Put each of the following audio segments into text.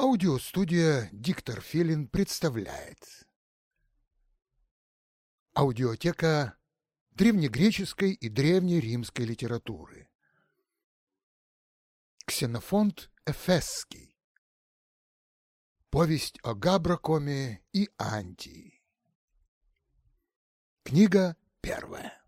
Аудиостудия «Диктор Филин» представляет. Аудиотека древнегреческой и древнеримской литературы. Ксенофонт Эфесский. Повесть о Габракоме и Антии. Книга первая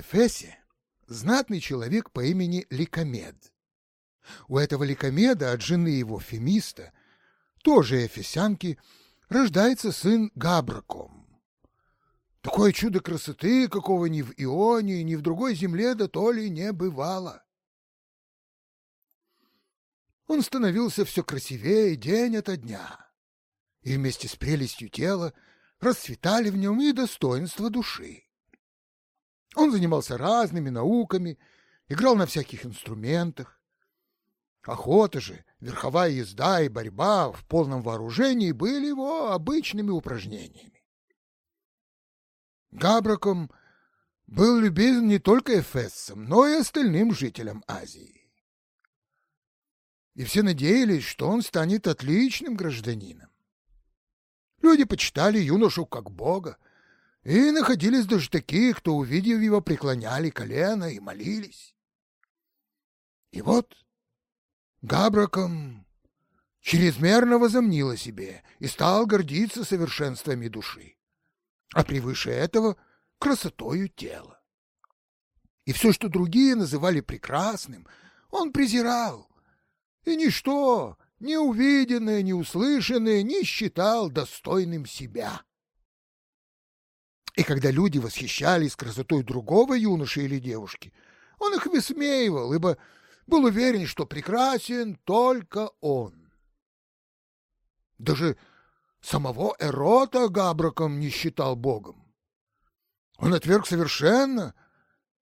Эфесе знатный человек по имени Ликомед. У этого Ликомеда от жены его Фемиста, тоже эфесянки, рождается сын Габраком. Такое чудо красоты, какого ни в Ионе, ни в другой земле да то ли не бывало. Он становился все красивее день ото дня, и вместе с прелестью тела расцветали в нем и достоинства души. Он занимался разными науками, играл на всяких инструментах. Охота же, верховая езда и борьба в полном вооружении были его обычными упражнениями. Габраком был любезен не только эфесцам, но и остальным жителям Азии. И все надеялись, что он станет отличным гражданином. Люди почитали юношу как бога, и находились даже такие, кто, увидев его, преклоняли колено и молились. И вот Габраком чрезмерно возомнил о себе и стал гордиться совершенствами души, а превыше этого — красотою тела. И все, что другие называли прекрасным, он презирал, и ничто, ни увиденное, ни услышанное, не считал достойным себя. И когда люди восхищались красотой другого юноши или девушки, он их высмеивал, ибо был уверен, что прекрасен только он. Даже самого Эрота Габраком не считал богом. Он отверг совершенно,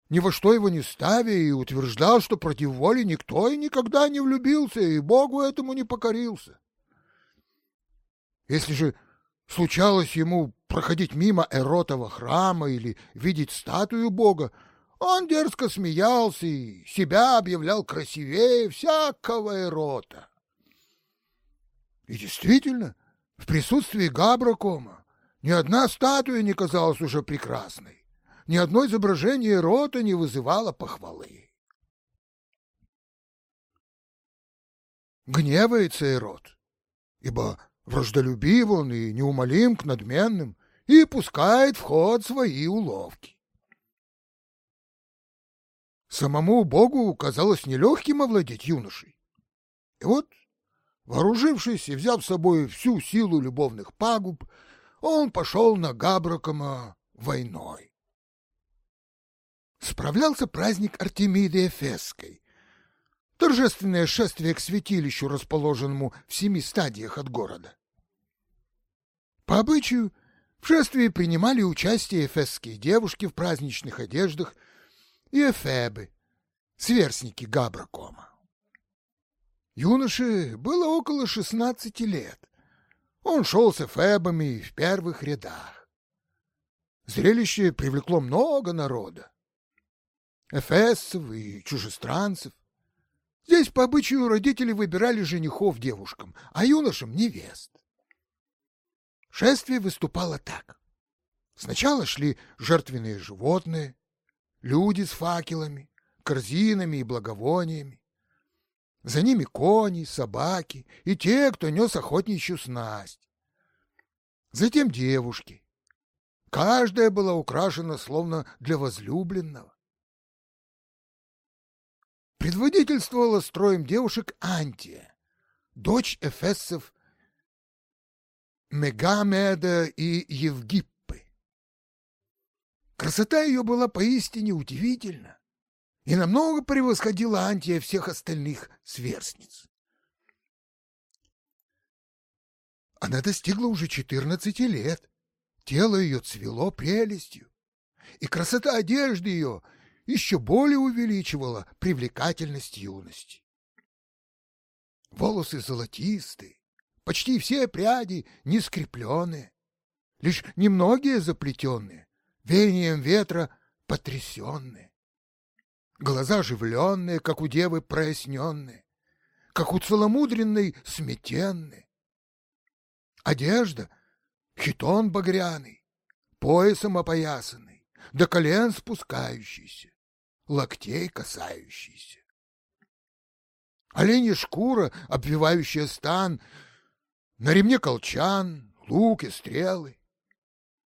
ни во что его не ставя, и утверждал, что против воли никто и никогда не влюбился, и богу этому не покорился. Если же случалось ему проходить мимо Эротова храма или видеть статую бога, он дерзко смеялся и себя объявлял красивее всякого Эрота. И действительно, в присутствии Габракома ни одна статуя не казалась уже прекрасной, ни одно изображение Эрота не вызывало похвалы. Гневается Эрот, ибо враждолюбив он и неумолим к надменным, и пускает в ход свои уловки. Самому Богу казалось нелегким овладеть юношей. И вот, вооружившись и взяв с собой всю силу любовных пагуб, он пошел на Габракома войной. Справлялся праздник Артемиды Эфесской, торжественное шествие к святилищу, расположенному в семи стадиях от города. По обычаю, в шествии принимали участие эфесские девушки в праздничных одеждах и Эфебы, сверстники Габракома. Юноше было около шестнадцати лет. Он шел с Эфебами в первых рядах. Зрелище привлекло много народа. Эфесцев и чужестранцев. Здесь по обычаю родители выбирали женихов девушкам, а юношам — невест. Шествие выступало так. Сначала шли жертвенные животные, люди с факелами, корзинами и благовониями. За ними кони, собаки и те, кто нес охотничью снасть. Затем девушки. Каждая была украшена словно для возлюбленного. Предводительствовала строем девушек Антия, дочь эфессов Мегамеда и Евгиппы. Красота ее была поистине удивительна и намного превосходила Антия всех остальных сверстниц. Она достигла уже четырнадцати лет, тело ее цвело прелестью, и красота одежды ее еще более увеличивала привлекательность юности. Волосы золотистые, почти все пряди не скрепленные, лишь немногие заплетенные, веянием ветра потрясенные. Глаза оживленные, как у девы проясненные, как у целомудренной сметенные. Одежда — хитон багряный, поясом опоясанный, до колен спускающийся, локтей касающийся. Оленья шкура, обвивающая стан, на ремне колчан, лук и стрелы.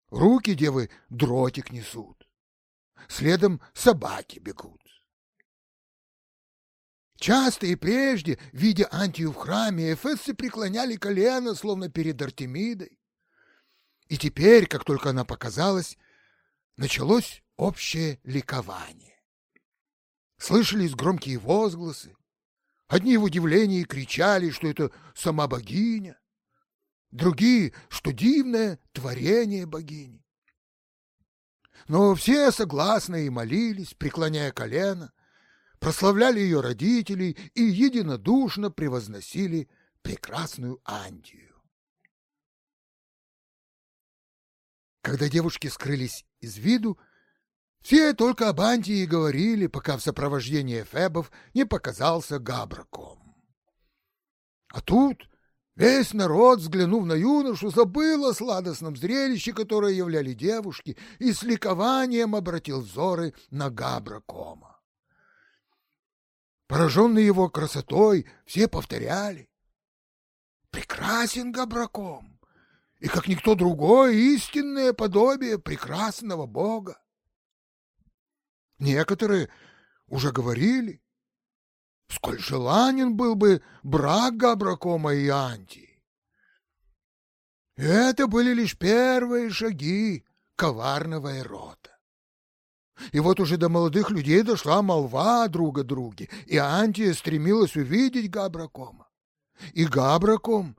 Руки девы дротик несут, следом собаки бегут. Часто и прежде, видя Антию в храме, эфесцы преклоняли колено, словно перед Артемидой. И теперь, как только она показалась, началось общее ликование. Слышались громкие возгласы. Одни в удивлении кричали, что это сама богиня, другие, что дивное творение богини. Но все согласно и молились, преклоняя колено, прославляли ее родителей и единодушно превозносили прекрасную Андию. Когда девушки скрылись из виду, все только об Антии говорили, пока в сопровождении Фебов не показался Габраком. А тут весь народ, взглянув на юношу, забыл о сладостном зрелище, которое являли девушки, и с ликованием обратил взоры на Габракома. Пораженные его красотой, все повторяли. Прекрасен Габраком, и как никто другой истинное подобие прекрасного Бога. Некоторые уже говорили, сколь желанен был бы брак Габракома и Антии. Это были лишь первые шаги коварного эрота. И вот уже до молодых людей дошла молва друг о друге, и Антия стремилась увидеть Габракома. И Габраком,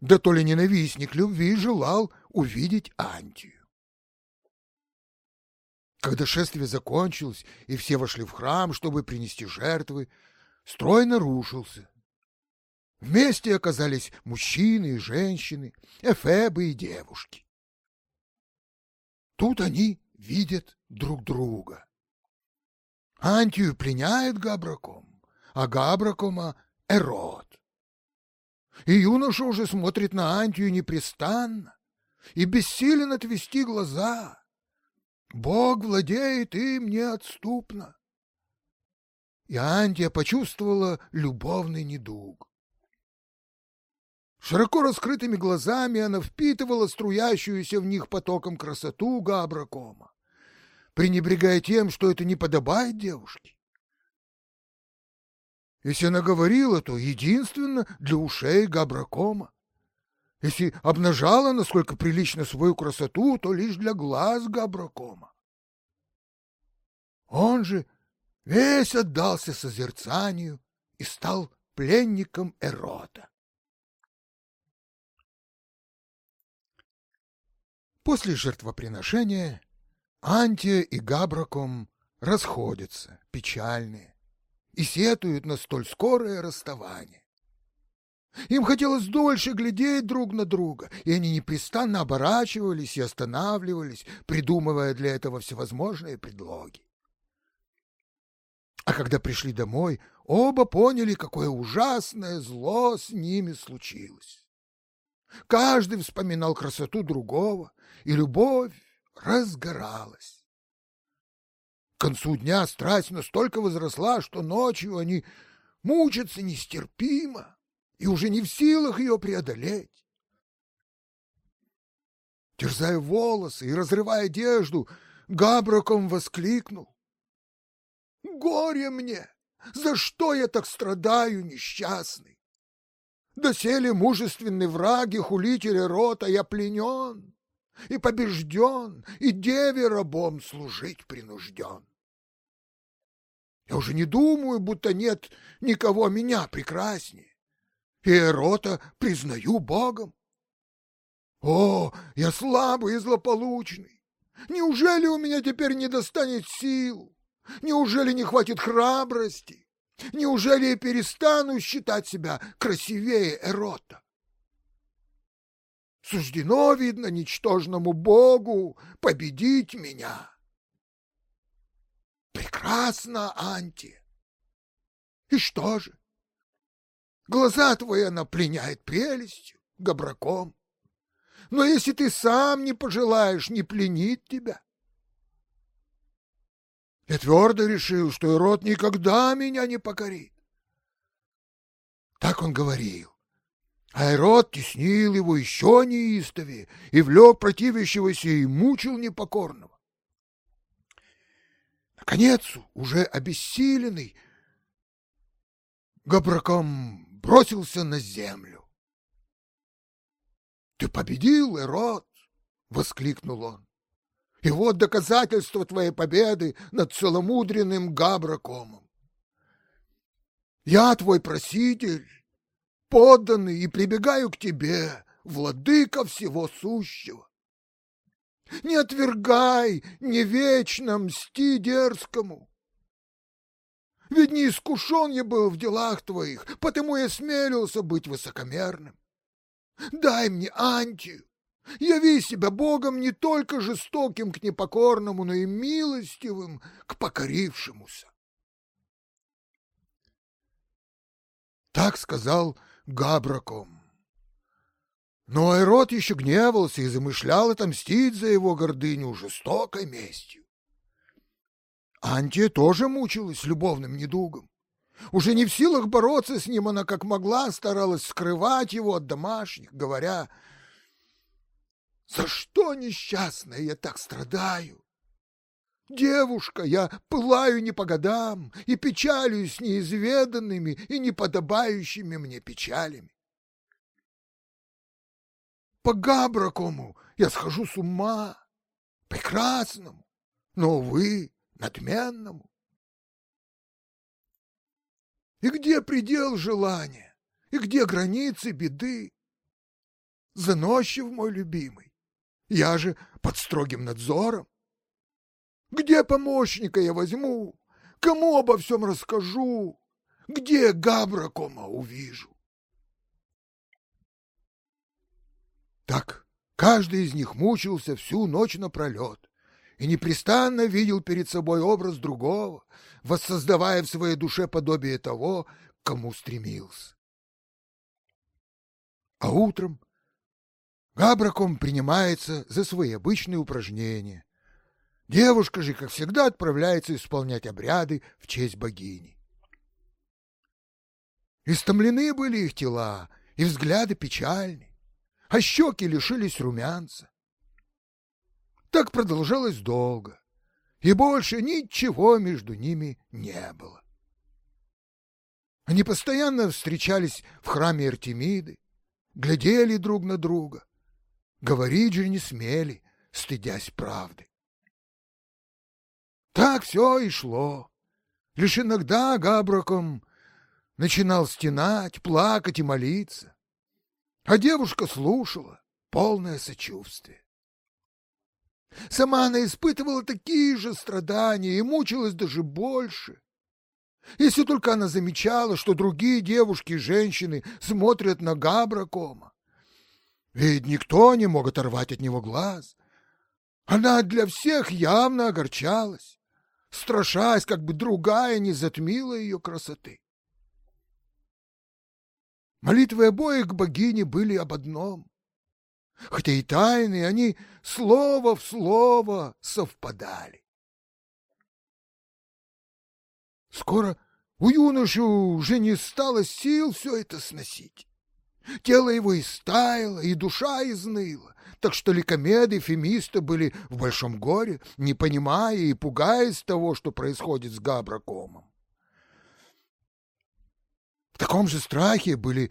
да то ли ненавистник любви, желал увидеть Антию. Когда шествие закончилось, и все вошли в храм, чтобы принести жертвы, строй нарушился. Вместе оказались мужчины и женщины, эфебы и девушки. Тут они видят друг друга. Антию пленяет Габраком, а Габракома — Эрот. И юноша уже смотрит на Антию непрестанно и бессилен отвести глаза. Бог владеет им неотступно. И Антия почувствовала любовный недуг. Широко раскрытыми глазами она впитывала струящуюся в них потоком красоту Габракома, пренебрегая тем, что это не подобает девушке. Если она говорила, то единственно для ушей Габракома. Если обнажала, насколько прилично, свою красоту, то лишь для глаз Габракома. Он же весь отдался созерцанию и стал пленником Эрота. После жертвоприношения Антия и Габраком расходятся, печальные, и сетуют на столь скорое расставание. Им хотелось дольше глядеть друг на друга, и они непрестанно оборачивались и останавливались, придумывая для этого всевозможные предлоги. А когда пришли домой, оба поняли, какое ужасное зло с ними случилось. Каждый вспоминал красоту другого, и любовь разгоралась. К концу дня страсть настолько возросла, что ночью они мучатся нестерпимо и уже не в силах ее преодолеть. Терзая волосы и разрывая одежду, Габраком воскликнул. «Горе мне! За что я так страдаю, несчастный? Доселе мужественный враг и хулитель рота я пленен и побежден, и деве рабом служить принужден. Я уже не думаю, будто нет никого меня прекраснее, и Эрота признаю Богом. О, я слабый и злополучный! Неужели у меня теперь не достанет сил? Неужели не хватит храбрости? Неужели я перестану считать себя красивее Эрота? Суждено, видно, ничтожному Богу победить меня. Прекрасно, Анти. И что же? Глаза твои она пленяет прелестью, габраком. Но если ты сам не пожелаешь, не пленит тебя. Я твердо решил, что Ирод никогда меня не покорит. Так он говорил. А Ирод теснил его еще неистовее и влек противящегося и мучил непокорного. Наконец, уже обессиленный, Габраком бросился на землю. — Ты победил, Ирод! — воскликнул он. — И вот доказательство твоей победы над целомудренным Габракомом. Я твой проситель, подданный, и прибегаю к тебе, владыка всего сущего. Не отвергай, не вечно мсти дерзкому. Ведь не искушен я был в делах твоих, потому я смелился быть высокомерным. Дай мне антию, яви себя Богом не только жестоким к непокорному, но и милостивым к покорившемуся. Так сказал Габраком. Но Айрод еще гневался и замышлял отомстить за его гордыню жестокой местью. Антия тоже мучилась любовным недугом. Уже не в силах бороться с ним, она как могла старалась скрывать его от домашних, говоря, «За что, несчастная, я так страдаю? Девушка, я пылаю не по годам и печалюсь неизведанными и неподобающими мне печалями по Габракому я схожу с ума, прекрасному, но, вы надменному. И где предел желания, и где границы беды? Заносчив мой любимый, я же под строгим надзором. Где помощника я возьму, кому обо всем расскажу, где Габракома увижу? Так каждый из них мучился всю ночь напролет и непрестанно видел перед собой образ другого, воссоздавая в своей душе подобие того, к кому стремился. А утром Габраком принимается за свои обычные упражнения. Девушка же, как всегда, отправляется исполнять обряды в честь богини. Истомлены были их тела, и взгляды печальны а щеки лишились румянца. Так продолжалось долго, и больше ничего между ними не было. Они постоянно встречались в храме Артемиды, глядели друг на друга, говорить же не смели, стыдясь правды. Так все и шло. Лишь иногда Габраком начинал стенать, плакать и молиться. А девушка слушала, полное сочувствие. Сама она испытывала такие же страдания и мучилась даже больше. Если только она замечала, что другие девушки и женщины смотрят на Габракома. Ведь никто не мог оторвать от него глаз. Она для всех явно огорчалась, страшась, как бы другая не затмила ее красоты. Молитвы обоих к богине были об одном. Хотя и тайны, они слово в слово совпадали. Скоро у юноши уже не стало сил все это сносить. Тело его истаяло, и душа изныла, так что ликомеды и фемисты были в большом горе, не понимая и пугаясь того, что происходит с Габракомом. В таком же страхе были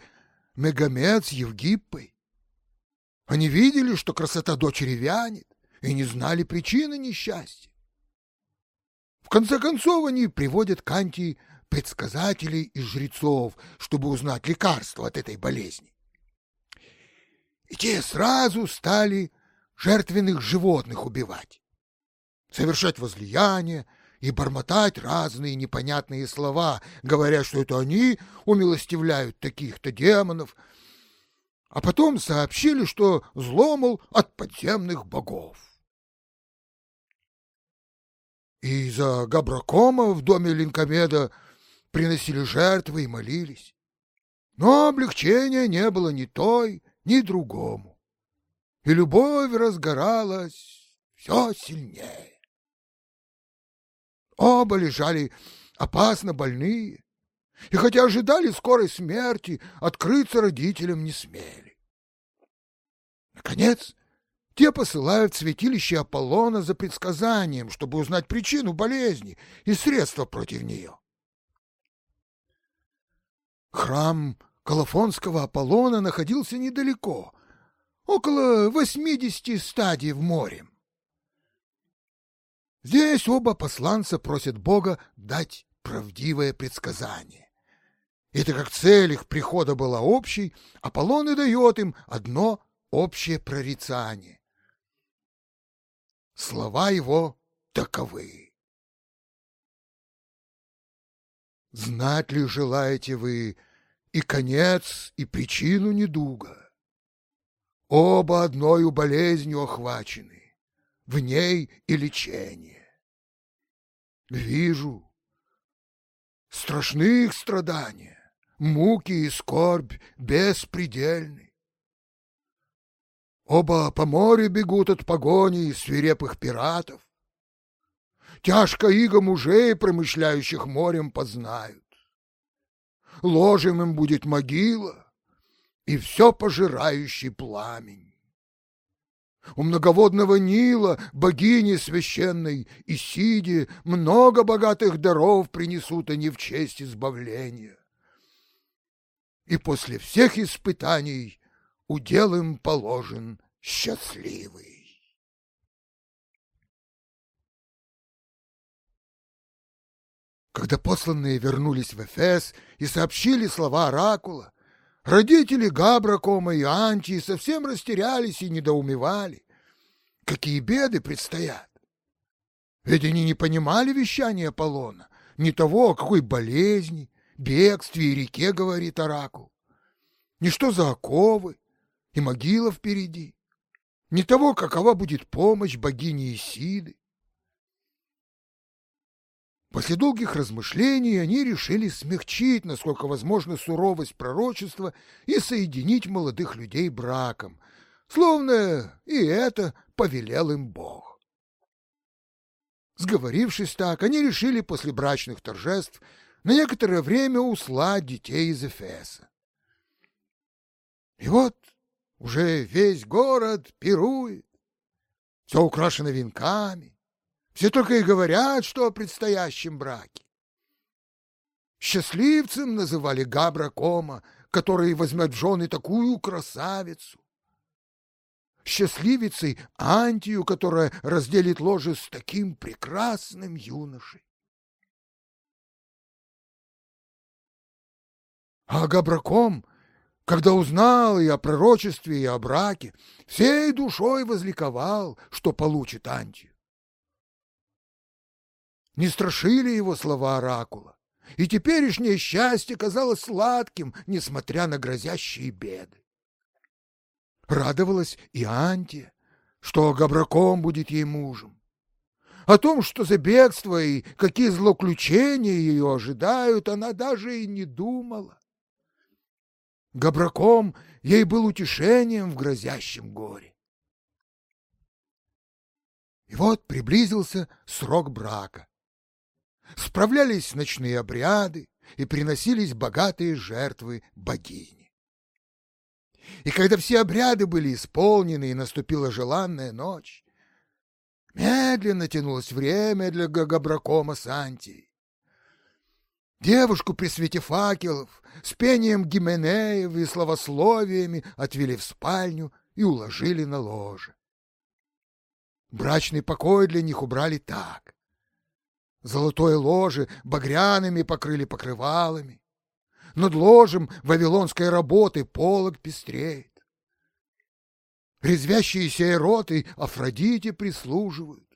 Мегамед с Евгиппой. Они видели, что красота дочери вянет, и не знали причины несчастья. В конце концов они приводят к Антии предсказателей и жрецов, чтобы узнать лекарство от этой болезни. И те сразу стали жертвенных животных убивать, совершать возлияния и бормотать разные непонятные слова, говоря, что это они умилостивляют таких-то демонов, а потом сообщили, что зло, мол, от подземных богов. И за Габракома в доме Линкомеда приносили жертвы и молились. Но облегчения не было ни той, ни другому. И любовь разгоралась все сильнее. Оба лежали опасно больные, и хотя ожидали скорой смерти, открыться родителям не смели. Наконец, те посылают в святилище Аполлона за предсказанием, чтобы узнать причину болезни и средства против нее. Храм Колофонского Аполлона находился недалеко, около восьмидесяти стадий в море. Здесь оба посланца просят Бога дать правдивое предсказание. Это как цель их прихода была общей, Аполлон и дает им одно общее прорицание. Слова его таковы. Знать ли желаете вы и конец, и причину недуга? Оба одною болезнью охвачены, в ней и лечение. Вижу страшных страдания муки и скорбь беспредельны. Оба по морю бегут от погони и свирепых пиратов. Тяжко иго мужей, промышляющих морем, познают. Ложем им будет могила и все пожирающий пламень. У многоводного Нила, богини священной Исиде, много богатых даров принесут они в честь избавления и после всех испытаний удел им положен счастливый. Когда посланные вернулись в Эфес и сообщили слова Оракула, родители Габракома и Антии совсем растерялись и недоумевали, какие беды предстоят. Ведь они не понимали вещания Аполлона, ни того, о какой болезни, бегстве и реке, говорит оракул. Не что за оковы и могила впереди, не того, какова будет помощь богини Исиды. После долгих размышлений они решили смягчить, насколько возможно, суровость пророчества и соединить молодых людей браком, словно и это повелел им Бог. Сговорившись так, они решили после брачных торжеств на некоторое время услать детей из Эфеса. И вот уже весь город пирует, все украшено венками, все только и говорят, что о предстоящем браке. Счастливцем называли Габра Кома, который возьмет в жены такую красавицу. Счастливицей Антию, которая разделит ложе с таким прекрасным юношей. А Габраком, Когда узнал и о пророчестве, и о браке, всей душой возликовал, что получит Антию. Не страшили его слова оракула, и теперешнее счастье казалось сладким, несмотря на грозящие беды. Радовалась и Антия, что Габраком будет ей мужем. О том, что за бегство и какие злоключения ее ожидают, она даже и не думала. Габраком ей был утешением в грозящем горе. И вот приблизился срок брака. Справлялись ночные обряды и приносились богатые жертвы богини. И когда все обряды были исполнены и наступила желанная ночь, Медленно тянулось время для Гагабракома с Антией. Девушку при свете факелов с пением гименеев и словословиями отвели в спальню и уложили на ложе. Брачный покой для них убрали так. Золотое ложе багряными покрыли покрывалами. Над ложем вавилонской работы полог пестреет. Резвящиеся эроты Афродите прислуживают.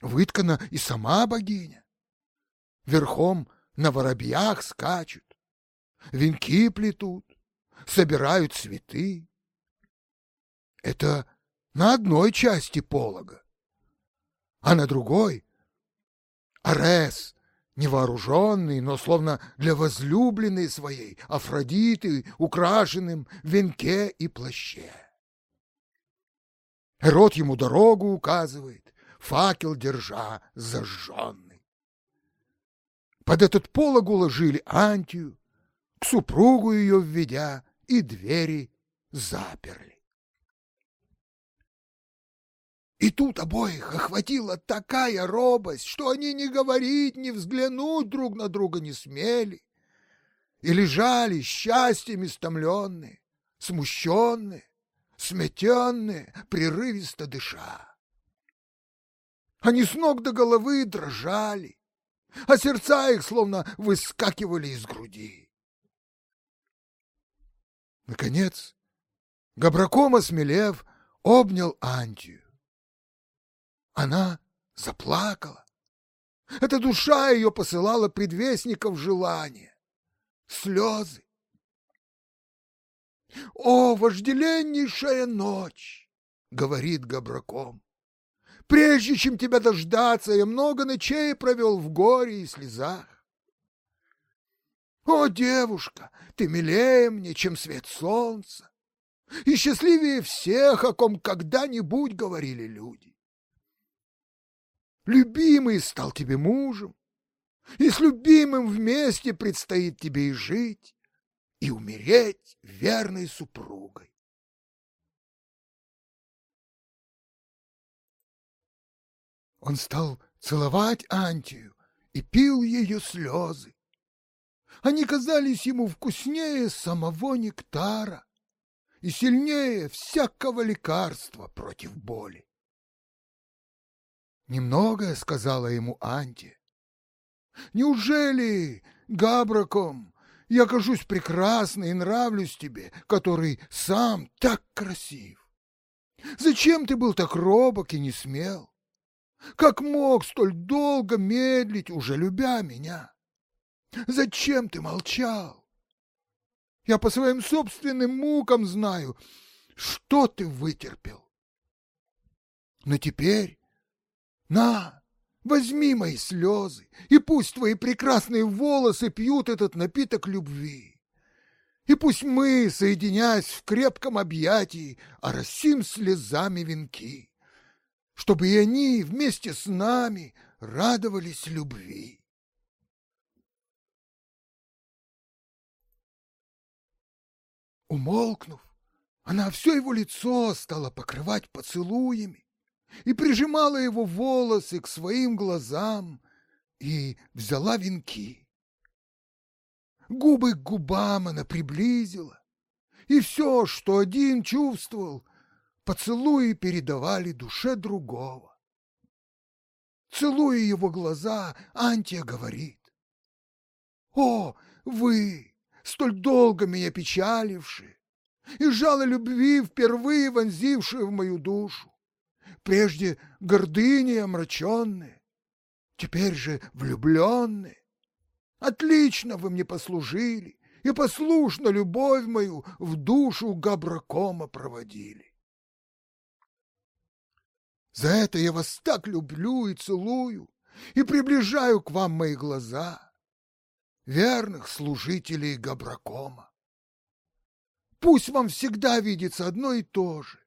Выткана и сама богиня. Верхом на воробьях скачут, венки плетут, собирают цветы. Это на одной части полога, а на другой — Арес, невооруженный, но словно для возлюбленной своей Афродиты, украшенным в венке и плаще. Рот ему дорогу указывает, факел держа зажженный. Под этот полог уложили Антию, к супругу ее введя, и двери заперли. И тут обоих охватила такая робость, что они ни говорить, ни взглянуть друг на друга не смели, и лежали счастьем истомленные, смущенные, сметенные, прерывисто дыша. Они с ног до головы дрожали, а сердца их словно выскакивали из груди. Наконец, Габраком, осмелев, обнял Антию. Она заплакала. Эта душа ее посылала предвестников желания, слезы, «О, вожделеннейшая ночь!» — говорит Габраком. «Прежде чем тебя дождаться, я много ночей провел в горе и слезах. О, девушка, ты милее мне, чем свет солнца, и счастливее всех, о ком когда-нибудь говорили люди. Любимый стал тебе мужем, и с любимым вместе предстоит тебе и жить и умереть верной супругой. Он стал целовать Антию и пил ее слезы. Они казались ему вкуснее самого нектара и сильнее всякого лекарства против боли. Немногое сказала ему Антия. Неужели, Габраком, я кажусь прекрасной и нравлюсь тебе, который сам так красив. Зачем ты был так робок и не смел? Как мог столь долго медлить, уже любя меня? Зачем ты молчал? Я по своим собственным мукам знаю, что ты вытерпел. Но теперь, на, Возьми мои слезы, и пусть твои прекрасные волосы пьют этот напиток любви. И пусть мы, соединяясь в крепком объятии, оросим слезами венки, чтобы и они вместе с нами радовались любви. Умолкнув, она все его лицо стала покрывать поцелуями, и прижимала его волосы к своим глазам и взяла венки. Губы к губам она приблизила, и все, что один чувствовал, поцелуи передавали душе другого. Целуя его глаза, Антия говорит, «О, вы, столь долго меня печалившие, и жало любви, впервые вонзившее в мою душу, прежде гордыни омраченные, теперь же влюбленные. Отлично вы мне послужили, и послушно любовь мою в душу Габракома проводили. За это я вас так люблю и целую, и приближаю к вам мои глаза, верных служителей Габракома. Пусть вам всегда видится одно и то же.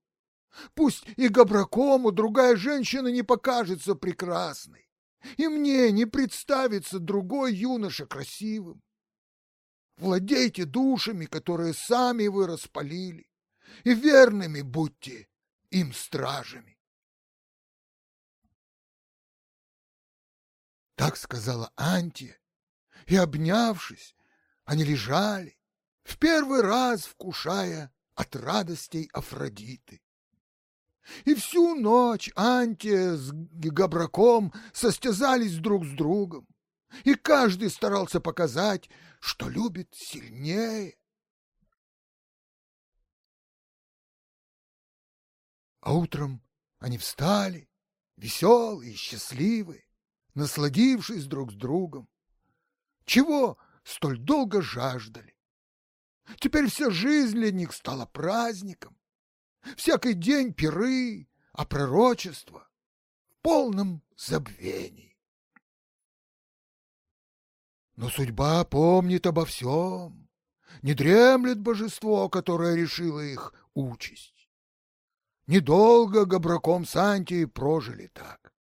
Пусть и Габракому другая женщина не покажется прекрасной, и мне не представится другой юноша красивым. Владейте душами, которые сами вы распалили, и верными будьте им стражами. Так сказала Антия, и, обнявшись, они лежали, в первый раз вкушая от радостей Афродиты. И всю ночь Антия с Габраком состязались друг с другом, и каждый старался показать, что любит сильнее. А утром они встали, веселые, счастливые, насладившись друг с другом. Чего столь долго жаждали? Теперь вся жизнь для них стала праздником. Всякий день пиры, а пророчество в полном забвении. Но судьба помнит обо всем, не дремлет божество, которое решило их участь. Недолго Габраком с Антией прожили так.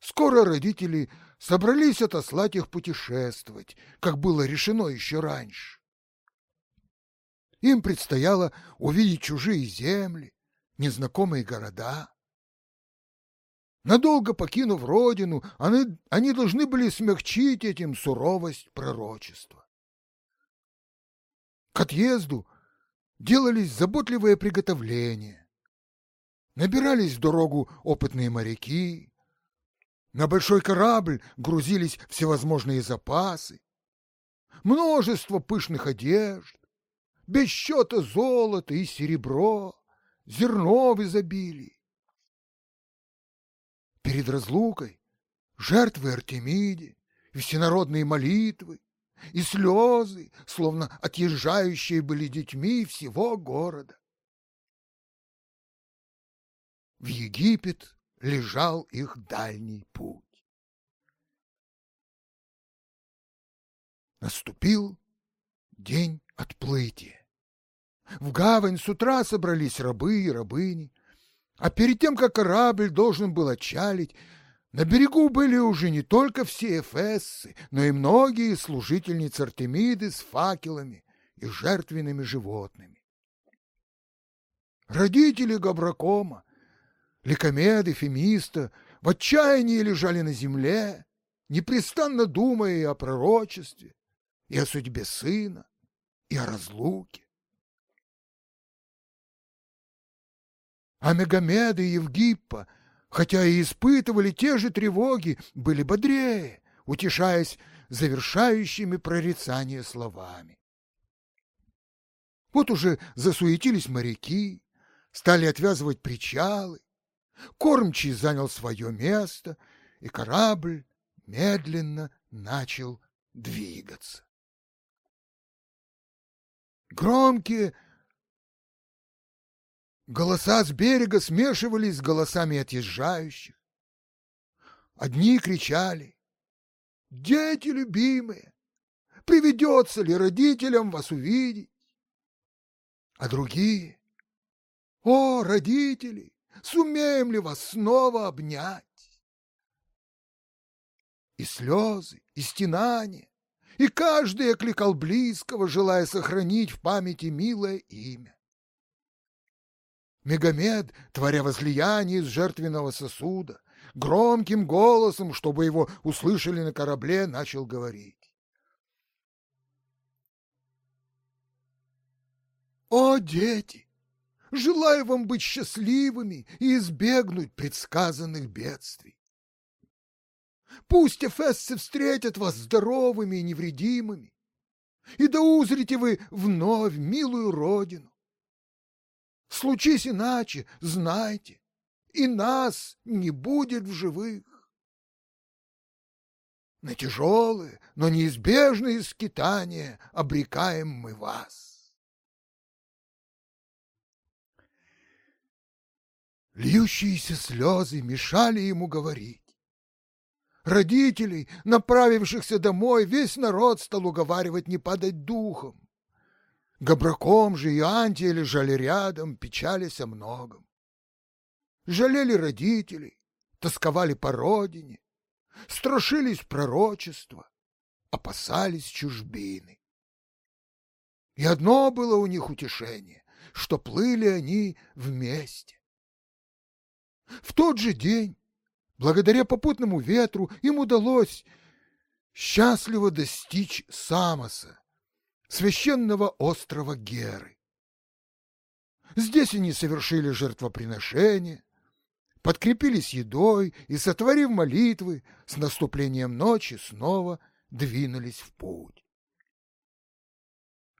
Скоро родители собрались отослать их путешествовать, как было решено еще раньше. Им предстояло увидеть чужие земли, незнакомые города. Надолго покинув родину, они, они должны были смягчить этим суровость пророчества. К отъезду делались заботливые приготовления. Набирались в дорогу опытные моряки. На большой корабль грузились всевозможные запасы. Множество пышных одежд, без счета золото и серебро, зерно в изобилии. Перед разлукой жертвы Артемиде и всенародные молитвы, и слезы, словно отъезжающие были детьми всего города. В Египет лежал их дальний путь. Наступил день отплытия. В гавань с утра собрались рабы и рабыни, а перед тем, как корабль должен был отчалить, на берегу были уже не только все эфессы, но и многие служительницы Артемиды с факелами и жертвенными животными. Родители Габракома, Ликомеды, Фемиста в отчаянии лежали на земле, непрестанно думая и о пророчестве, и о судьбе сына, и о разлуке. А Мегамеда и Евгиппа, хотя и испытывали те же тревоги, были бодрее, утешаясь завершающими прорицание словами. Вот уже засуетились моряки, стали отвязывать причалы, кормчий занял свое место, и корабль медленно начал двигаться. Громкие Голоса с берега смешивались с голосами отъезжающих. Одни кричали «Дети любимые, приведется ли родителям вас увидеть?» А другие «О, родители, сумеем ли вас снова обнять?» И слезы, и стенания, и каждый окликал близкого, желая сохранить в памяти милое имя. Мегамед, творя возлияние из жертвенного сосуда, громким голосом, чтобы его услышали на корабле, начал говорить. «О, дети! Желаю вам быть счастливыми и избегнуть предсказанных бедствий. Пусть эфесцы встретят вас здоровыми и невредимыми. и да узрите вы вновь милую родину. Случись иначе, знайте, и нас не будет в живых. На тяжелые, но неизбежные скитания обрекаем мы вас. Льющиеся слезы мешали ему говорить. Родителей, направившихся домой, весь народ стал уговаривать не падать духом. Габраком же и Антия лежали рядом, печались о многом. Жалели родителей, тосковали по родине, страшились пророчества, опасались чужбины. И одно было у них утешение, что плыли они вместе. В тот же день, благодаря попутному ветру, им удалось счастливо достичь Самоса, священного острова Геры. Здесь они совершили жертвоприношение, подкрепились едой и, сотворив молитвы, с наступлением ночи снова двинулись в путь.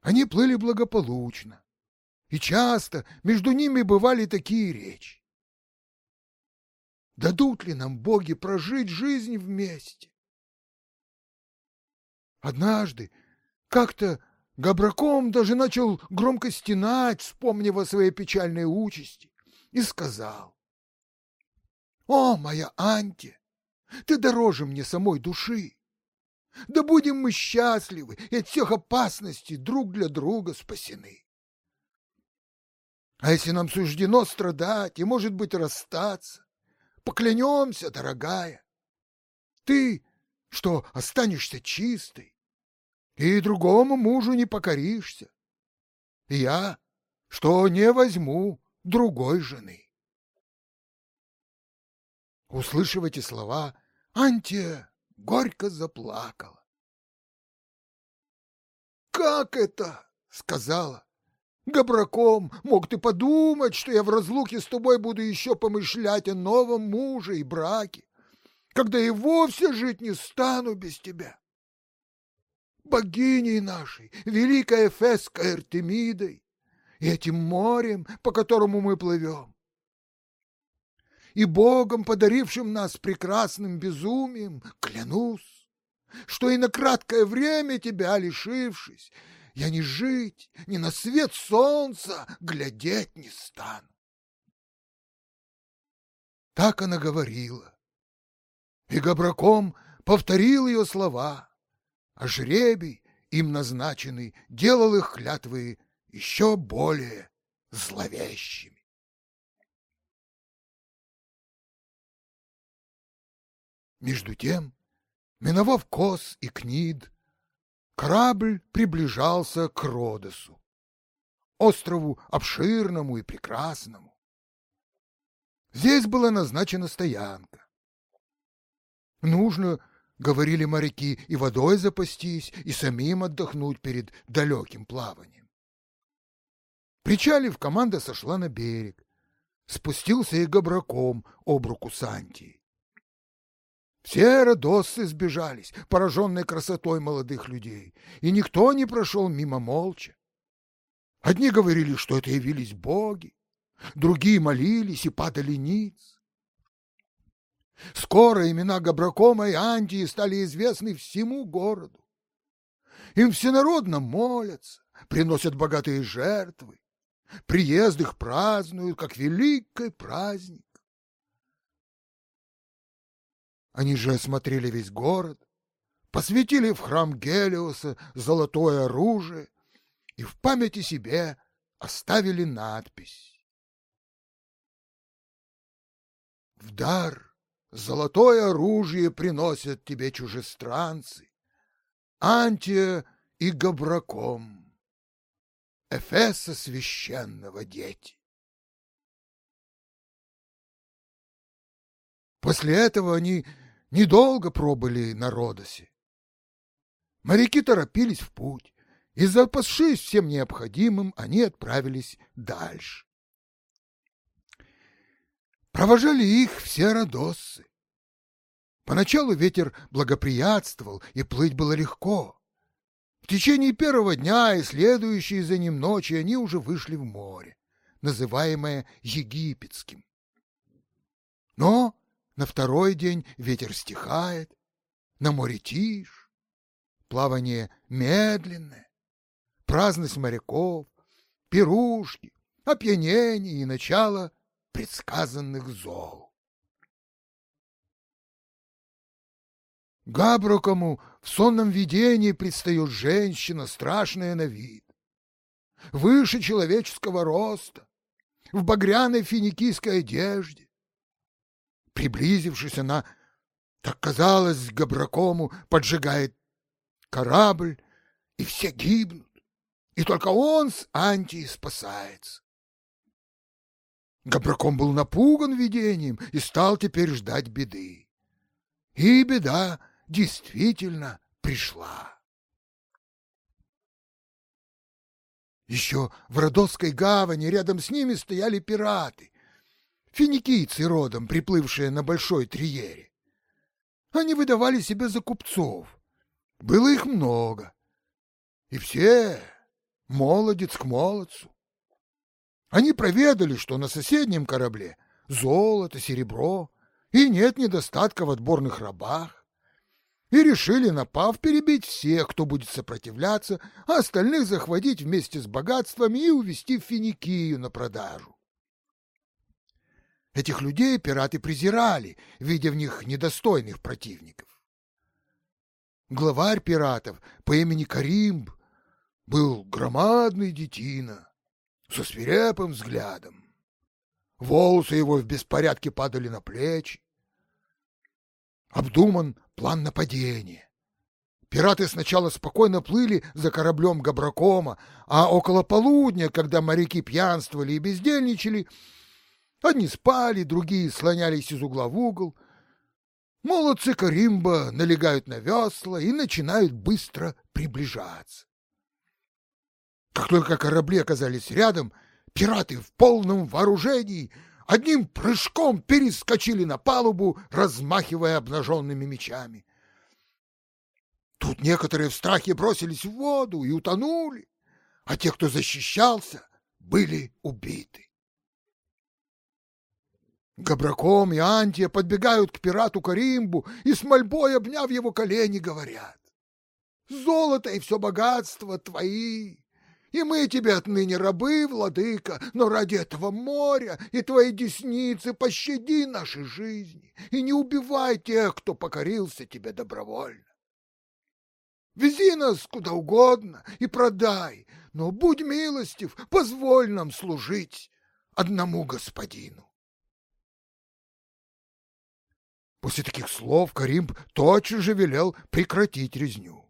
Они плыли благополучно, и часто между ними бывали такие речи. Дадут ли нам боги прожить жизнь вместе? Однажды как-то Габраком даже начал громко стенать, вспомнив о своей печальной участи, и сказал, «О, моя Анти, ты дороже мне самой души! Да будем мы счастливы и от всех опасностей друг для друга спасены! А если нам суждено страдать и, может быть, расстаться, поклянемся, дорогая, ты, что останешься чистой, и другому мужу не покоришься. Я, что не возьму другой жены. Услышав эти слова, Антия горько заплакала. «Как это?» — сказала. «Габраком, мог ты подумать, что я в разлуке с тобой буду еще помышлять о новом муже и браке, когда и вовсе жить не стану без тебя?» богиней нашей, великой Эфесской Артемидой, и этим морем, по которому мы плывем. И Богом, подарившим нас прекрасным безумием, клянусь, что и на краткое время тебя лишившись, я ни жить, ни на свет солнца глядеть не стану. Так она говорила. И Габраком повторил ее слова а жребий, им назначенный, делал их клятвы еще более зловещими. Между тем, миновав Кос и Книд, корабль приближался к Родосу, острову обширному и прекрасному. Здесь была назначена стоянка. Нужно говорили моряки, и водой запастись, и самим отдохнуть перед далеким плаванием. Причалив, команда сошла на берег. Спустился и габраком об руку Сантии. Все родоссы сбежались, пораженные красотой молодых людей, и никто не прошел мимо молча. Одни говорили, что это явились боги, другие молились и падали ниц. Скоро имена Габракома и Антии стали известны всему городу. Им всенародно молятся, приносят богатые жертвы. Приезд их празднуют, как великий праздник. Они же осмотрели весь город, посвятили в храм Гелиоса золотое оружие и в памяти себе оставили надпись. В дар Золотое оружие приносят тебе чужестранцы, Антия и Габраком, Эфеса священного дети. После этого они недолго пробыли на Родосе. Моряки торопились в путь, и, запасшись всем необходимым, они отправились дальше. Провожали их все родоссы. Поначалу ветер благоприятствовал, и плыть было легко. течение первого дня и следующей за ним ночи они уже вышли в море, называемое Египетским. Но на второй день ветер стихает, на море тишь, плавание медленное, праздность моряков, пирушки, опьянение и начало предсказанных зол. Габрокому в сонном видении предстает женщина, страшная на вид, выше человеческого роста, в багряной финикийской одежде. Приблизившись, она, так казалось, Габракому поджигает корабль, и все гибнут, и только он с Антией спасается. Габраком был напуган видением и стал теперь ждать беды. И беда действительно пришла. Еще в Родосской гавани рядом с ними стояли пираты, финикийцы родом, приплывшие на Большой Триере. Они выдавали себя за купцов. Было их много. И все молодец к молодцу. Они проведали, что на соседнем корабле золото, серебро, и нет недостатка в отборных рабах и решили, напав, перебить всех, кто будет сопротивляться, а остальных захватить вместе с богатствами и увезти в Финикию на продажу. Этих людей пираты презирали, видя в них недостойных противников. Главарь пиратов по имени Каримб был громадный детина со свирепым взглядом. Волосы его в беспорядке падали на плечи. Обдуман план нападения. Пираты сначала спокойно плыли за кораблем Габракома, а около полудня, когда моряки пьянствовали и бездельничали, одни спали, другие слонялись из угла в угол. Молодцы Каримба налегают на весла и начинают быстро приближаться. Как только корабли оказались рядом, пираты в полном вооружении — одним прыжком перескочили на палубу, размахивая обнаженными мечами. Тут некоторые в страхе бросились в воду и утонули, а те, кто защищался, были убиты. Габраком и Антия подбегают к пирату Каримбу и с мольбой, обняв его колени, говорят «Золото и все богатство твои, и мы тебе отныне рабы, владыка, но ради этого моря и твоей десницы пощади наши жизни и не убивай тех, кто покорился тебе добровольно. Вези нас куда угодно и продай, но будь милостив, позволь нам служить одному господину. После таких слов Каримб тотчас же велел прекратить резню.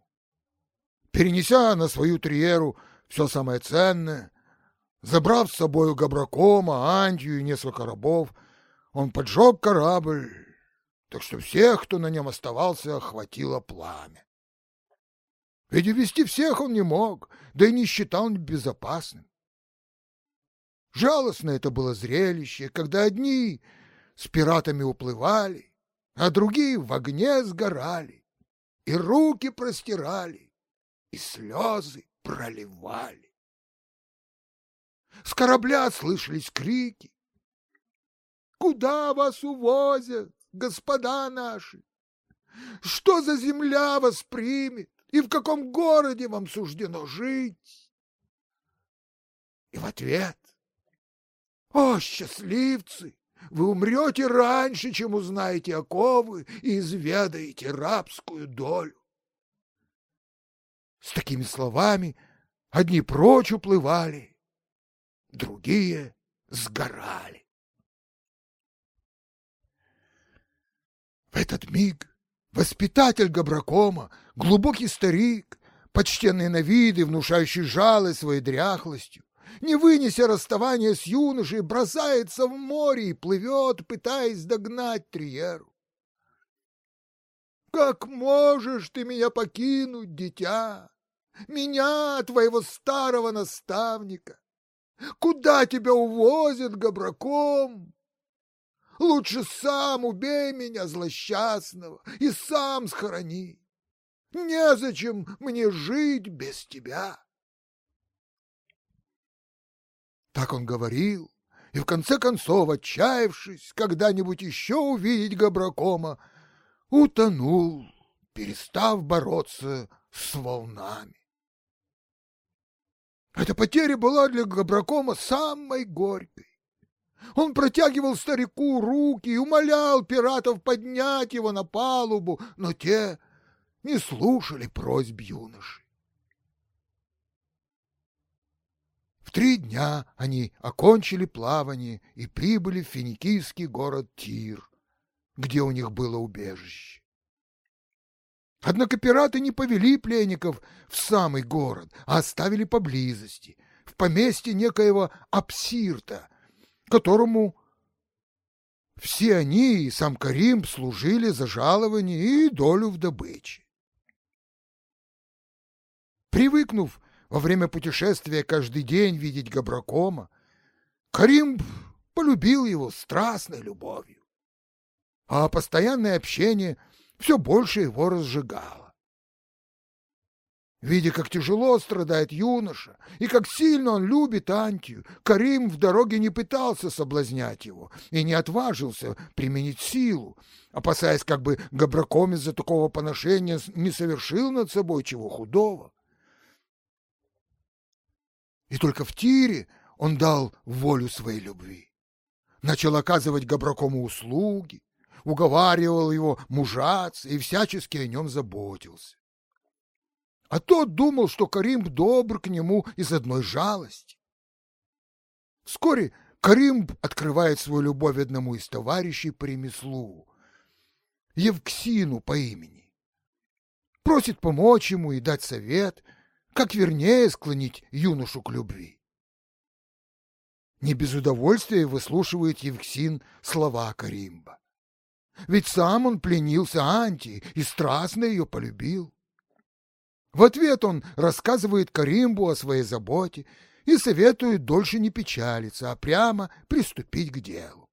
Перенеся на свою триеру все самое ценное. Забрав с собою Габракома, Антию и несколько рабов, он поджег корабль, так что всех, кто на нем оставался, охватило пламя. Ведь увести всех он не мог, да и не считал безопасным. Жалостно это было зрелище, когда одни с пиратами уплывали, а другие в огне сгорали, и руки простирали, и слезы проливали. С корабля слышались крики. «Куда вас увозят, господа наши? Что за земля вас примет? И в каком городе вам суждено жить?» И в ответ «О, счастливцы! Вы умрете раньше, чем узнаете оковы и изведаете рабскую долю. С такими словами одни прочь уплывали, другие сгорали. В этот миг воспитатель Габракома, глубокий старик, почтенный на виды, внушающий жалость своей дряхлостью, не вынеся расставания с юношей, бросается в море и плывет, пытаясь догнать Триеру. Как можешь ты меня покинуть, дитя? Меня, твоего старого наставника? Куда тебя увозят габраком? Лучше сам убей меня, злосчастного, и сам схорони. Незачем мне жить без тебя. Так он говорил, и в конце концов, отчаявшись когда-нибудь еще увидеть Габракома, утонул, перестав бороться с волнами. Эта потеря была для Габракома самой горькой. Он протягивал старику руки и умолял пиратов поднять его на палубу, но те не слушали просьб юноши. Три дня они окончили плавание и прибыли в финикийский город Тир, где у них было убежище. Однако пираты не повели пленников в самый город, а оставили поблизости, в поместье некоего Апсирта, которому все они и сам Карим служили за жалование и долю в добыче. Привыкнув во время путешествия каждый день видеть Габракома, Карим полюбил его страстной любовью, а постоянное общение все больше его разжигало. Видя, как тяжело страдает юноша и как сильно он любит Антию, Карим в дороге не пытался соблазнять его и не отважился применить силу, опасаясь, как бы Габраком из-за такого поношения не совершил над собой чего худого. И только в Тире он дал волю своей любви. Начал оказывать Габракому услуги, уговаривал его мужаться и всячески о нем заботился. А тот думал, что Карим добр к нему из одной жалости. Вскоре Карим открывает свою любовь одному из товарищей по ремеслу, Евксину по имени. Просит помочь ему и дать совет, как вернее склонить юношу к любви. Не без удовольствия выслушивает Евксин слова Каримба. Ведь сам он пленился Анти и страстно ее полюбил. В ответ он рассказывает Каримбу о своей заботе и советует дольше не печалиться, а прямо приступить к делу.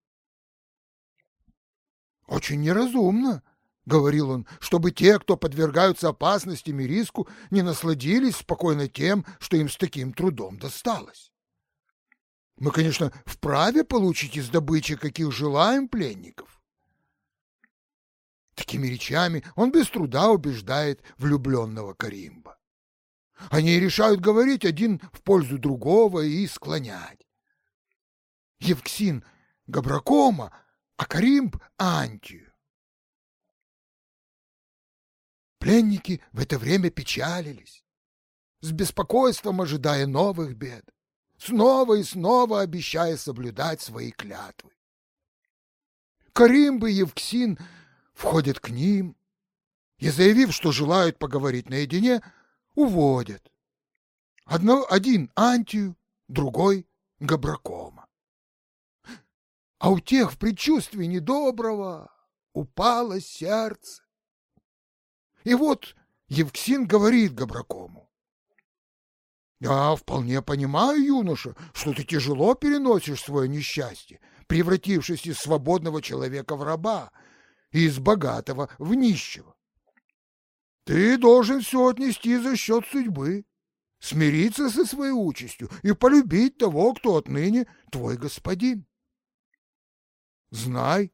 «Очень неразумно», — говорил он, — «чтобы те, кто подвергаются опасностям и риску, не насладились спокойно тем, что им с таким трудом досталось. Мы, конечно, вправе получить из добычи, каких желаем пленников, Такими речами он без труда убеждает влюбленного Каримба. Они решают говорить один в пользу другого и склонять. Евксин Габракома, а Каримб Антию. Пленники в это время печалились, с беспокойством ожидая новых бед, снова и снова обещая соблюдать свои клятвы. Каримб и Евксин входят к ним и, заявив, что желают поговорить наедине, уводят. Одно, один Антию, другой Габракома. А у тех в предчувствии недоброго упало сердце. И вот Евксин говорит Габракому. «Я вполне понимаю, юноша, что ты тяжело переносишь свое несчастье, превратившись из свободного человека в раба, из богатого в нищего. Ты должен все отнести за счет судьбы, смириться со своей участью и полюбить того, кто отныне твой господин. Знай,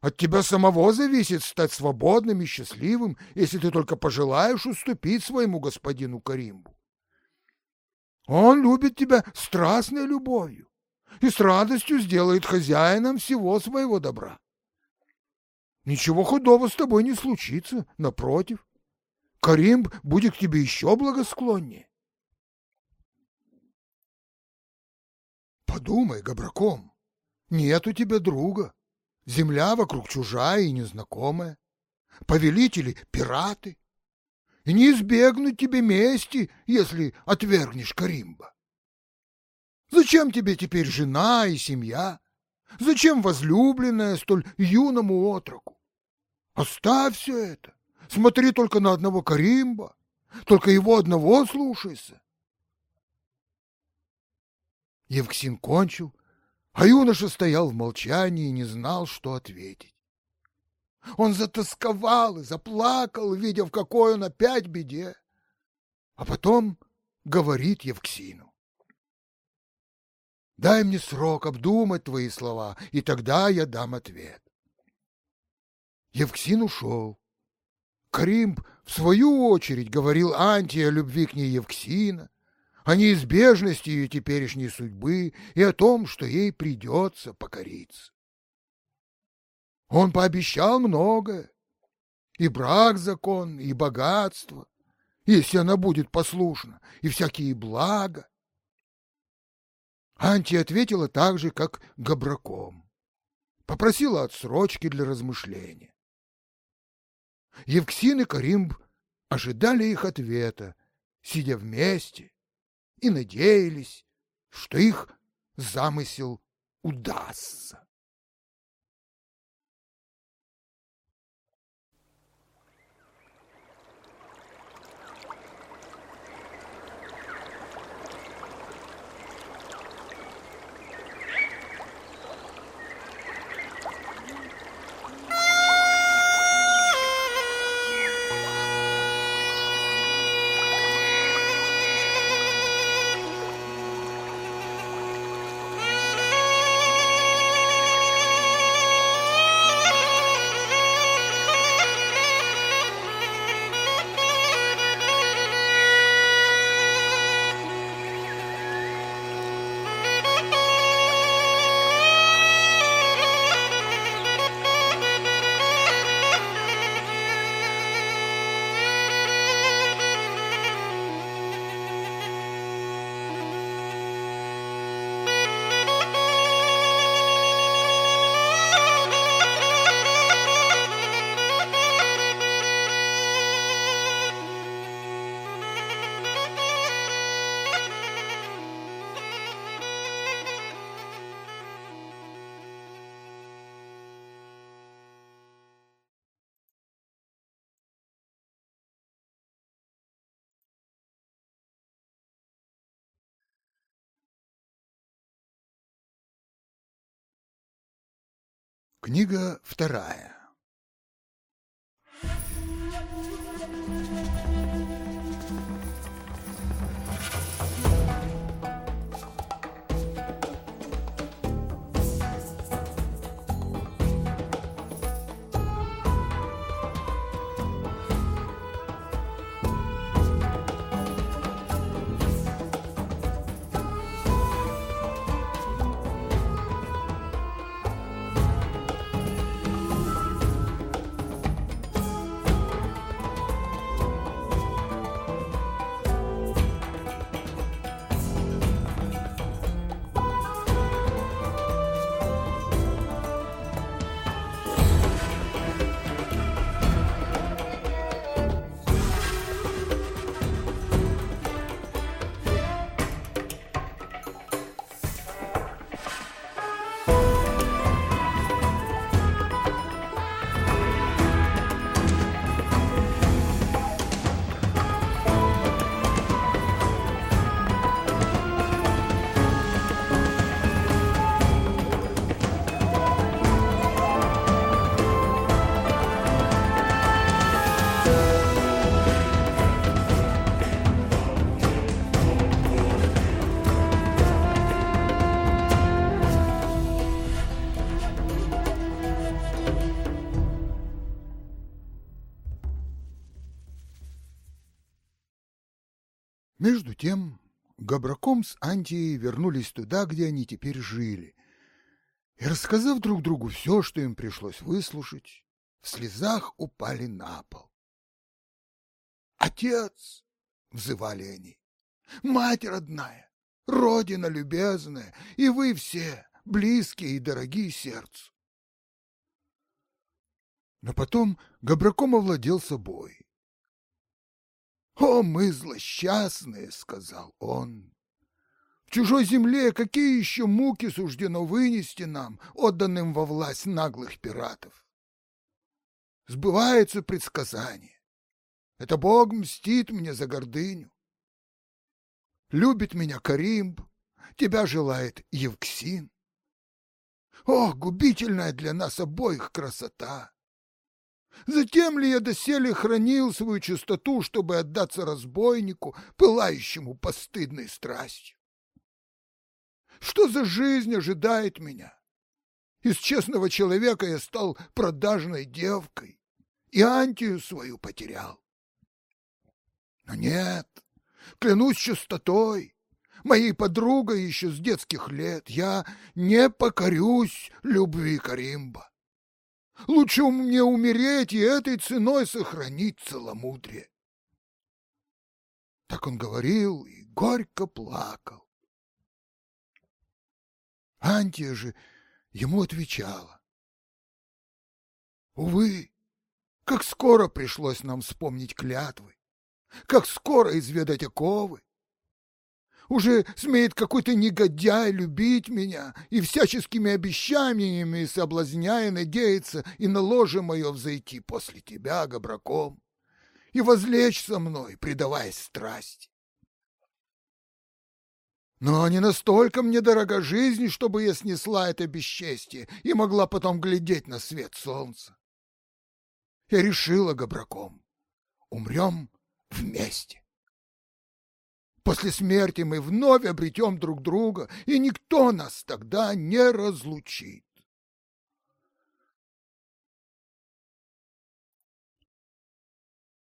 от тебя самого зависит стать свободным и счастливым, если ты только пожелаешь уступить своему господину Каримбу. Он любит тебя страстной любовью и с радостью сделает хозяином всего своего добра. Ничего худого с тобой не случится, напротив. Каримб будет к тебе еще благосклоннее. Подумай, Габраком, нет у тебя друга. Земля вокруг чужая и незнакомая. Повелители — пираты. И не избегнуть тебе мести, если отвергнешь Каримба. Зачем тебе теперь жена и семья? Зачем возлюбленная столь юному отроку? Оставь все это. Смотри только на одного Каримба. Только его одного слушайся. Евксин кончил, а юноша стоял в молчании и не знал, что ответить. Он затасковал и заплакал, видя, в какой он опять беде. А потом говорит Евксину. Дай мне срок обдумать твои слова, и тогда я дам ответ. Евксин ушел. Каримб, в свою очередь, говорил Анти о любви к ней Евксина, о неизбежности ее теперешней судьбы и о том, что ей придется покориться. Он пообещал многое, и брак закон, и богатство, если она будет послушна, и всякие блага. Анти ответила так же, как Габраком. Попросила отсрочки для размышления. Евксин и Каримб ожидали их ответа, сидя вместе, и надеялись, что их замысел удастся. Книга вторая. Габраком с Антией вернулись туда, где они теперь жили, и, рассказав друг другу все, что им пришлось выслушать, в слезах упали на пол. «Отец!» — взывали они. «Мать родная! Родина любезная! И вы все, близкие и дорогие сердцу!» Но потом Габраком овладел собой «О, мы злосчастные!» — сказал он. «В чужой земле какие еще муки суждено вынести нам, отданным во власть наглых пиратов? Сбывается предсказание. Это Бог мстит мне за гордыню. Любит меня Каримб, тебя желает Евксин. О, губительная для нас обоих красота! Затем ли я доселе хранил свою чистоту, чтобы отдаться разбойнику, пылающему постыдной страстью? Что за жизнь ожидает меня? Из честного человека я стал продажной девкой и антию свою потерял. Но нет, клянусь чистотой, моей подругой еще с детских лет, я не покорюсь любви Каримба. Лучше мне умереть и этой ценой сохранить целомудрие. Так он говорил и горько плакал. Антия же ему отвечала. Увы, как скоро пришлось нам вспомнить клятвы, как скоро изведать оковы. Уже смеет какой-то негодяй любить меня и всяческими обещаниями соблазняя надеяться и на ложе мое взойти после тебя, габраком, и возлечь со мной, предаваясь страсти. Но не настолько мне дорога жизнь, чтобы я снесла это бесчестие и могла потом глядеть на свет солнца. Я решила, Габраком, умрем вместе. После смерти мы вновь обретем друг друга, и никто нас тогда не разлучит.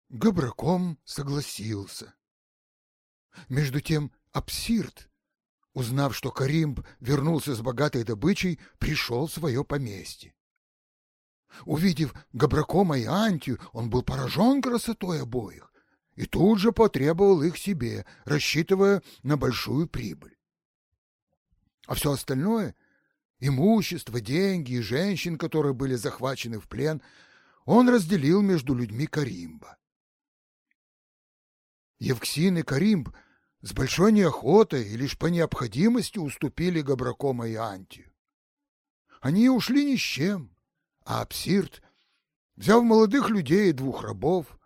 Габраком согласился. Между тем Апсирт, узнав, что Каримб вернулся с богатой добычей, пришел в свое поместье. Увидев Габракома и Антию, он был поражен красотой обоих и тут же потребовал их себе, рассчитывая на большую прибыль. А все остальное — имущество, деньги и женщин, которые были захвачены в плен — он разделил между людьми Каримба. Евксин и Каримб с большой неохотой и лишь по необходимости уступили Габракома и Антию. Они ушли ни с чем, а Апсирт, взяв молодых людей и двух рабов,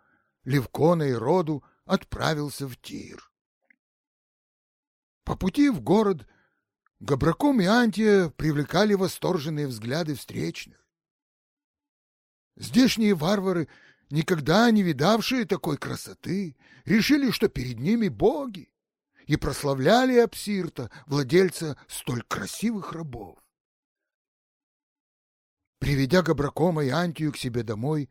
Левкона и Роду, отправился в Тир. По пути в город Габраком и Антия привлекали восторженные взгляды встречных. Здешние варвары, никогда не видавшие такой красоты, решили, что перед ними боги, и прославляли Апсирта, владельца столь красивых рабов. Приведя Габракома и Антию к себе домой,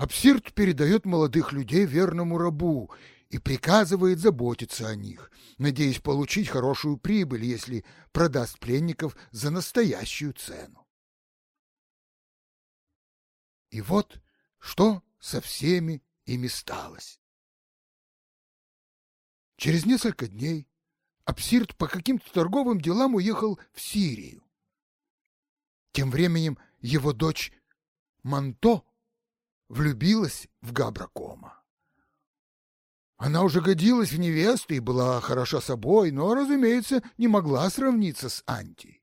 Апсирт передает молодых людей верному рабу и приказывает заботиться о них, надеясь получить хорошую прибыль, если продаст пленников за настоящую цену. И вот что со всеми ими сталось. Через несколько дней Апсирт по каким-то торговым делам уехал в Сирию. Тем временем его дочь Манто влюбилась в Габракома. Она уже годилась в невесты и была хороша собой, но, разумеется, не могла сравниться с Антией.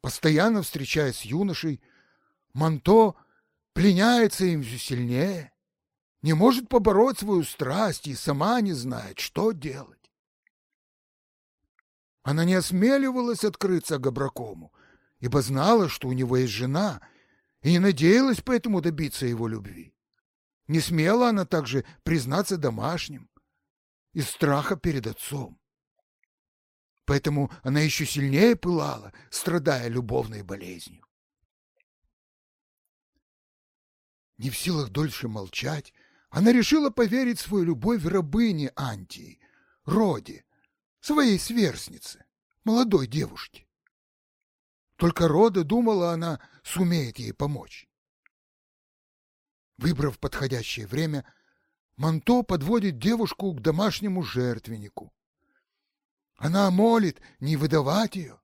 Постоянно встречаясь с юношей, Манто пленяется им все сильнее не может побороть свою страсть и сама не знает, что делать. Она не осмеливалась открыться Габракому, ибо знала, что у него есть жена, и не надеялась поэтому добиться его любви. Не смела она также признаться домашним из страха перед отцом. Поэтому она еще сильнее пылала, страдая любовной болезнью. Не в силах дольше молчать, она решила поверить свою любовь рабыне Антии, Роде, своей сверстнице, молодой девушке. Только Рода, думала она, сумеет ей помочь. Выбрав подходящее время, Манто подводит девушку к домашнему жертвеннику. Она молит не выдавать ее,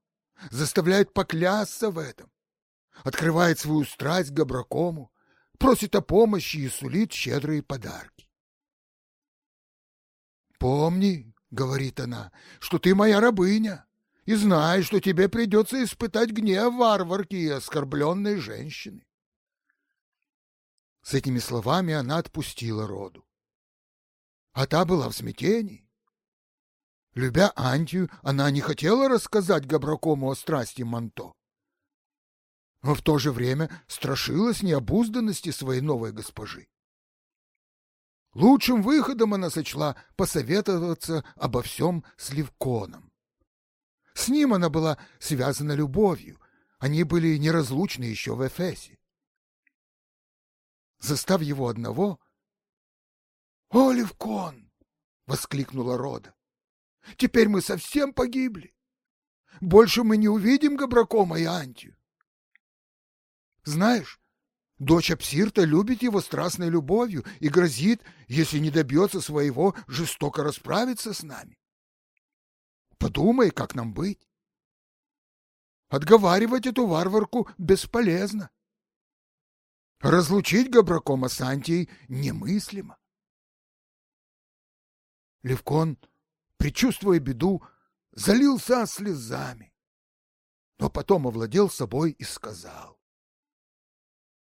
заставляет поклясться в этом, открывает свою страсть к Габракому, просит о помощи и сулит щедрые подарки. «Помни, — говорит она, — что ты моя рабыня, и знай, что тебе придется испытать гнев варварки и оскорбленной женщины». С этими словами она отпустила роду. А та была в смятении. Любя Антию, она не хотела рассказать Габракому о страсти Манто. но в то же время страшилась необузданности своей новой госпожи. Лучшим выходом она сочла посоветоваться обо всем с Левконом. С ним она была связана любовью, они были неразлучны еще в Эфесе. Застав его одного, «О, Левкон!» — воскликнула Рода. «Теперь мы совсем погибли. Больше мы не увидим Габракома и Антию. Знаешь, дочь Апсирта любит его страстной любовью и грозит, если не добьется своего, жестоко расправиться с нами. Подумай, как нам быть. Отговаривать эту варварку бесполезно. Разлучить Габракома с Антией немыслимо. Левкон, предчувствуя беду, залился слезами, но потом овладел собой и сказал.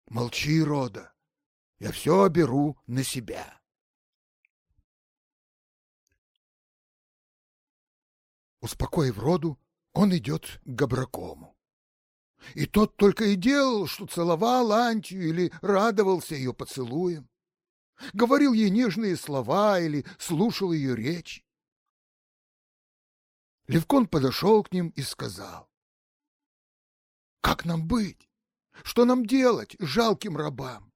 Молчи, Рода, я все беру на себя. Успокоив Роду, он идет к Габракому. И тот только и делал, что целовал Антию или радовался ее поцелуем, говорил ей нежные слова или слушал ее речь. Левкон подошел к ним и сказал, «Как нам быть? Что нам делать, жалким рабам?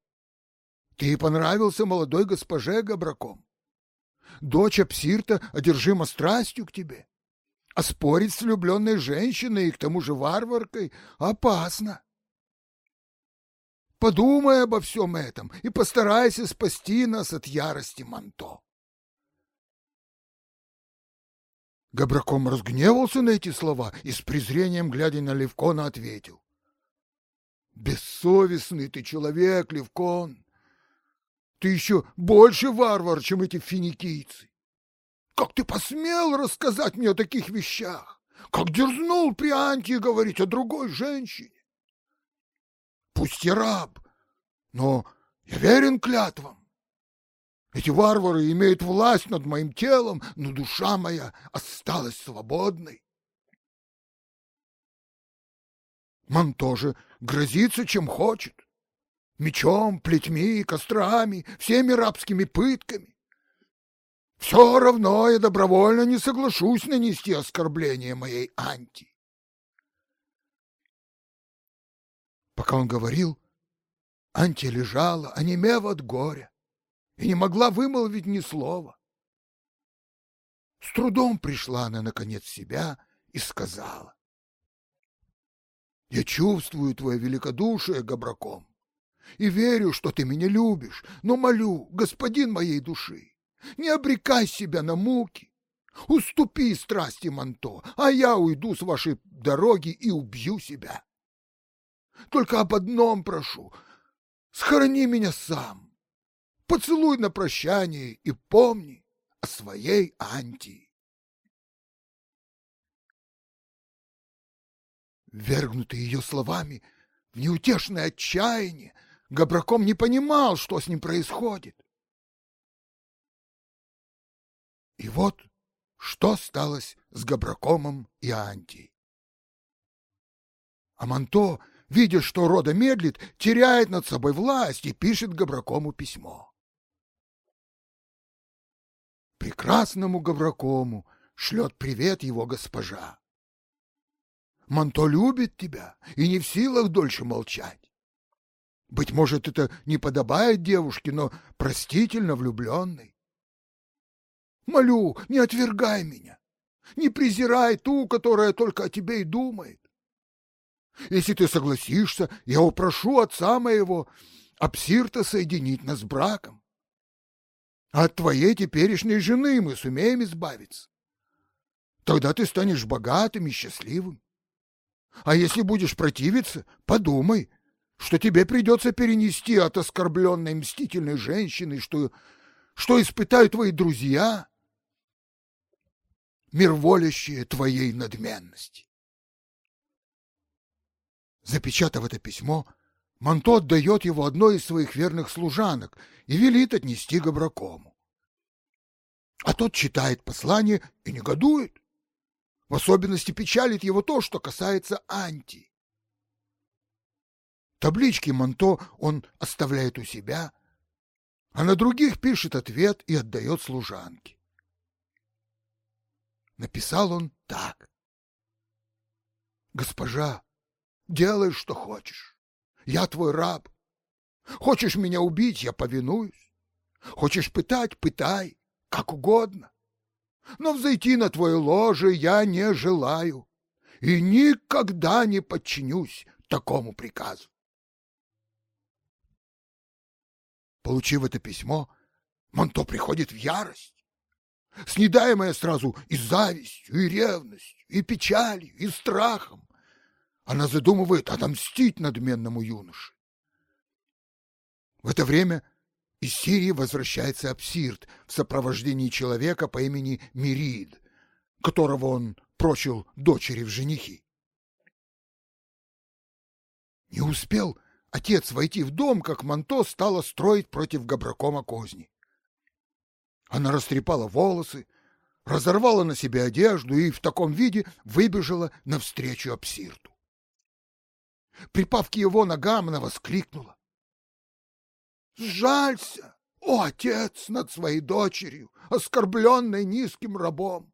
Ты понравился молодой госпоже Габраком. Дочь Апсирта одержима страстью к тебе. А спорить с влюбленной женщиной и к тому же варваркой опасно. Подумай обо всем этом и постарайся спасти нас от ярости Манто. Габраком разгневался на эти слова и с презрением, глядя на Левкона, ответил. Бессовестный ты человек, Левкон. Ты еще больше варвар, чем эти финикийцы. Как ты посмел рассказать мне о таких вещах? Как дерзнул при Антии говорить о другой женщине? Пусть я раб, но я верен клятвам. Эти варвары имеют власть над моим телом, но душа моя осталась свободной. Ман тоже грозится, чем хочет. Мечом, плетьми, кострами, всеми рабскими пытками. Все равно я добровольно не соглашусь нанести оскорбление моей анти. Пока он говорил, Анти лежала, онемев от горя, и не могла вымолвить ни слова. С трудом пришла она, наконец, в себя и сказала. Я чувствую твое великодушие, Габраком, и верю, что ты меня любишь, но молю, господин моей души, не обрекай себя на муки. Уступи страсти Манто, а я уйду с вашей дороги и убью себя. Только об одном прошу — схорони меня сам. Поцелуй на прощание и помни о своей Антии. Вергнутый ее словами в неутешное отчаяние, Габраком не понимал, что с ним происходит. И вот что сталось с Габракомом и Антией. Аманто, видя, что рода медлит, теряет над собой власть и пишет Габракому письмо. Прекрасному Габракому шлет привет его госпожа. Манто любит тебя и не в силах дольше молчать. Быть может, это не подобает девушке, но простительно влюбленной. Молю, не отвергай меня, не презирай ту, которая только о тебе и думает. Если ты согласишься, я упрошу отца моего, Апсирта, соединить нас с браком. А от твоей теперешней жены мы сумеем избавиться. Тогда ты станешь богатым и счастливым. А если будешь противиться, подумай, что тебе придется перенести от оскорбленной мстительной женщины, что, что испытают твои друзья, мирволящие твоей надменности. Запечатав это письмо, Манто отдает его одной из своих верных служанок и велит отнести Габракому. А тот читает послание и негодует. В особенности печалит его то, что касается Анти. Таблички Манто он оставляет у себя, а на других пишет ответ и отдает служанке. Написал он так. «Госпожа, делай, что хочешь. Я твой раб. Хочешь меня убить, я повинуюсь. Хочешь пытать, пытай, как угодно. Но взойти на твое ложе я не желаю и никогда не подчинюсь такому приказу. Получив это письмо, Монто приходит в ярость, снедаемая сразу и завистью, и ревностью, и печалью, и страхом. Она задумывает отомстить надменному юноше. В это время из Сирии возвращается Апсирт в сопровождении человека по имени Мирид, которого он прочил дочери в женихи. Не успел отец войти в дом, как Манто стала строить против Габракома козни. Она растрепала волосы, разорвала на себе одежду и в таком виде выбежала навстречу Апсирту. Припав к его ногам, она воскликнула. «Сжалься, о отец, над своей дочерью, оскорбленной низким рабом!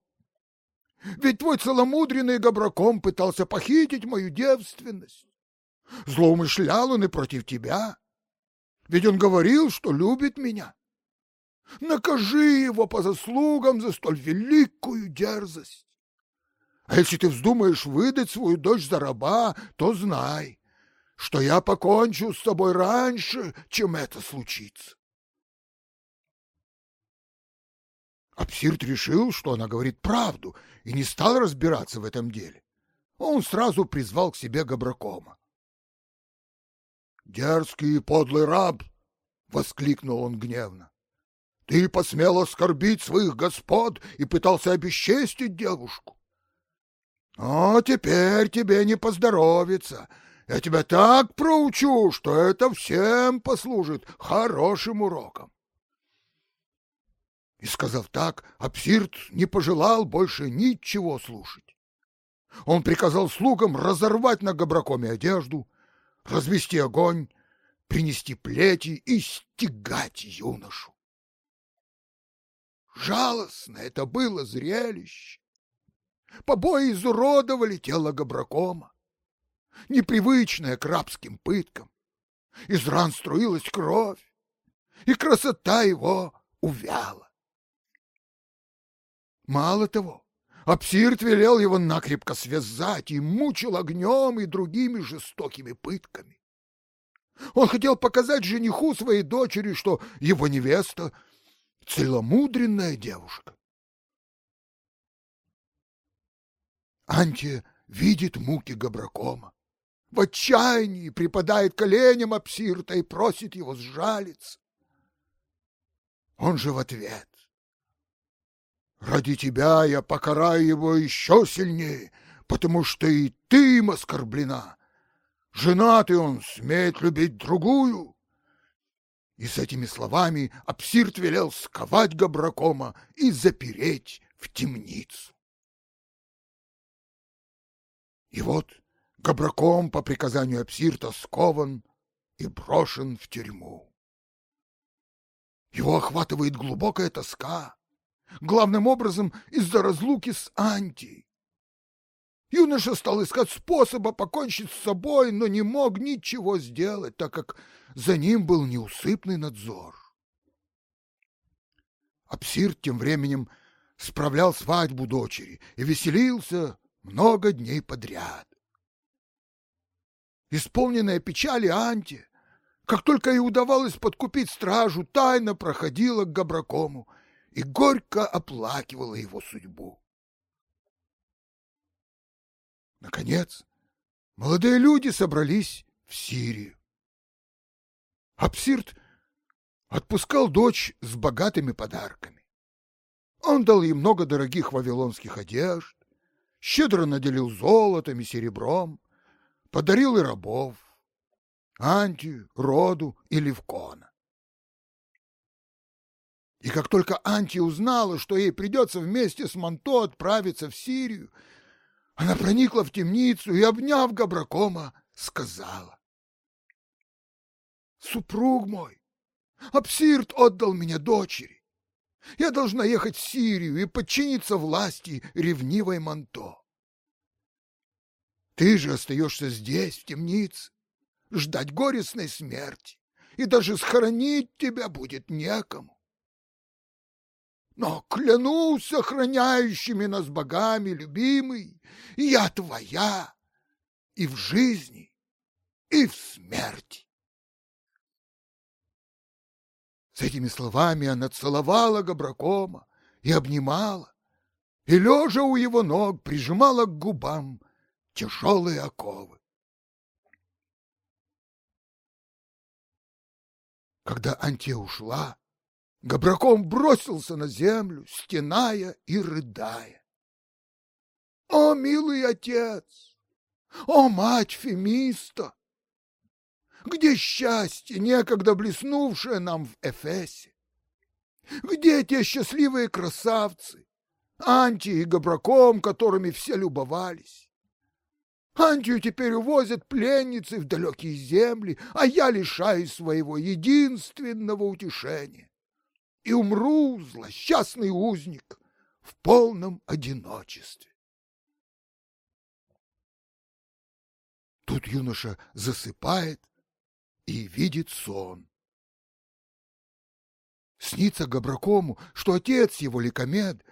Ведь твой целомудренный Габраком пытался похитить мою девственность. Злоумышлял он и против тебя. Ведь он говорил, что любит меня. Накажи его по заслугам за столь великую дерзость. А если ты вздумаешь выдать свою дочь за раба, то знай, что я покончу с тобой раньше, чем это случится. Апсирт решил, что она говорит правду, и не стал разбираться в этом деле. Он сразу призвал к себе Габракома. «Дерзкий и подлый раб!» — воскликнул он гневно. «Ты посмел оскорбить своих господ и пытался обесчестить девушку. А теперь тебе не поздоровится. Я тебя так проучу, что это всем послужит хорошим уроком». И, сказав так, Апсирт не пожелал больше ничего слушать. Он приказал слугам разорвать на Габракоме одежду, развести огонь, принести плети и стегать юношу. Жалостно это было зрелище. Побои изуродовали тело Габракома, непривычное к рабским пыткам. Из ран струилась кровь, и красота его увяла. Мало того, Апсирт велел его накрепко связать и мучил огнем и другими жестокими пытками. Он хотел показать жениху своей дочери, что его невеста — целомудренная девушка. Антия видит муки Габракома. В отчаянии припадает коленям Апсирта и просит его сжалиться. Он же в ответ. Ради тебя я покараю его еще сильнее, потому что и ты им оскорблена. Женатый он смеет любить другую. И с этими словами Апсирт велел сковать Габракома и запереть в темницу. И вот Габраком по приказанию Апсирта скован и брошен в тюрьму. Его охватывает глубокая тоска главным образом из-за разлуки с Анти. Юноша стал искать способа покончить с собой, но не мог ничего сделать, так как за ним был неусыпный надзор. Апсир тем временем справлял свадьбу дочери и веселился много дней подряд. Исполненная печали Анти, как только ей удавалось подкупить стражу, тайно проходила к Габракому — и горько оплакивала его судьбу. Наконец, молодые люди собрались в Сирию. Апсирт отпускал дочь с богатыми подарками. Он дал ей много дорогих вавилонских одежд, щедро наделил золотом и серебром, подарил и рабов, Антию, Роду и Левкона. И как только Анти узнала, что ей придется вместе с Манто отправиться в Сирию, она проникла в темницу и, обняв Габракома, сказала. Супруг мой, Апсирт отдал меня дочери. Я должна ехать в Сирию и подчиниться власти ревнивой Манто. Ты же остаешься здесь, в темнице, ждать горестной смерти, и даже схоронить тебя будет некому. Но клянусь сохраняющими нас богами, любимый, я твоя и в жизни, и в смерти. С этими словами она целовала Габракома и обнимала, и, лежа у его ног, прижимала к губам тяжелые оковы. Когда Антия ушла, Габраком бросился на землю, стеная и рыдая. «О, милый отец! О, мать Фемиста! Где счастье, некогда блеснувшее нам в Эфесе? Где те счастливые красавцы, Антии и Габраком, которыми все любовались? Антию теперь увозят пленницы в далекие земли, а я лишаюсь своего единственного утешения и умру, злосчастный узник, в полном одиночестве. Тут юноша засыпает и видит сон. Снится Габракому, что отец его Ликомед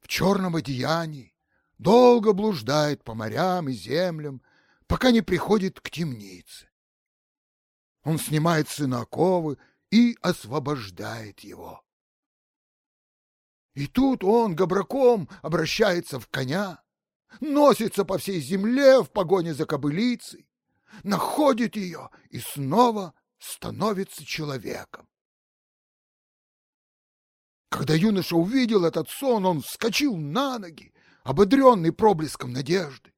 в черном одеянии долго блуждает по морям и землям, пока не приходит к темнице. Он снимает сына оковы и освобождает его. И тут он габраком обращается в коня, носится по всей земле в погоне за кобылицей, находит ее и снова становится человеком. Когда юноша увидел этот сон, он вскочил на ноги, ободренный проблеском надежды.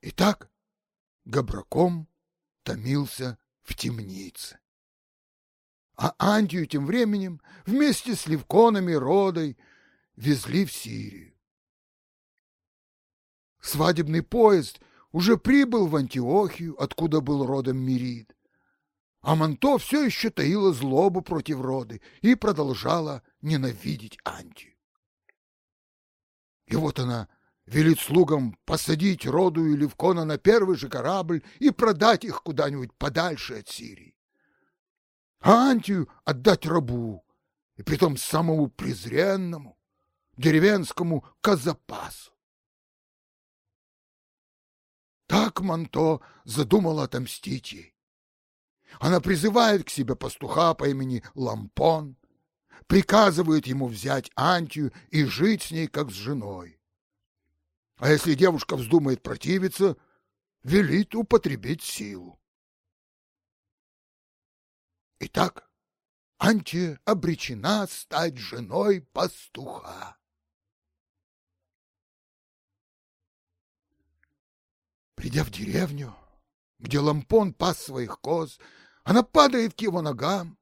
Итак, Габраком томился в темнице. А Антию тем временем вместе с Левконом и Родой везли в Сирию. Свадебный поезд уже прибыл в Антиохию, откуда был родом Мирид. А Манто все еще таила злобу против Роды и продолжала ненавидеть Антию. И вот она велит слугам посадить Роду и Левкона на первый же корабль и продать их куда-нибудь подальше от Сирии. А Антию отдать рабу, и притом самому презренному, деревенскому казапасу. Так Манто задумала отомстить ей. Она призывает к себе пастуха по имени Лампон, приказывает ему взять Антию и жить с ней, как с женой. А если девушка вздумает противиться, велит употребить силу. Итак, Антия обречена стать женой пастуха. Придя в деревню, где Лампон пас своих коз, она падает к его ногам,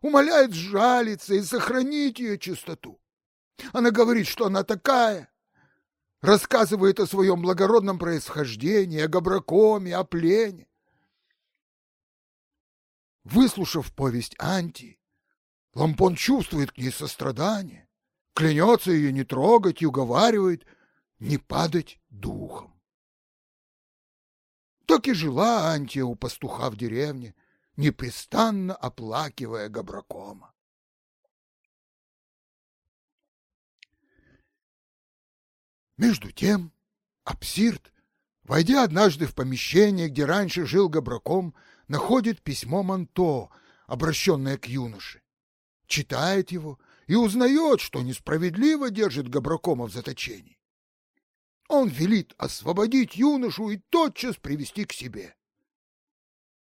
умоляет сжалиться и сохранить ее чистоту. Она говорит, что она такая, рассказывает о своем благородном происхождении, о Габракоме, о плене. Выслушав повесть Анти, Лампон чувствует к ней сострадание, клянется ее не трогать и уговаривает не падать духом. Так и жила Антия у пастуха в деревне, непрестанно оплакивая Габракома. Между тем Апсирт, войдя однажды в помещение, где раньше жил Габраком, находит письмо Манто, обращенное к юноше, читает его и узнает, что несправедливо держит Габракома в заточении он велит освободить юношу и тотчас привести к себе.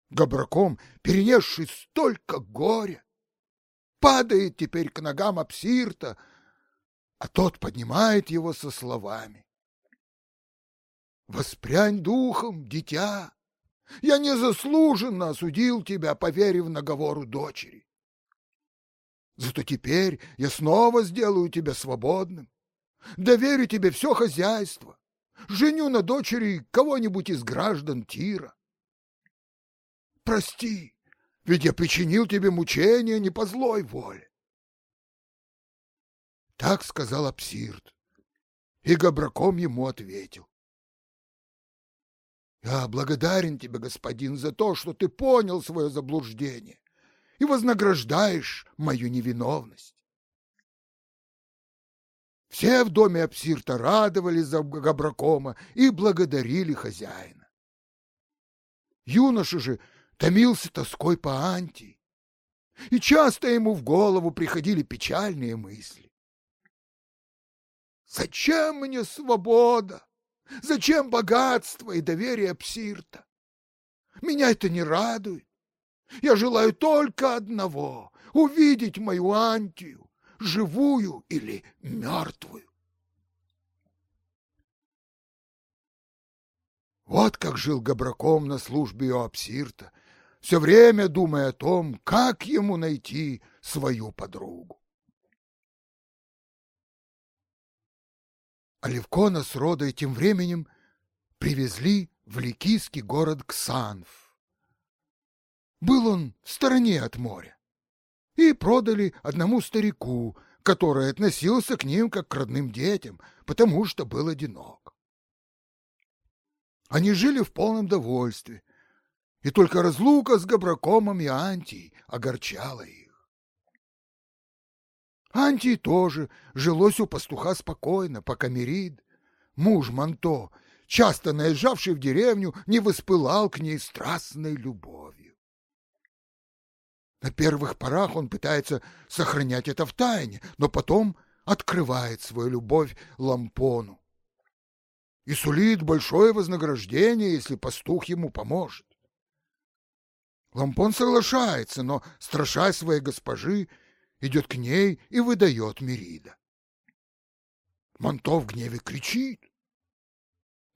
Габраком, перенесший столько горя, падает теперь к ногам Апсирта, а тот поднимает его со словами. «Воспрянь духом, дитя! Я незаслуженно осудил тебя, поверив наговору дочери. Зато теперь я снова сделаю тебя свободным доверю тебе все хозяйство, женю на дочери кого-нибудь из граждан Тира. прости, ведь я причинил тебе мучения не по злой воле. Так сказал Апсирт, и Габраком ему ответил. Я благодарен тебе, господин, за то, что ты понял свое заблуждение и вознаграждаешь мою невиновность. Все в доме Апсирта радовались за Габракома и благодарили хозяина. Юноша же томился тоской по Антии, и часто ему в голову приходили печальные мысли. Зачем мне свобода? Зачем богатство и доверие Псирта? Меня это не радует. Я желаю только одного — увидеть мою Антию, живую или мертвую. Вот как жил Габраком на службе у Апсирта, все время думая о том, как ему найти свою подругу. А Левкона с Родой тем временем привезли в ликийский город Ксанф. Был он в стороне от моря. И продали одному старику, который относился к ним как к родным детям, потому что был одинок. Они жили в полном довольстве, и только разлука с Габракомом и Антией огорчала их. Антии тоже жилось у пастуха спокойно, пока Мерид, муж Манто, часто наезжавший в деревню, не воспылал к ней страстной любовью. На первых порах он пытается сохранять это в тайне, но потом открывает свою любовь Лампону и сулит большое вознаграждение, если пастух ему поможет. Лампон соглашается, но, страшась своей госпожи, идет к ней и выдает Мерида. Манто в гневе кричит.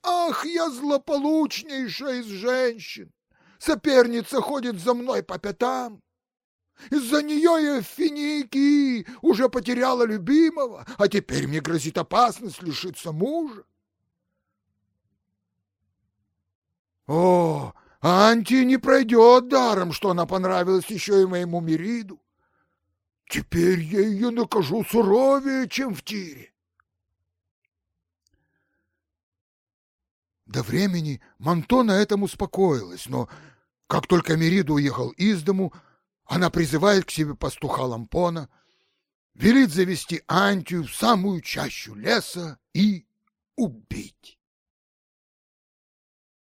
«Ах, я злополучнейшая из женщин! Соперница ходит за мной по пятам. Из-за нее я в Финикии уже потеряла любимого, а теперь мне грозит опасность лишиться мужа. О, Анти не пройдет даром, что она понравилась еще и моему Мериду. Теперь я ее накажу суровее, чем в тире. До времени Манто на этом успокоилась, но как только Мерида уехал из дому, она призывает к себе пастуха Лампона, велит завести Антию в самую чащу леса и убить.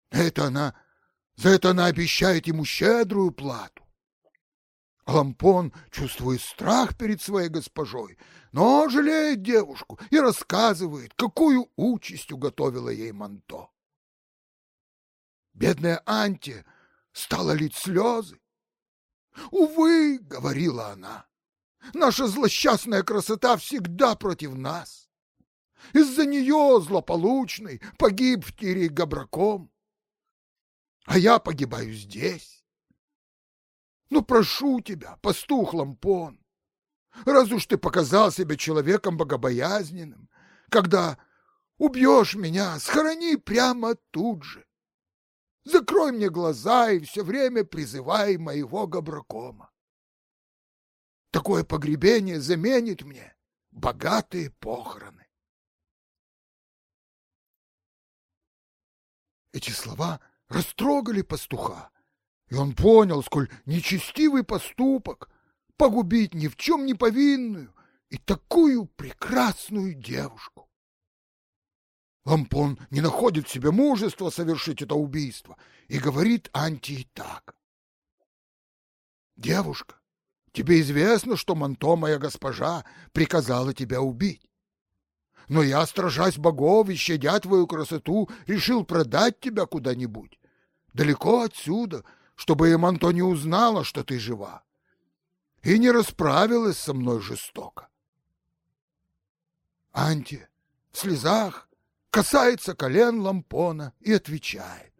Это она, за это она обещает ему щедрую плату. Лампон чувствует страх перед своей госпожой, но жалеет девушку и рассказывает, какую участь уготовила ей Манто. Бедная Антия стала лить слезы. «Увы», — говорила она, — «наша злосчастная красота всегда против нас. Из-за нее злополучный погиб в тире Габраком, а я погибаю здесь. Ну, прошу тебя, пастух Лампон, раз уж ты показал себя человеком богобоязненным, когда убьешь меня, схорони прямо тут же. Закрой мне глаза и все время призывай моего габракома. Такое погребение заменит мне богатые похороны. Эти слова растрогали пастуха, и он понял, сколь нечестивый поступок погубить ни в чем не повинную и такую прекрасную девушку. Лампон не находит в себе мужества совершить это убийство и говорит Антии так. «Девушка, тебе известно, что Манто, моя госпожа, приказала тебя убить. Но я, стражась богов и щадя твою красоту, решил продать тебя куда-нибудь, далеко отсюда, чтобы Эманто не узнала, что ты жива, и не расправилась со мной жестоко. Анти в слезах касается колен лампона и отвечает.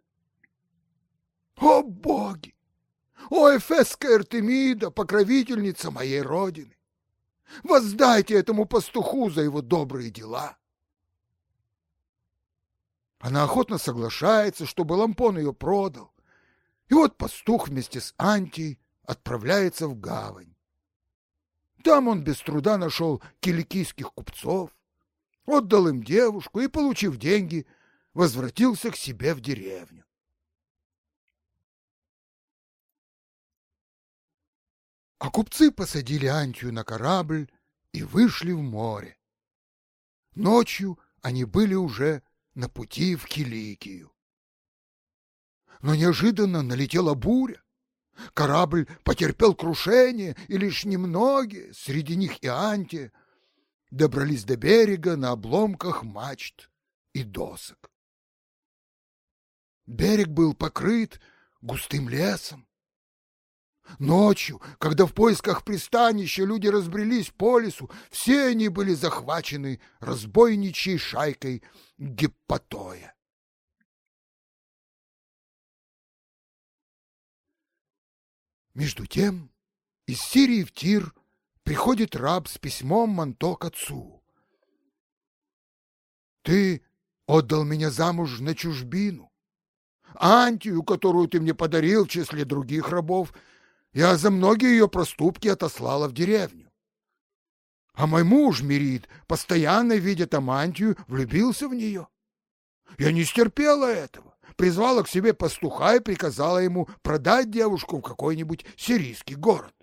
«О, боги! О, Эфесская Артемида, покровительница моей родины! Воздайте этому пастуху за его добрые дела!» Она охотно соглашается, чтобы лампон ее продал, И вот пастух вместе с Антией отправляется в гавань. Там он без труда нашел киликийских купцов, отдал им девушку и, получив деньги, возвратился к себе в деревню. А купцы посадили Антию на корабль и вышли в море. Ночью они были уже на пути в Киликию. Но неожиданно налетела буря. Корабль потерпел крушение, и лишь немногие, среди них и Антия, добрались до берега на обломках мачт и досок. Берег был покрыт густым лесом. Ночью, когда в поисках пристанища люди разбрелись по лесу, все они были захвачены разбойничьей шайкой Геппатоя. Между тем из Сирии в Тир приходит раб с письмом Манто к отцу. «Ты отдал меня замуж на чужбину. Антию, которую ты мне подарил в числе других рабов, я за многие ее проступки отослала в деревню. А мой муж, Мирит, постоянно, видя там Антию, влюбился в нее. Я не стерпела этого призвала к себе пастуха и приказала ему продать девушку в какой-нибудь сирийский город.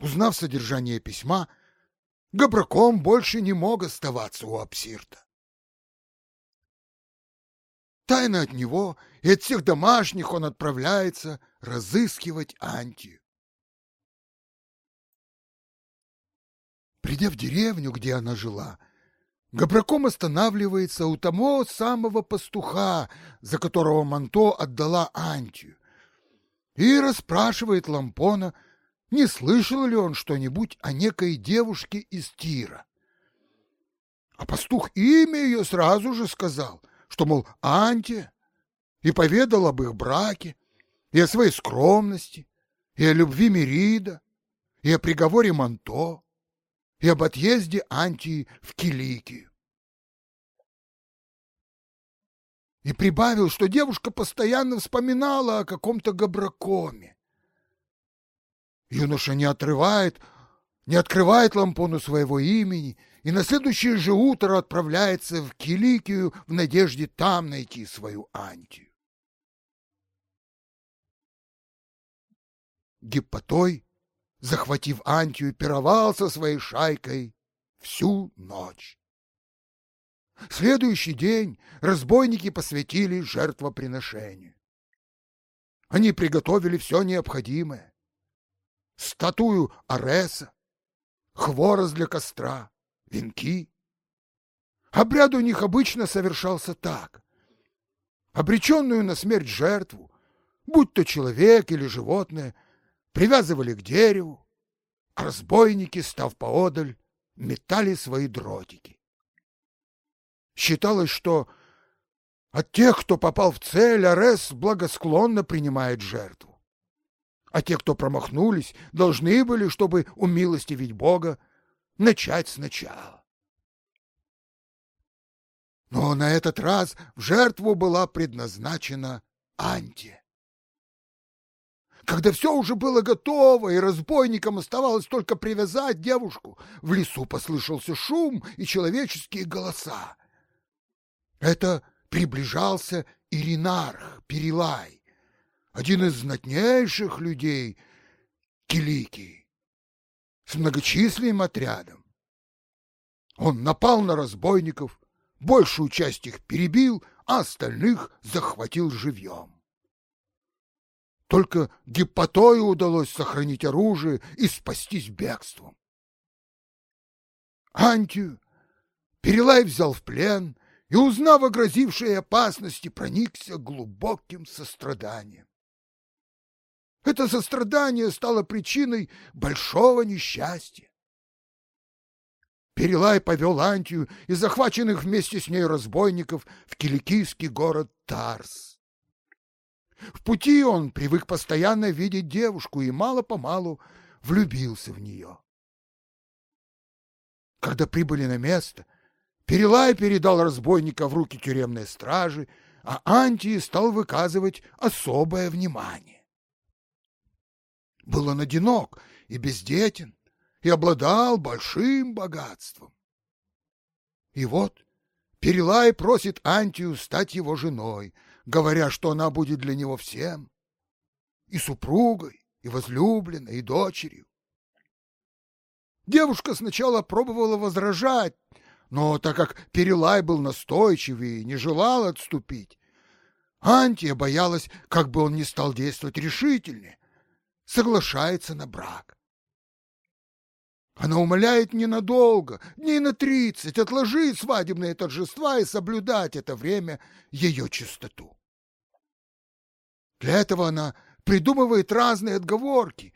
Узнав содержание письма, Габраком больше не мог оставаться у Апсирта. Тайно от него и от всех домашних он отправляется разыскивать Антию. Придя в деревню, где она жила, Габраком останавливается у того самого пастуха, за которого Манто отдала Антию, и расспрашивает Лампона, не слышал ли он что-нибудь о некой девушке из Тира. А пастух имя ее сразу же сказал, что, мол, Антия, и поведал об их браке, и о своей скромности, и о любви Мерида, и о приговоре Манто и об отъезде Антии в Киликию. И прибавил, что девушка постоянно вспоминала о каком-то габракоме. Юноша не отрывает, не открывает лампону своего имени и на следующее же утро отправляется в Киликию в надежде там найти свою Антию. Гиппотой захватив Антию, пировал со своей шайкой всю ночь. Следующий день разбойники посвятили жертвоприношению. Они приготовили все необходимое. Статую Ареса, хворост для костра, венки. Обряд у них обычно совершался так. Обреченную на смерть жертву, будь то человек или животное, привязывали к дереву, а разбойники, став поодаль, метали свои дротики. Считалось, что от тех, кто попал в цель, Арес благосклонно принимает жертву. А те, кто промахнулись, должны были, чтобы умилостивить Бога, начать сначала. Но на этот раз в жертву была предназначена Антия. Когда все уже было готово, и разбойникам оставалось только привязать девушку, в лесу послышался шум и человеческие голоса. Это приближался Иринарх Перелай, один из знатнейших людей Киликии, с многочисленным отрядом. Он напал на разбойников, большую часть их перебил, а остальных захватил живьем. Только Гиппотою удалось сохранить оружие и спастись бегством. Антию Перелай взял в плен и, узнав о грозившей опасности, проникся глубоким состраданием. Это сострадание стало причиной большого несчастья. Перелай повел Антию и захваченных вместе с ней разбойников в киликийский город Тарс. В пути он привык постоянно видеть девушку и мало-помалу влюбился в нее. Когда прибыли на место, Перелай передал разбойника в руки тюремной стражи, а Антии стал выказывать особое внимание. Был он одинок и бездетен, и обладал большим богатством. И вот Перелай просит Антию стать его женой, говоря, что она будет для него всем, и супругой, и возлюбленной, и дочерью. Девушка сначала пробовала возражать, но так как Перелай был настойчив и не желал отступить, Антия боялась, как бы он не стал действовать решительнее, соглашается на брак. Она умоляет ненадолго, дней на тридцать, отложить свадебные торжества и соблюдать это время ее чистоту. Для этого она придумывает разные отговорки,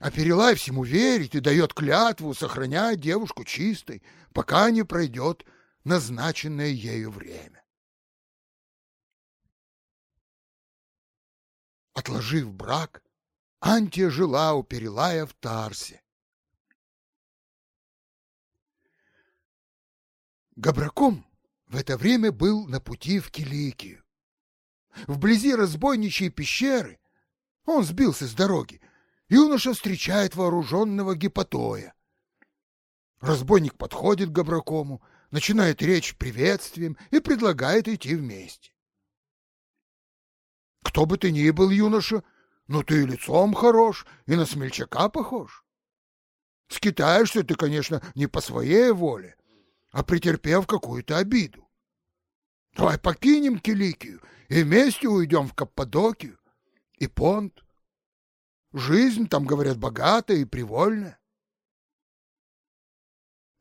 а Перелай всему верит и дает клятву сохранять девушку чистой, пока не пройдет назначенное ею время. Отложив брак, Антия жила у Перелая в Тарсе. Габраком в это время был на пути в Киликию. Вблизи разбойничьей пещеры он сбился с дороги. Юноша встречает вооруженного гипотоя. Разбойник подходит к Габракому, начинает речь приветствием и предлагает идти вместе. «Кто бы ты ни был, юноша, но ты и лицом хорош, и на смельчака похож. Скитаешься ты, конечно, не по своей воле, а претерпев какую-то обиду. Давай покинем Киликию и вместе уйдем в Каппадокию и Понт. Жизнь там, говорят, богатая и привольная.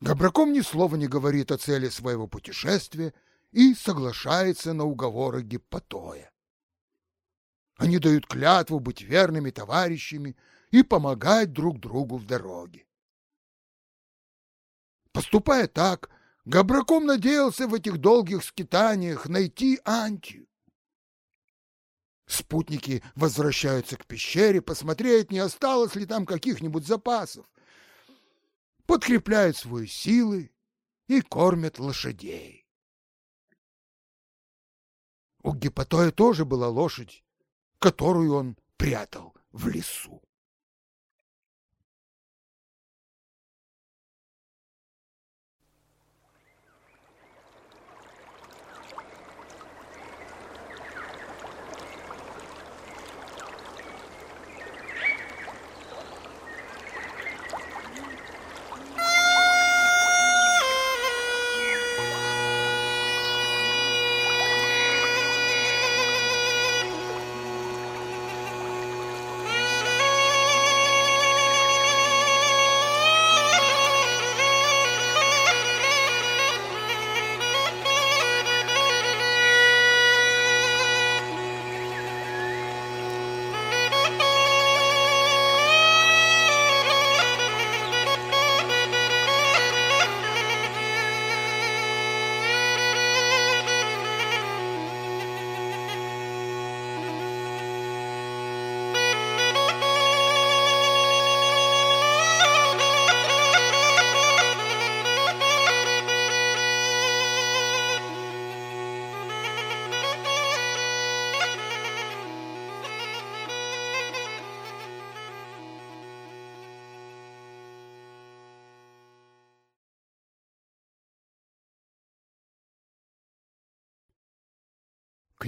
Габраком ни слова не говорит о цели своего путешествия и соглашается на уговоры Гиппотоя. Они дают клятву быть верными товарищами и помогать друг другу в дороге. Поступая так, Габраком надеялся в этих долгих скитаниях найти Антию. Спутники возвращаются к пещере посмотреть, не осталось ли там каких-нибудь запасов. Подкрепляют свои силы и кормят лошадей. У Гипотоя тоже была лошадь, которую он прятал в лесу.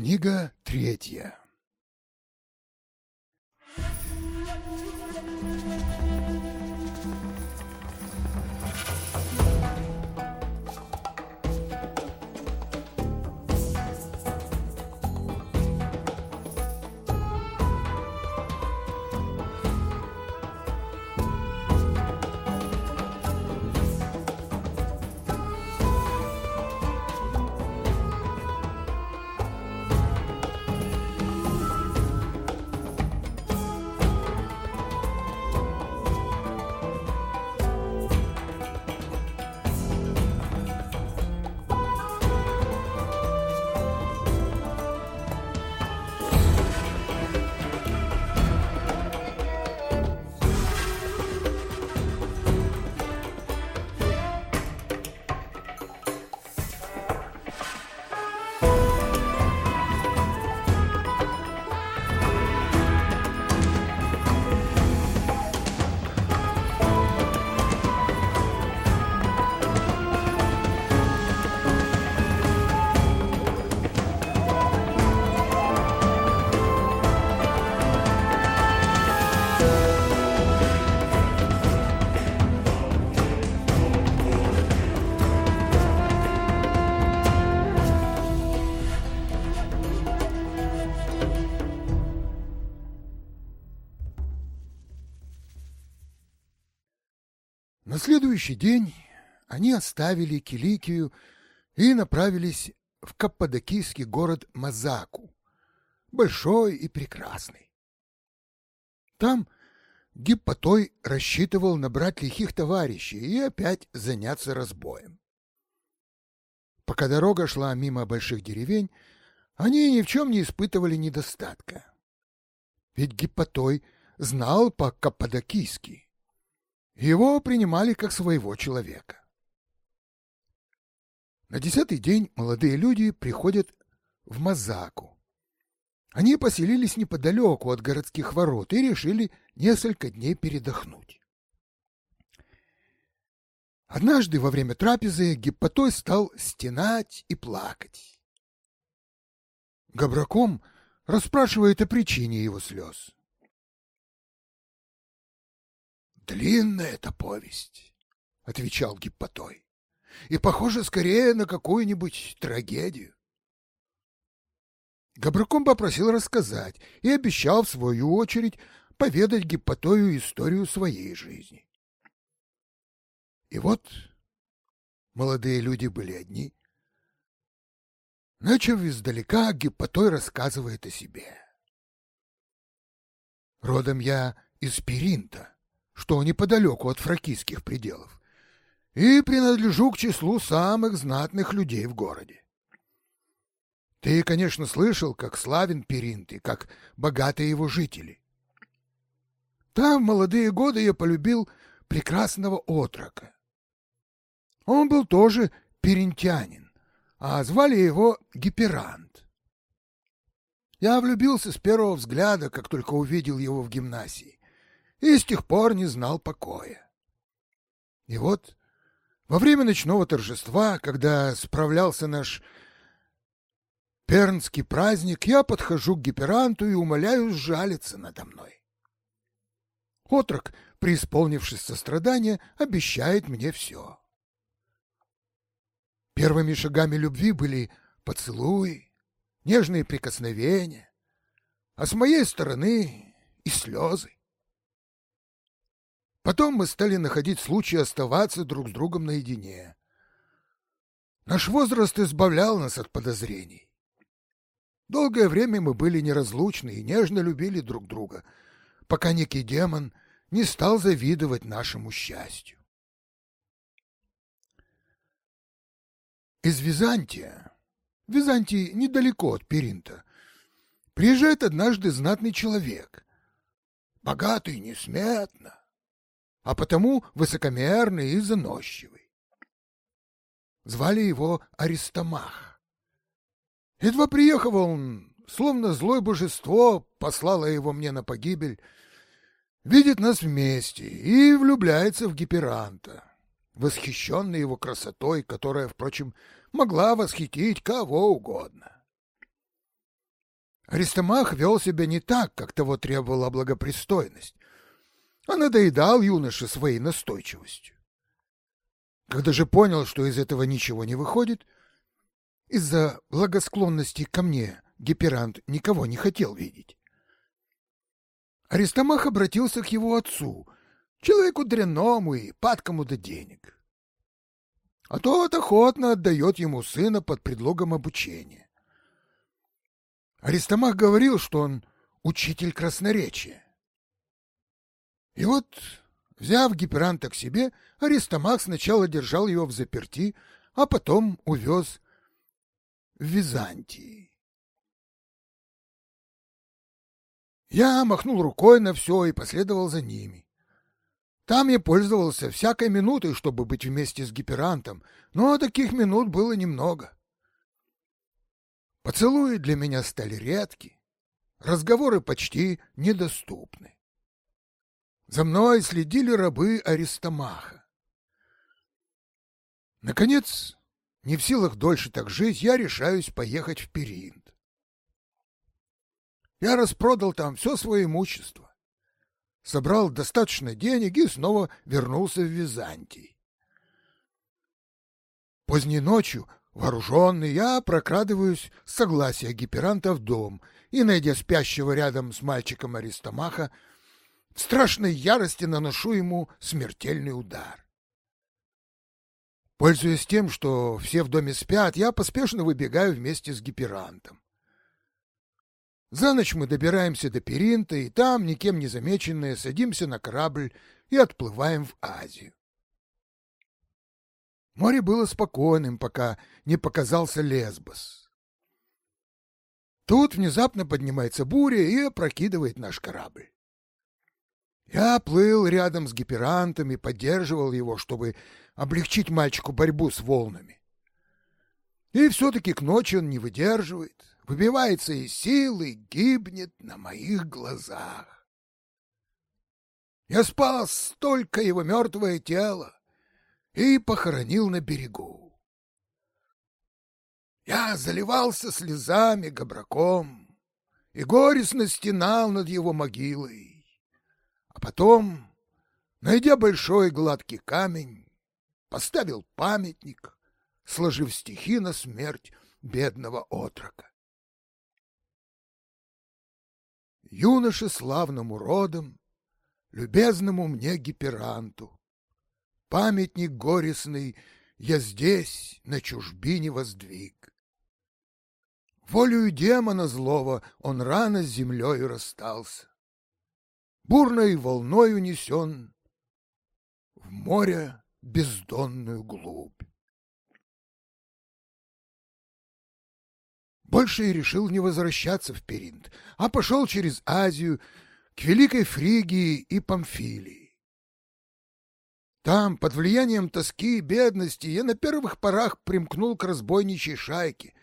Книга третья. Следующий день они оставили Киликию и направились в каппадокийский город Мазаку, большой и прекрасный. Там Гиппотой рассчитывал набрать лихих товарищей и опять заняться разбоем. Пока дорога шла мимо больших деревень, они ни в чем не испытывали недостатка. Ведь Гиппотой знал по-каппадокийски. Его принимали как своего человека. На десятый день молодые люди приходят в Мазаку. Они поселились неподалеку от городских ворот и решили несколько дней передохнуть. Однажды во время трапезы Гиппотой стал стенать и плакать. Габраком расспрашивает о причине его слез. «Длинная эта повесть», — отвечал Гиппотой, — «и похоже скорее на какую-нибудь трагедию». Габраком попросил рассказать и обещал, в свою очередь, поведать Гиппотою историю своей жизни. И вот молодые люди были одни. Начав издалека, Гиппотой рассказывает о себе. Родом я из Перинта, что неподалеку от фракийских пределов, и принадлежу к числу самых знатных людей в городе. Ты, конечно, слышал, как славен Перинт и как богаты его жители. Там в молодые годы я полюбил прекрасного отрока. Он был тоже перинтянин, а звали его Гиперант. Я влюбился с первого взгляда, как только увидел его в гимнасии и с тех пор не знал покоя. И вот во время ночного торжества, когда справлялся наш пернский праздник, я подхожу к гиперанту и умоляю сжалиться надо мной. Отрок, преисполнившись сострадания, обещает мне все. Первыми шагами любви были поцелуи, нежные прикосновения, а с моей стороны и слезы. Потом мы стали находить случаи оставаться друг с другом наедине. Наш возраст избавлял нас от подозрений. Долгое время мы были неразлучны и нежно любили друг друга, пока некий демон не стал завидовать нашему счастью. Из Византия, Византий недалеко от Перинта, приезжает однажды знатный человек, богатый несметно, а потому высокомерный и заносчивый. Звали его Аристомах. Едва приехал он, словно злое божество послало его мне на погибель, видит нас вместе и влюбляется в Гиперанта, восхищенный его красотой, которая, впрочем, могла восхитить кого угодно. Аристомах вел себя не так, как того требовала благопристойность а надоедал юноше своей настойчивостью. Когда же понял, что из этого ничего не выходит, из-за благосклонности ко мне Гиперант никого не хотел видеть. Аристомах обратился к его отцу, человеку дряному и падкому до денег. А тот охотно отдает ему сына под предлогом обучения. Аристомах говорил, что он учитель красноречия. И вот, взяв Гиперанта к себе, Аристомах сначала держал его в заперти, а потом увез в Византии. Я махнул рукой на все и последовал за ними. Там я пользовался всякой минутой, чтобы быть вместе с Гиперантом, но таких минут было немного. Поцелуи для меня стали редки, разговоры почти недоступны. За мной следили рабы Аристомаха. Наконец, не в силах дольше так жить, я решаюсь поехать в Перинт. Я распродал там все свое имущество, собрал достаточно денег и снова вернулся в Византий. Поздней ночью, вооруженный, я прокрадываюсь с согласия Гиперанта в дом и, найдя спящего рядом с мальчиком Аристомаха, страшной ярости наношу ему смертельный удар. Пользуясь тем, что все в доме спят, я поспешно выбегаю вместе с гиперантом. За ночь мы добираемся до Перинта, и там, никем не замеченные, садимся на корабль и отплываем в Азию. Море было спокойным, пока не показался Лесбос. Тут внезапно поднимается буря и опрокидывает наш корабль. Я плыл рядом с гиперантом и поддерживал его, чтобы облегчить мальчику борьбу с волнами. И все-таки к ночи он не выдерживает, выбивается из сил и гибнет на моих глазах. Я спас только его мертвое тело и похоронил на берегу. Я заливался слезами габраком и горестно стенал над его могилой. А потом, найдя большой гладкий камень, поставил памятник, сложив стихи на смерть бедного отрока. Юноше славному родом, любезному мне гиперанту, памятник горестный я здесь, на чужбине воздвиг. Волею демона злого он рано с землею расстался бурной волной унесен в море бездонную глубь. Больше и решил не возвращаться в Перинт, а пошел через Азию к Великой Фригии и Памфилии. Там, под влиянием тоски и бедности, я на первых порах примкнул к разбойничьей шайке,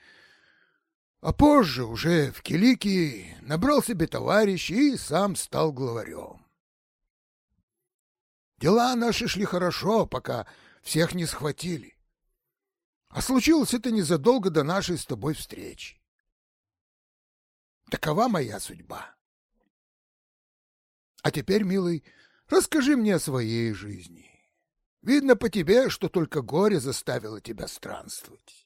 а позже, уже в Киликии, набрал себе товарищей и сам стал главарем. Дела наши шли хорошо, пока всех не схватили. А случилось это незадолго до нашей с тобой встречи. Такова моя судьба. А теперь, милый, расскажи мне о своей жизни. Видно по тебе, что только горе заставило тебя странствовать.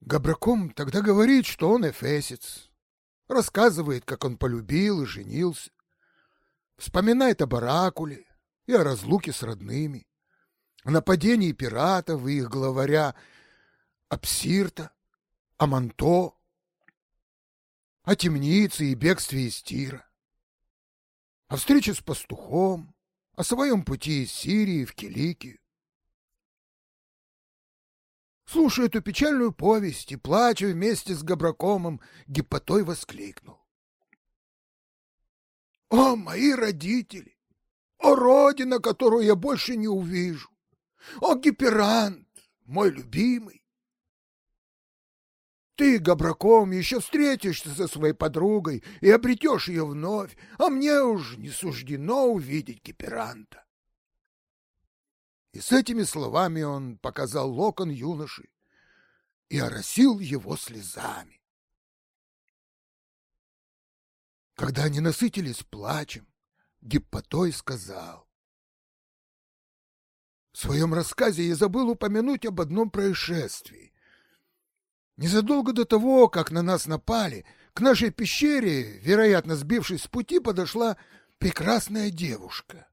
Габраком тогда говорит, что он эфесец. Рассказывает, как он полюбил и женился. Вспоминает об Оракуле и о разлуке с родными, о нападении пиратов и их главаря Апсирта, о Манто, о темнице и бегстве из Тира, о встрече с пастухом, о своем пути из Сирии в Киликию. Слушая эту печальную повесть и плача вместе с Габракомом, Гиппотой воскликнул. «О, мои родители! О, родина, которую я больше не увижу! О, Гиперант, мой любимый! Ты, Габраком, еще встретишься со своей подругой и обретешь ее вновь, а мне уж не суждено увидеть Гиперанта. И с этими словами он показал локон юноши и оросил его слезами. Когда они насытились плачем, Гиппотой сказал. В своем рассказе я забыл упомянуть об одном происшествии. Незадолго до того, как на нас напали, к нашей пещере, вероятно, сбившись с пути, подошла прекрасная девушка.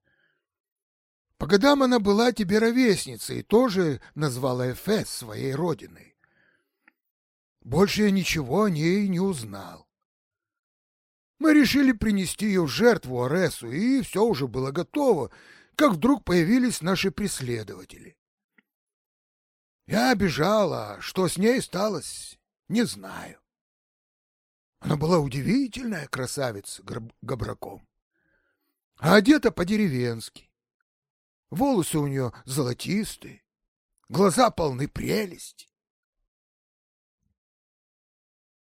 По годам она была тебе ровесницей и тоже назвала Эфес своей родиной. Больше я ничего о ней не узнал. Мы решили принести ее в жертву Аресу, и все уже было готово, как вдруг появились наши преследователи. Я бежала, что с ней сталось, не знаю. Она была удивительная красавица габраком, а одета по-деревенски. Волосы у нее золотистые, глаза полны прелести.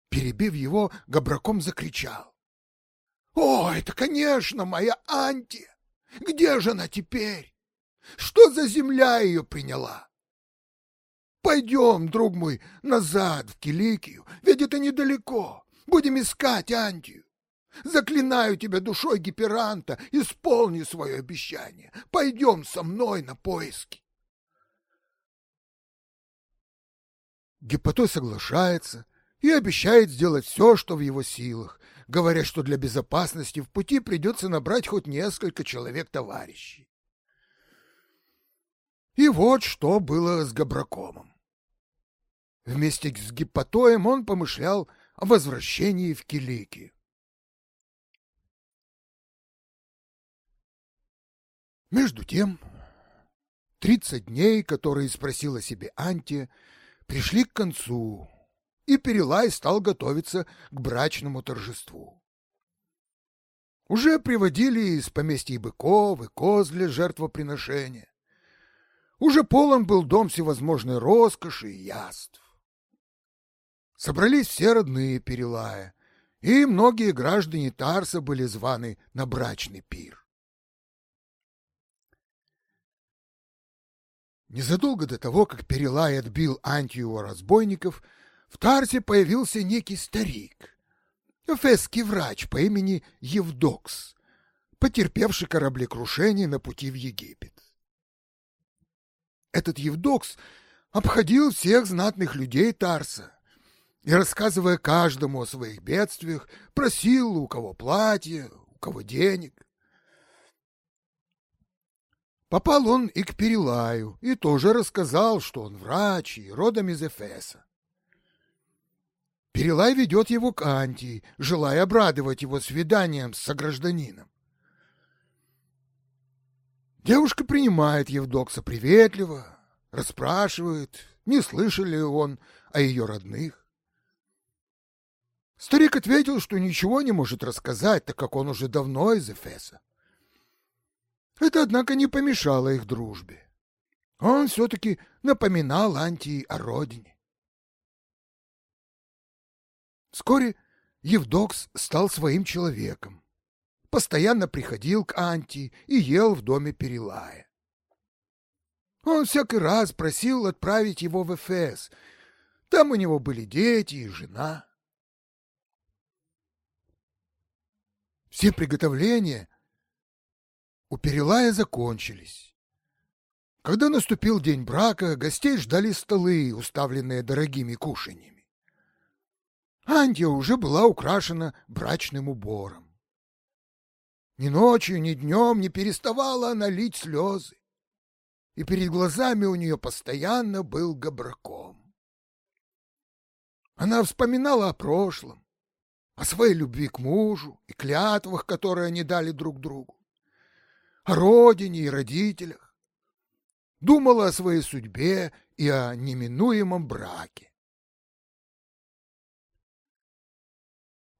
Перебив его, Габраком закричал. «О, это, конечно, моя Антия! Где же она теперь? Что за земля ее приняла? Пойдем, друг мой, назад в Киликию, ведь это недалеко. Будем искать Антию. Заклинаю тебя душой Гиперанта, исполни свое обещание. Пойдем со мной на поиски. Гипотой соглашается и обещает сделать все, что в его силах, говоря, что для безопасности в пути придется набрать хоть несколько человек-товарищей. И вот что было с Габракомом. Вместе с Гиппотоем он помышлял о возвращении в Киликию. Между тем, тридцать дней, которые спросила себе Антия, пришли к концу, и Перелай стал готовиться к брачному торжеству. Уже приводили из поместья быков и коз для жертвоприношения. Уже полон был дом всевозможной роскоши и яств. Собрались все родные Перелая, и многие граждане Тарса были званы на брачный пир. Незадолго до того, как Перелай отбил Антию разбойников, в Тарсе появился некий старик, эфесский врач по имени Евдокс, потерпевший кораблекрушение на пути в Египет. Этот Евдокс обходил всех знатных людей Тарса и, рассказывая каждому о своих бедствиях, просил у кого платье, у кого денег. Попал он и к Перелаю, и тоже рассказал, что он врач и родом из Эфеса. Перелай ведет его к Антии, желая обрадовать его свиданием с согражданином. Девушка принимает Евдокса приветливо, расспрашивает, не слышал ли он о ее родных. Старик ответил, что ничего не может рассказать, так как он уже давно из Эфеса. Это, однако, не помешало их дружбе. Он все-таки напоминал Антии о родине. Вскоре Евдокс стал своим человеком. Постоянно приходил к Антии и ел в доме Перелая. Он всякий раз просил отправить его в Эфес. Там у него были дети и жена. Все приготовления у Перелая закончились. Когда наступил день брака, гостей ждали столы, уставленные дорогими кушаньями. Антия уже была украшена брачным убором. Ни ночью, ни днем не переставала она лить слезы, и перед глазами у нее постоянно был габраком. Она вспоминала о прошлом, о своей любви к мужу и клятвах, которые они дали друг другу о родине и родителях, думала о своей судьбе и о неминуемом браке.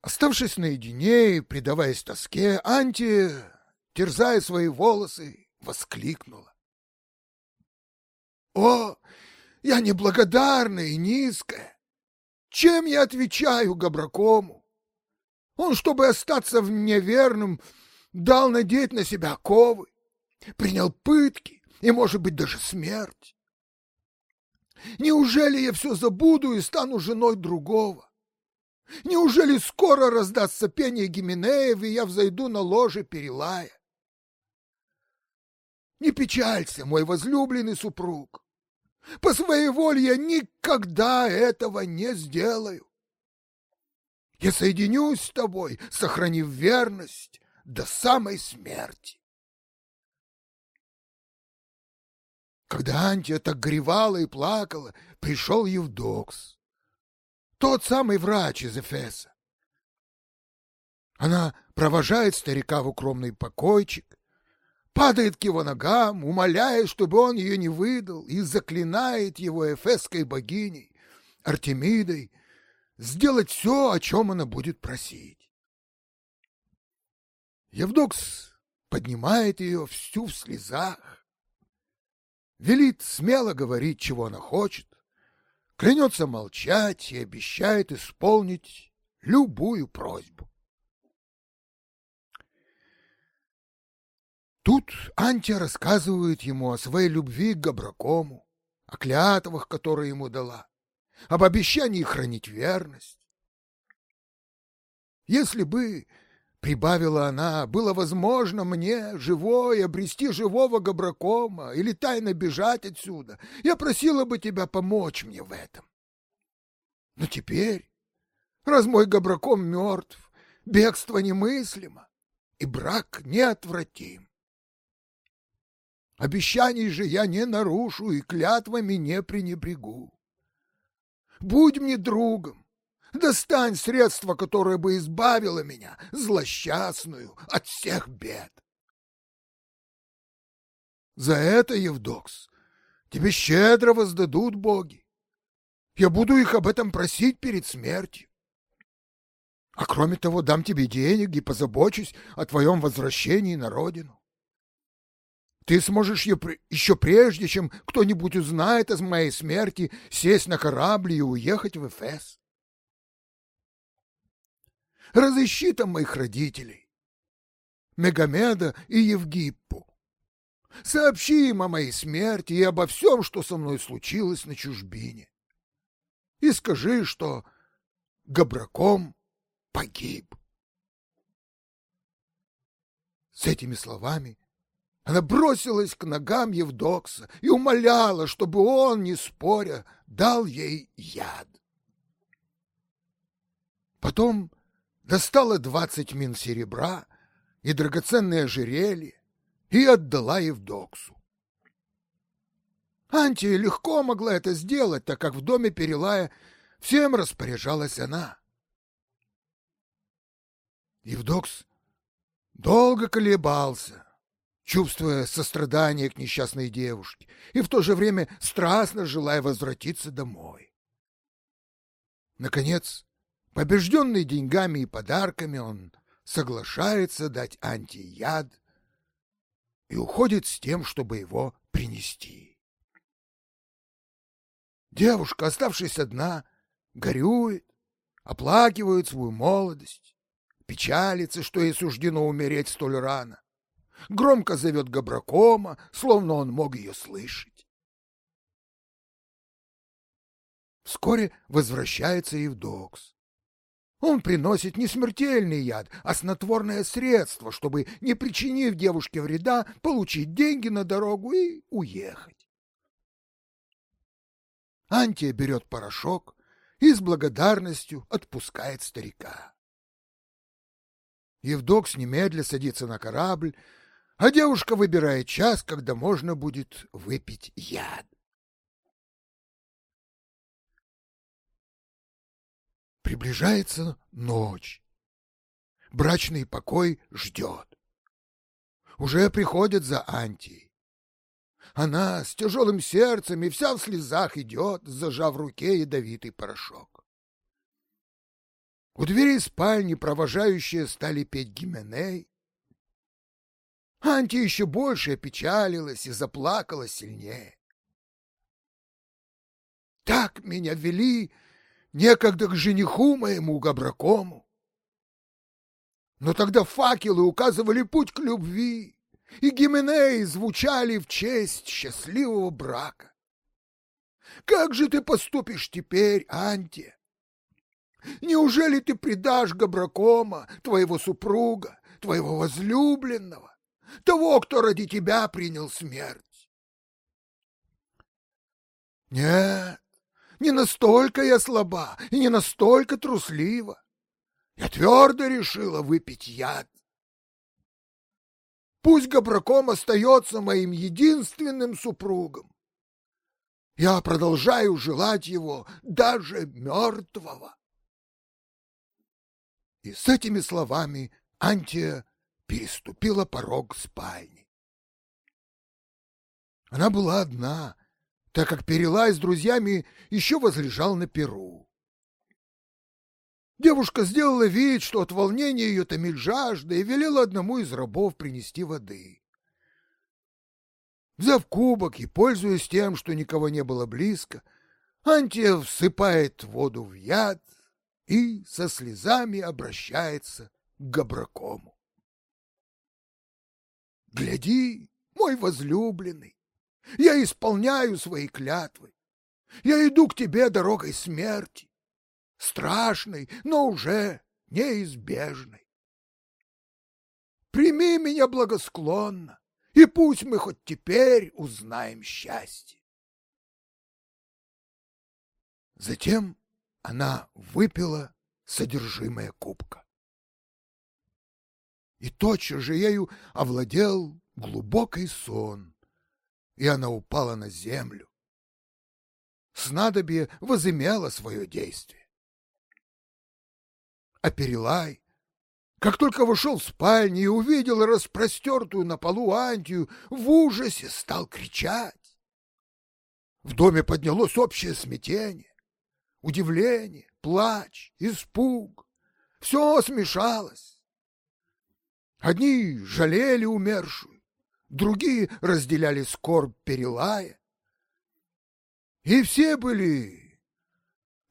Оставшись наедине и предаваясь тоске, Анти, терзая свои волосы, воскликнула. «О, я неблагодарная и низкая! Чем я отвечаю Габракому? Он, чтобы остаться в неверным, дал надеть на себя оковы, принял пытки и, может быть, даже смерть. Неужели я все забуду и стану женой другого? Неужели скоро раздастся пение Гименеев, и я взойду на ложе Перелая? Не печалься, мой возлюбленный супруг. По своей воле я никогда этого не сделаю. Я соединюсь с тобой, сохранив верность, до самой смерти. Когда Антия так горевала и плакала, пришел Евдокс, тот самый врач из Эфеса. Она провожает старика в укромный покойчик, падает к его ногам, умоляя, чтобы он ее не выдал, и заклинает его эфесской богиней, Артемидой, сделать все, о чем она будет просить. Евдокс поднимает ее всю в слезах, велит смело говорить, чего она хочет, клянется молчать и обещает исполнить любую просьбу. Тут Антия рассказывает ему о своей любви к Габракому, о клятвах, которые ему дала, об обещании хранить верность. Если бы Прибавила она, было возможно мне, живой, обрести живого Габракома или тайно бежать отсюда. Я просила бы тебя помочь мне в этом. Но теперь, раз мой Габраком мертв, бегство немыслимо, и брак неотвратим. Обещаний же я не нарушу и клятвами не пренебрегу. Будь мне другом, достань средство, которое бы избавило меня, злосчастную, от всех бед. За это, Евдокс, тебе щедро воздадут боги. Я буду их об этом просить перед смертью. А кроме того, дам тебе денег и позабочусь о твоем возвращении на родину. Ты сможешь еще прежде, чем кто-нибудь узнает о моей смерти, сесть на корабль и уехать в Эфес. Разыщи там моих родителей, Мегамеда и Евгиппу. Сообщи им о моей смерти и обо всем, что со мной случилось на чужбине. И скажи, что Габраком погиб. С этими словами она бросилась к ногам Евдокса и умоляла, чтобы он, не споря, дал ей яд. Потом достала двадцать мин серебра и драгоценное ожерелье и отдала Евдоксу. Антия легко могла это сделать, так как в доме Перелая всем распоряжалась она. Евдокс долго колебался, чувствуя сострадание к несчастной девушке и в то же время страстно желая возвратиться домой. Наконец, побежденный деньгами и подарками, он соглашается дать антияд и уходит с тем, чтобы его принести. Девушка, оставшись одна, горюет, оплакивает свою молодость, печалится, что ей суждено умереть столь рано. Громко зовет Габракома, словно он мог ее слышать. Вскоре возвращается Евдокс. Он приносит не смертельный яд, а снотворное средство, чтобы, не причинив девушке вреда, получить деньги на дорогу и уехать. Антия берет порошок и с благодарностью отпускает старика. Евдокс немедля садится на корабль, а девушка выбирает час, когда можно будет выпить яд. Приближается ночь. Брачный покой ждет. Уже приходят за Антией. Она с тяжелым сердцем и вся в слезах идет, зажав в руке ядовитый порошок. У двери спальни провожающие стали петь гименей. Анти еще больше опечалилась и заплакала сильнее. Так меня вели некогда к жениху моему Габракому. Но тогда факелы указывали путь к любви, и гименеи звучали в честь счастливого брака. Как же ты поступишь теперь, Антия? Неужели ты предашь Габракома, твоего супруга, твоего возлюбленного, того, кто ради тебя принял смерть? Нет, не настолько я слаба и не настолько труслива. Я твердо решила выпить яд. Пусть Габраком остается моим единственным супругом. Я продолжаю желать его даже мертвого. И с этими словами Антия переступила порог спальни. Она была одна, так как Перелай с друзьями еще возлежал на перу. Девушка сделала вид, что от волнения ее томит жажда, и велела одному из рабов принести воды. Взяв кубок и пользуясь тем, что никого не было близко, Антия всыпает воду в яд, и со слезами обращается к Габракому. «Гляди, мой возлюбленный, я исполняю свои клятвы. Я иду к тебе дорогой смерти, страшной, но уже неизбежной. Прими меня благосклонно, и пусть мы хоть теперь узнаем счастье. Затем она выпила содержимое кубка. И тотчас же ею овладел глубокий сон, и она упала на землю. Снадобье возымело свое действие. А Перелай, как только вошел в спальню и увидел распростертую на полу Антию, в ужасе стал кричать. В доме поднялось общее смятение, удивление, плач, испуг. Все смешалось. Одни жалели умершую, другие разделяли скорбь Перелая. И все были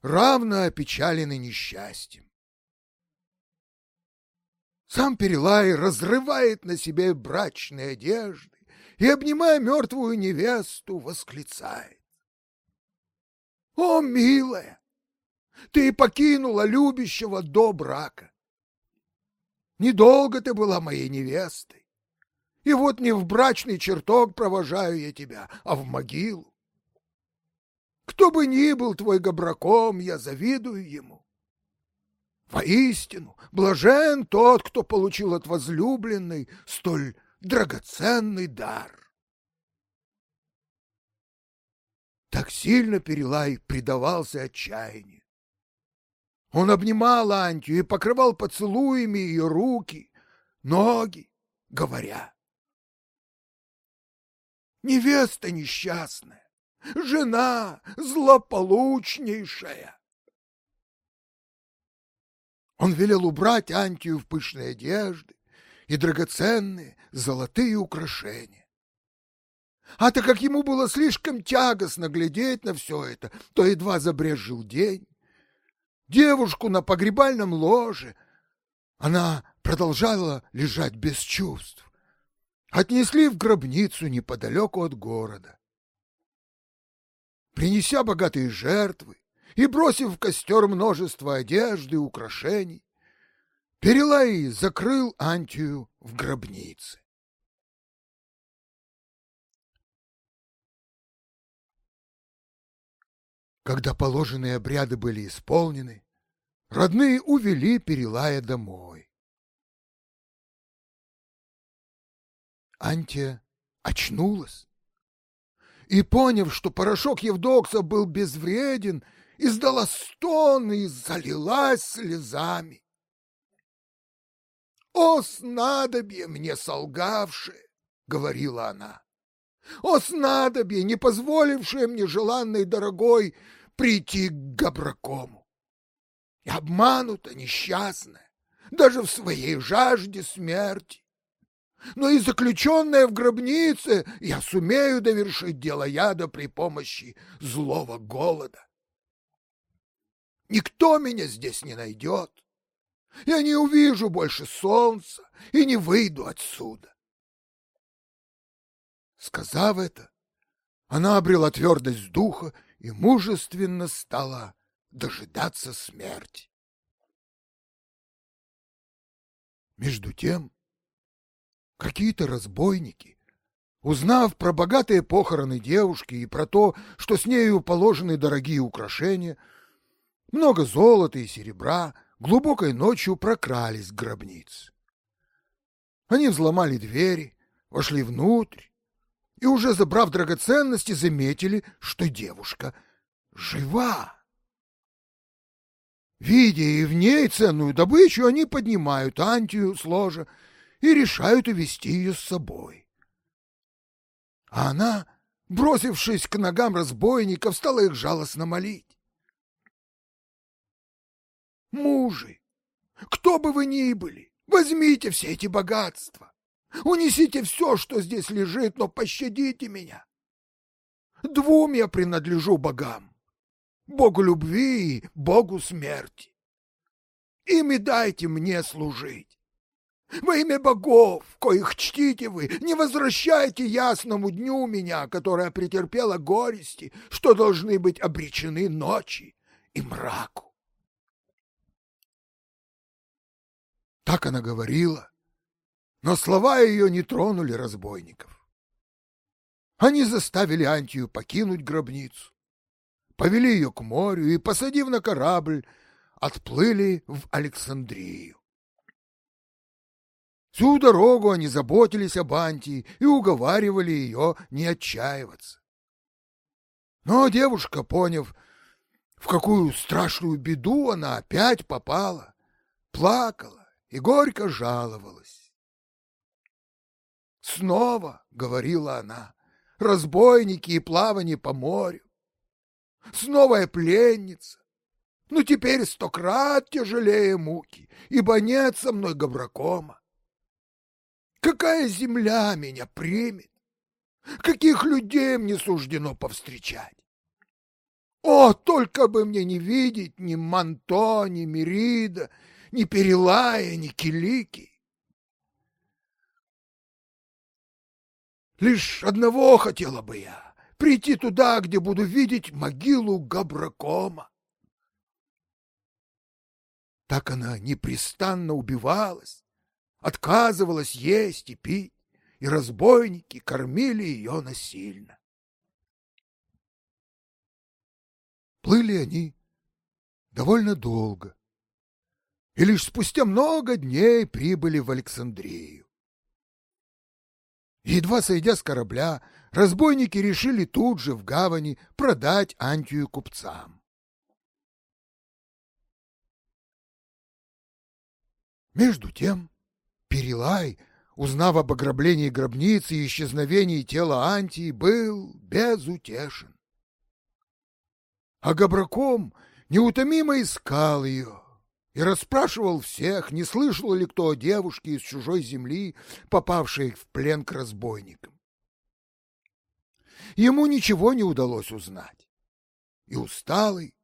равно опечалены несчастьем. Сам Перелай разрывает на себе брачные одежды и, обнимая мертвую невесту, восклицает. «О, милая, ты покинула любящего до брака. Недолго ты была моей невестой, и вот не в брачный чертог провожаю я тебя, а в могилу. Кто бы ни был твой гобраком, я завидую ему. Воистину, блажен тот, кто получил от возлюбленной столь драгоценный дар. Так сильно Перелай предавался отчаянию. Он обнимал Антию и покрывал поцелуями ее руки, ноги, говоря. Невеста несчастная, жена злополучнейшая. Он велел убрать Антию в пышные одежды и драгоценные золотые украшения. А так как ему было слишком тягостно глядеть на все это, то едва забрежил день. Девушку на погребальном ложе она продолжала лежать без чувств. Отнесли в гробницу неподалеку от города. Принеся богатые жертвы и бросив в костер множество одежды и украшений, Перелай закрыл Антию в гробнице. Когда положенные обряды были исполнены, родные увели Перелая домой. Антия очнулась и, поняв, что порошок Евдокса был безвреден, издала стон и залилась слезами. «О, снадобье мне солгавшее!» — говорила она. «О, снадобье, не позволившее мне желанной дорогой прийти к Габракому. Обманута несчастная, даже в своей жажде смерти. Но и заключенная в гробнице я сумею довершить дело яда при помощи злого голода. Никто меня здесь не найдет. Я не увижу больше солнца и не выйду отсюда. Сказав это, она обрела твердость духа и мужественно стала дожидаться смерти. Между тем, какие-то разбойники, узнав про богатые похороны девушки и про то, что с нею положены дорогие украшения, много золота и серебра, глубокой ночью прокрались к гробнице. Они взломали двери, вошли внутрь и уже забрав драгоценности, заметили, что девушка жива. Видя и в ней ценную добычу, они поднимают Антию с ложа и решают увести ее с собой. А она, бросившись к ногам разбойников, стала их жалостно молить. «Мужи, кто бы вы ни были, возьмите все эти богатства. Унесите все, что здесь лежит, но пощадите меня. Двум я принадлежу богам. Богу любви и Богу смерти. Ими дайте мне служить. Во имя богов, коих чтите вы, не возвращайте ясному дню меня, которая претерпела горести, что должны быть обречены ночи и мраку. Так она говорила, но слова ее не тронули разбойников. Они заставили Антию покинуть гробницу, повели ее к морю и, посадив на корабль, отплыли в Александрию. Всю дорогу они заботились об Антии и уговаривали ее не отчаиваться. Но девушка, поняв, в какую страшную беду она опять попала, плакала и горько жаловалась. «Снова, — говорила она, — разбойники и плавание по морю. Снова я пленница. Ну теперь сто крат тяжелее муки, ибо нет со мной габракома. Какая земля меня примет? Каких людей мне суждено повстречать? О, только бы мне не видеть ни Манто, ни Мерида, ни Перелая, ни Килики. Лишь одного хотела бы я — прийти туда, где буду видеть могилу Габракома. Так она непрестанно убивалась, отказывалась есть и пить, и разбойники кормили ее насильно. Плыли они довольно долго, и лишь спустя много дней прибыли в Александрию. Едва сойдя с корабля, разбойники решили тут же в гавани продать Антию купцам. Между тем Перелай, узнав об ограблении гробницы и исчезновении тела Антии, был безутешен. А Габраком неутомимо искал ее и расспрашивал всех, не слышал ли кто о девушке из чужой земли, попавшей в плен к разбойникам. Ему ничего не удалось узнать. И усталый,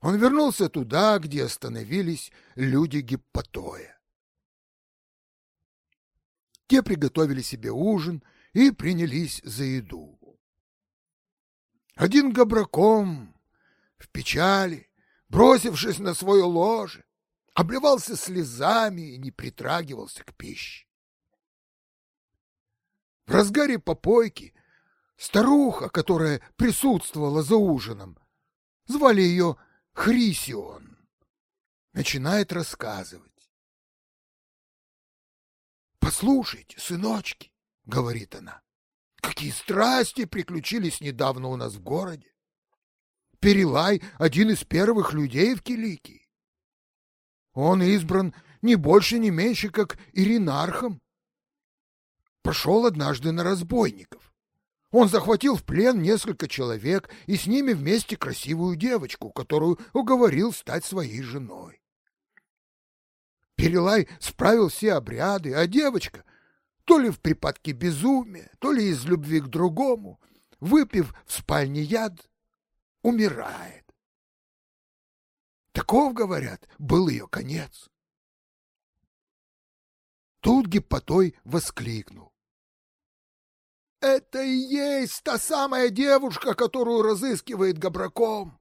он вернулся туда, где остановились люди Гиппотоя. Те приготовили себе ужин и принялись за еду. Один габраком в печали, бросившись на свое ложе, обливался слезами и не притрагивался к пище. В разгаре попойки старуха, которая присутствовала за ужином, звали ее Хрисион, начинает рассказывать. Послушайте, сыночки, — говорит она, — какие страсти приключились недавно у нас в городе. Перелай — один из первых людей в Киликии. Он избран не больше, не меньше, как Иринархом. Пошел однажды на разбойников. Он захватил в плен несколько человек и с ними вместе красивую девочку, которую уговорил стать своей женой. Перелай справил все обряды, а девочка, то ли в припадке безумия, то ли из любви к другому, выпив в спальне яд, умирает. Таков, говорят, был ее конец. Тут Гиппотой воскликнул. Это и есть та самая девушка, которую разыскивает Габраком.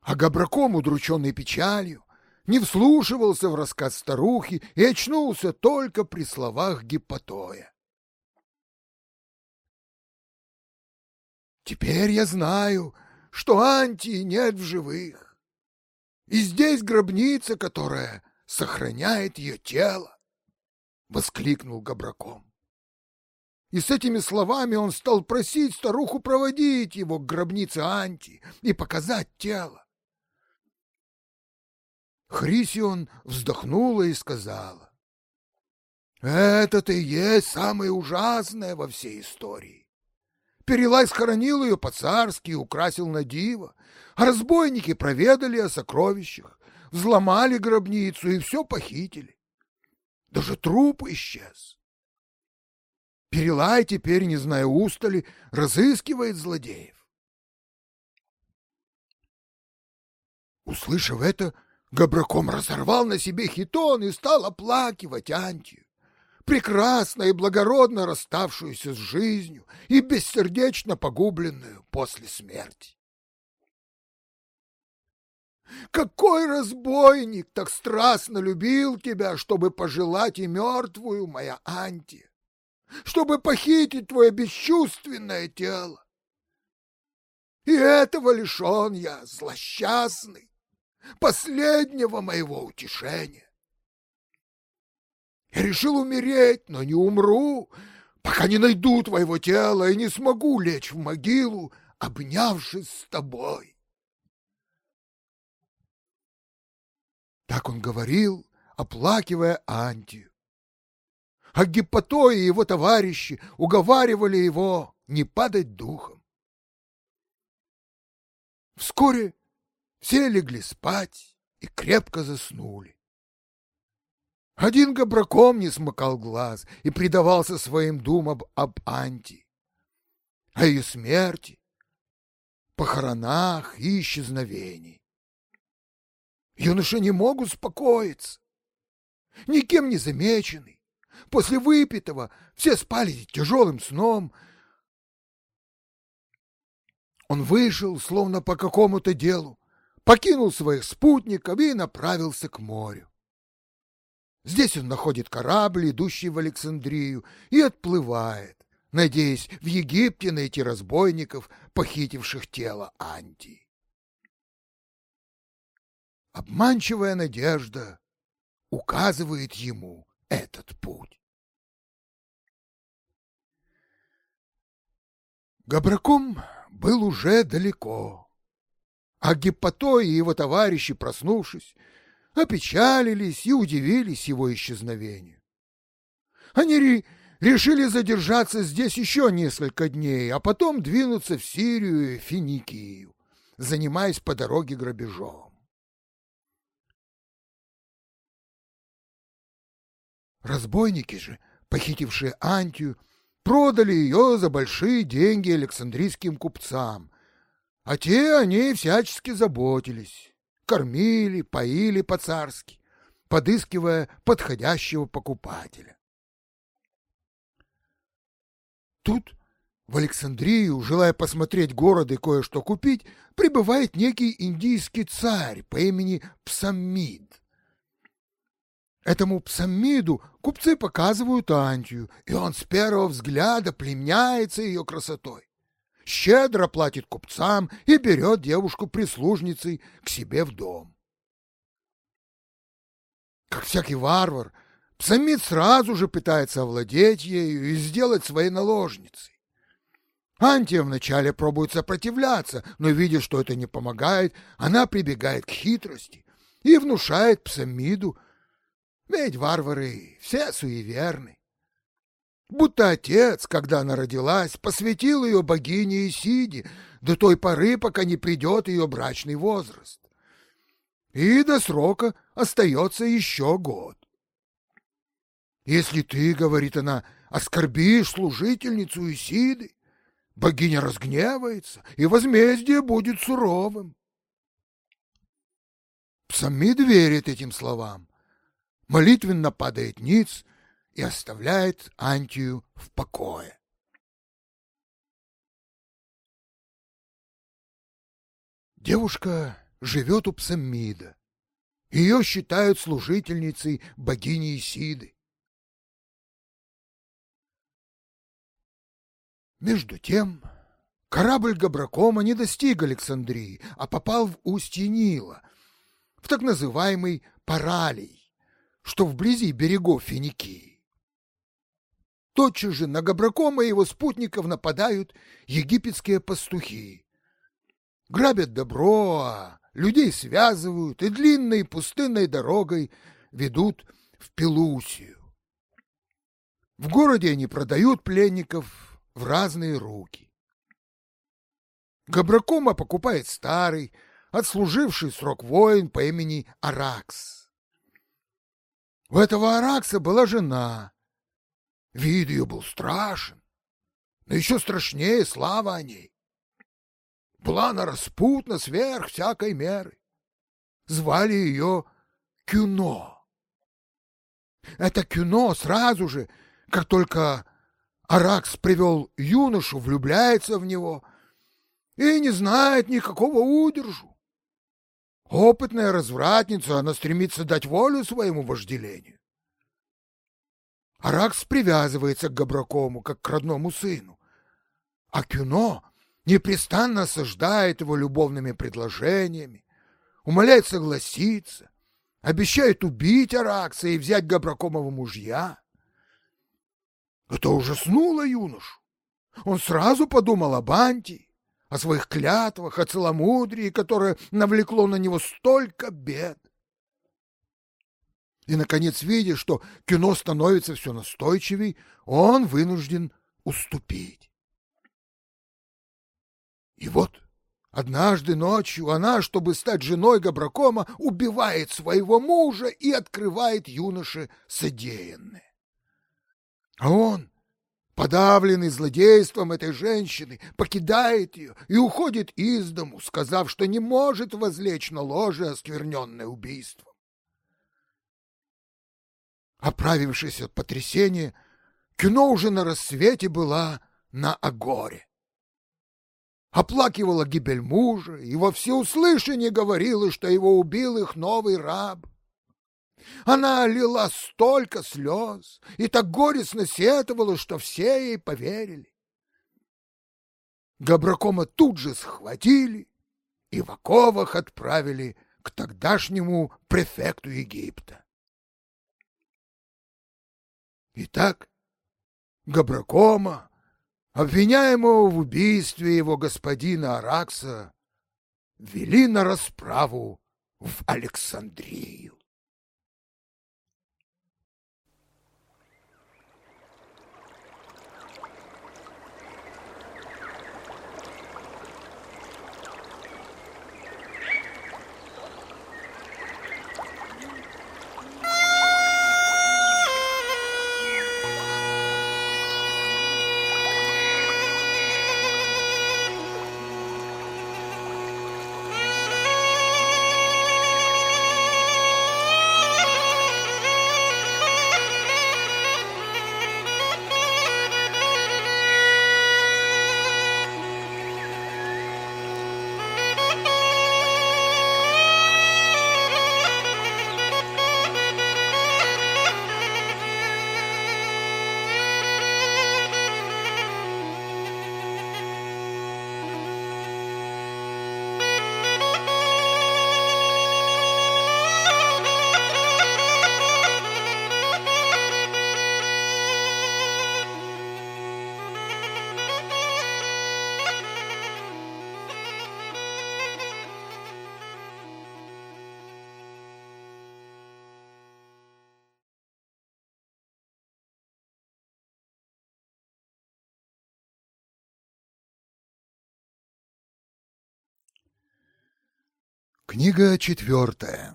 А Габраком, удрученный печалью, не вслушивался в рассказ старухи и очнулся только при словах Гиппотоя. Теперь я знаю, что Антии нет в живых. И здесь гробница, которая сохраняет ее тело, — воскликнул Габраком. И с этими словами он стал просить старуху проводить его к гробнице Анти и показать тело. Хрисион вздохнула и сказала. Это-то и есть самое ужасное во всей истории. Перелай схоронил ее по-царски и украсил на диво, разбойники проведали о сокровищах, взломали гробницу и все похитили. Даже труп исчез. Перелай теперь, не зная устали, разыскивает злодеев. Услышав это, Габраком разорвал на себе хитон и стал оплакивать Антию, прекрасно и благородно расставшуюся с жизнью и бессердечно погубленную после смерти. Какой разбойник так страстно любил тебя, чтобы пожелать и мертвую, моя Антия, чтобы похитить твое бесчувственное тело? И этого лишен я, злосчастный, последнего моего утешения. Я решил умереть, но не умру, пока не найду твоего тела и не смогу лечь в могилу, обнявшись с тобой. Так он говорил, оплакивая Антию. А Гиппотой и его товарищи уговаривали его не падать духом. Вскоре все легли спать и крепко заснули. Один габраком не смыкал глаз и предавался своим думам об Анти, о ее смерти, похоронах и исчезновении. Юноши не мог успокоиться, никем не замеченный. После выпитого все спали тяжелым сном. Он вышел, словно по какому-то делу, покинул своих спутников и направился к морю. Здесь он находит корабль, идущий в Александрию, и отплывает, надеясь в Египте найти разбойников, похитивших тело Антии. Обманчивая надежда указывает ему этот путь. Габраком был уже далеко, а Гиппотой и его товарищи, проснувшись, опечалились и удивились его исчезновению. Они решили задержаться здесь еще несколько дней, а потом двинуться в Сирию и Финикию, занимаясь по дороге грабежом. Разбойники же, похитившие Антию, продали ее за большие деньги Александрийским купцам, а те о ней всячески заботились, кормили, поили по-царски, подыскивая подходящего покупателя. Тут в Александрию, желая посмотреть город и кое-что купить, прибывает некий индийский царь по имени Псаммид. Этому Псаммиду купцы показывают Антию, и он с первого взгляда пленяется ее красотой. Щедро платит купцам и берет девушку прислужницей к себе в дом. Как всякий варвар, Псамид сразу же пытается овладеть ею и сделать своей наложницей. Антия вначале пробует сопротивляться, но, видя, что это не помогает, она прибегает к хитрости и внушает Псамиду, ведь варвары все суеверны. Будто отец, когда она родилась, посвятил ее богине Исиде до той поры, пока не придет ее брачный возраст. И до срока остается еще год. Если ты, — говорит она, — оскорбишь служительницу Исиды, богиня разгневается, и возмездие будет суровым. Псамид верит этим словам молитвенно падает ниц и оставляет Антию в покое. Девушка живет у Псаммида. Ее считают служительницей богини Исиды. Между тем, корабль Габракома не достиг Александрии, а попал в устье Нила, в так называемый Паралий что вблизи берегов Финикии. Тотчас же на Габракома и его спутников нападают египетские пастухи. Грабят добро, людей связывают и длинной пустынной дорогой ведут в Пелусию. В городе они продают пленников в разные руки. Габракома покупает старый, отслуживший срок воин по имени Аракс. У этого Аракса была жена. Вид ее был страшен, но еще страшнее слава о ней. Была она распутна сверх всякой меры. Звали ее Кюно. Это Кюно сразу же, как только Аракс привел юношу, влюбляется в него и не знает никакого удержу. Опытная развратница, она стремится дать волю своему вожделению. Аракс привязывается к Габракому, как к родному сыну, а Кюно непрестанно осаждает его любовными предложениями, умоляет согласиться, обещает убить Аракса и взять Габракомова мужья. Это ужаснуло юношу. Он сразу подумал об Анти, о своих клятвах, о целомудрии, которое навлекло на него столько бед. И, наконец, видя, что кино становится все настойчивей, он вынужден уступить. И вот однажды ночью она, чтобы стать женой Габракома, убивает своего мужа и открывает юноше содеянное. А он, подавленный злодейством этой женщины, покидает ее и уходит из дому, сказав, что не может возлечь на ложе оскверненное убийством. Оправившись от потрясения, кино уже на рассвете была на Агоре. Оплакивала гибель мужа и во всеуслышание говорила, что его убил их новый раб. Она лила столько слез и так горестно сетовала, что все ей поверили. Габракома тут же схватили и в оковах отправили к тогдашнему префекту Египта. Итак, Габракома, обвиняемого в убийстве его господина Аракса, вели на расправу в Александрию. Книга четвертая.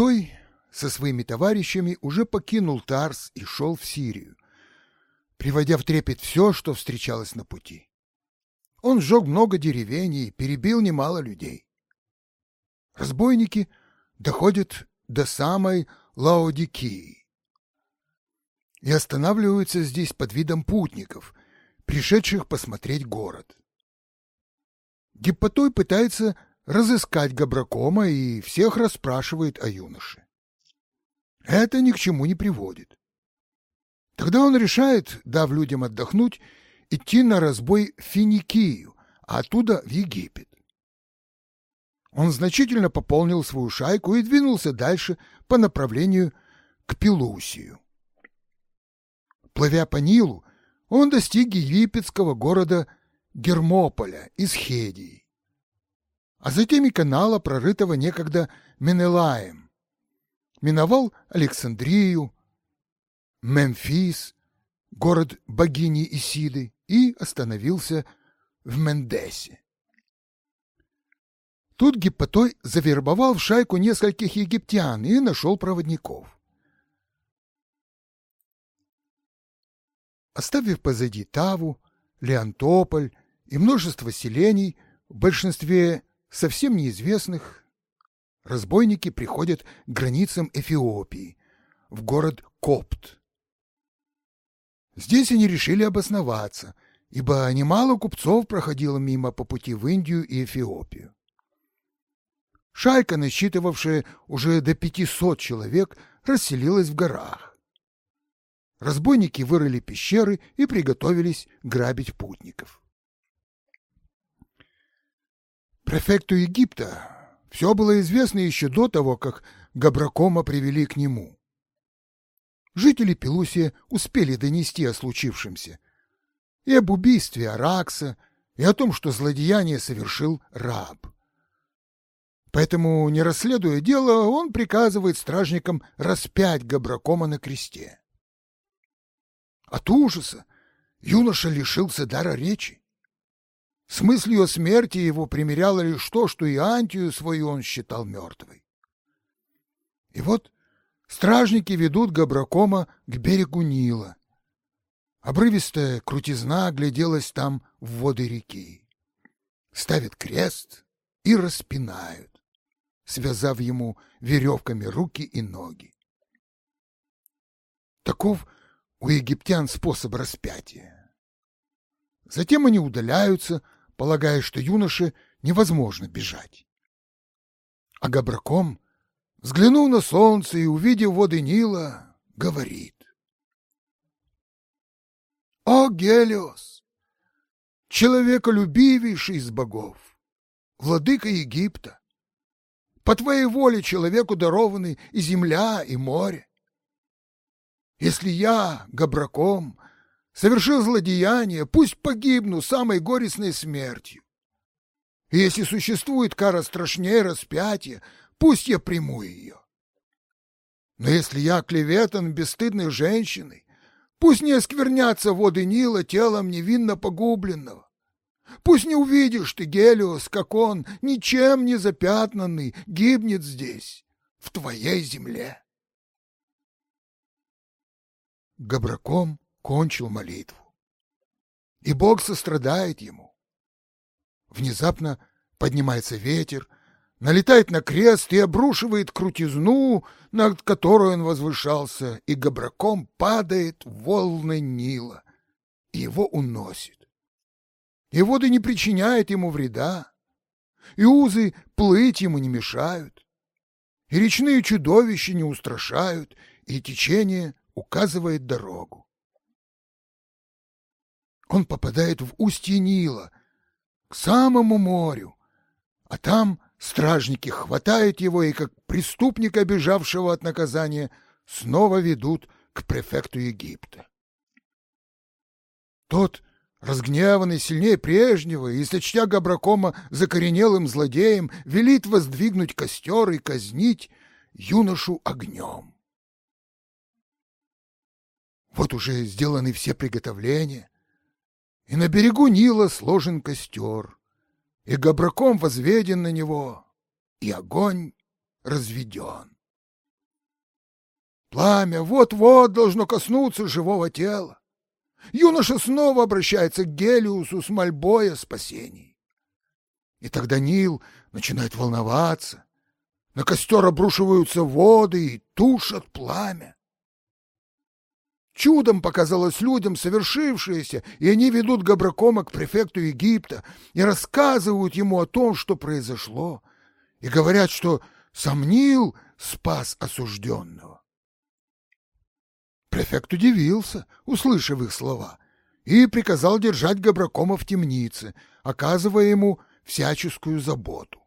Гиппотой со своими товарищами уже покинул Тарс и шел в Сирию, приводя в трепет все, что встречалось на пути. Он сжег много деревень и перебил немало людей. Разбойники доходят до самой Лаодикии и останавливаются здесь под видом путников, пришедших посмотреть город. Гиппотой пытается разыскать Габракома и всех расспрашивает о юноше. Это ни к чему не приводит. Тогда он решает, дав людям отдохнуть, идти на разбой в Финикию, а оттуда в Египет. Он значительно пополнил свою шайку и двинулся дальше по направлению к Пелусию. Плывя по Нилу, он достиг египетского города Гермополя из Хедии, а затем и канала, прорытого некогда Менелаем. Миновал Александрию, Мемфис, город богини Исиды, и остановился в Мендесе. Тут Гиппотой завербовал в шайку нескольких египтян и нашел проводников. Оставив позади Таву, Леонтополь и множество селений, в большинстве совсем неизвестных, разбойники приходят к границам Эфиопии, в город Копт. Здесь они решили обосноваться, ибо немало купцов проходило мимо по пути в Индию и Эфиопию. Шайка, насчитывавшая уже до 500 человек, расселилась в горах. Разбойники вырыли пещеры и приготовились грабить путников. Префекту Египта все было известно еще до того, как Габракома привели к нему. Жители Пелусия успели донести о случившемся и об убийстве Аракса, и о том, что злодеяние совершил раб. Поэтому, не расследуя дело, он приказывает стражникам распять Габракома на кресте. От ужаса юноша лишился дара речи. С мыслью о смерти его примеряло лишь то, что и Антию свою он считал мертвой. И вот стражники ведут Габракома к берегу Нила. Обрывистая крутизна гляделась там в воды реки. Ставят крест и распинают связав ему веревками руки и ноги. Таков у египтян способ распятия. Затем они удаляются, полагая, что юноше невозможно бежать. А Габраком, взглянув на солнце и увидев воды Нила, говорит. «О, Гелиос, человеколюбивейший из богов, владыка Египта, по твоей воле человеку дарованы и земля, и море. Если я, Габраком, совершил злодеяние, пусть погибну самой горестной смертью. И если существует кара страшнее распятия, пусть я приму ее. Но если я клеветан бесстыдной женщиной, пусть не осквернятся воды Нила телом невинно погубленного. Пусть не увидишь ты, Гелиос, как он, ничем не запятнанный, гибнет здесь, в твоей земле. Габраком кончил молитву, и Бог сострадает ему. Внезапно поднимается ветер, налетает на крест и обрушивает крутизну, над которой он возвышался, и Габраком падает в волны Нила, и его уносит и воды не причиняют ему вреда, и узы плыть ему не мешают, и речные чудовища не устрашают, и течение указывает дорогу. Он попадает в устье Нила, к самому морю, а там стражники хватают его и, как преступника, бежавшего от наказания, снова ведут к префекту Египта. Тот разгневанный сильнее прежнего и, сочтя Габракома закоренелым злодеем, велит воздвигнуть костер и казнить юношу огнем. Вот уже сделаны все приготовления, и на берегу Нила сложен костер, и Габраком возведен на него, и огонь разведен. Пламя вот-вот должно коснуться живого тела. Юноша снова обращается к Гелиусу с мольбой о спасении. И тогда Нил начинает волноваться. На костер обрушиваются воды и тушат пламя. Чудом показалось людям совершившееся, и они ведут Габракома к префекту Египта и рассказывают ему о том, что произошло, и говорят, что Самнил спас осужденного. Префект удивился, услышав их слова, и приказал держать Габракома в темнице, оказывая ему всяческую заботу.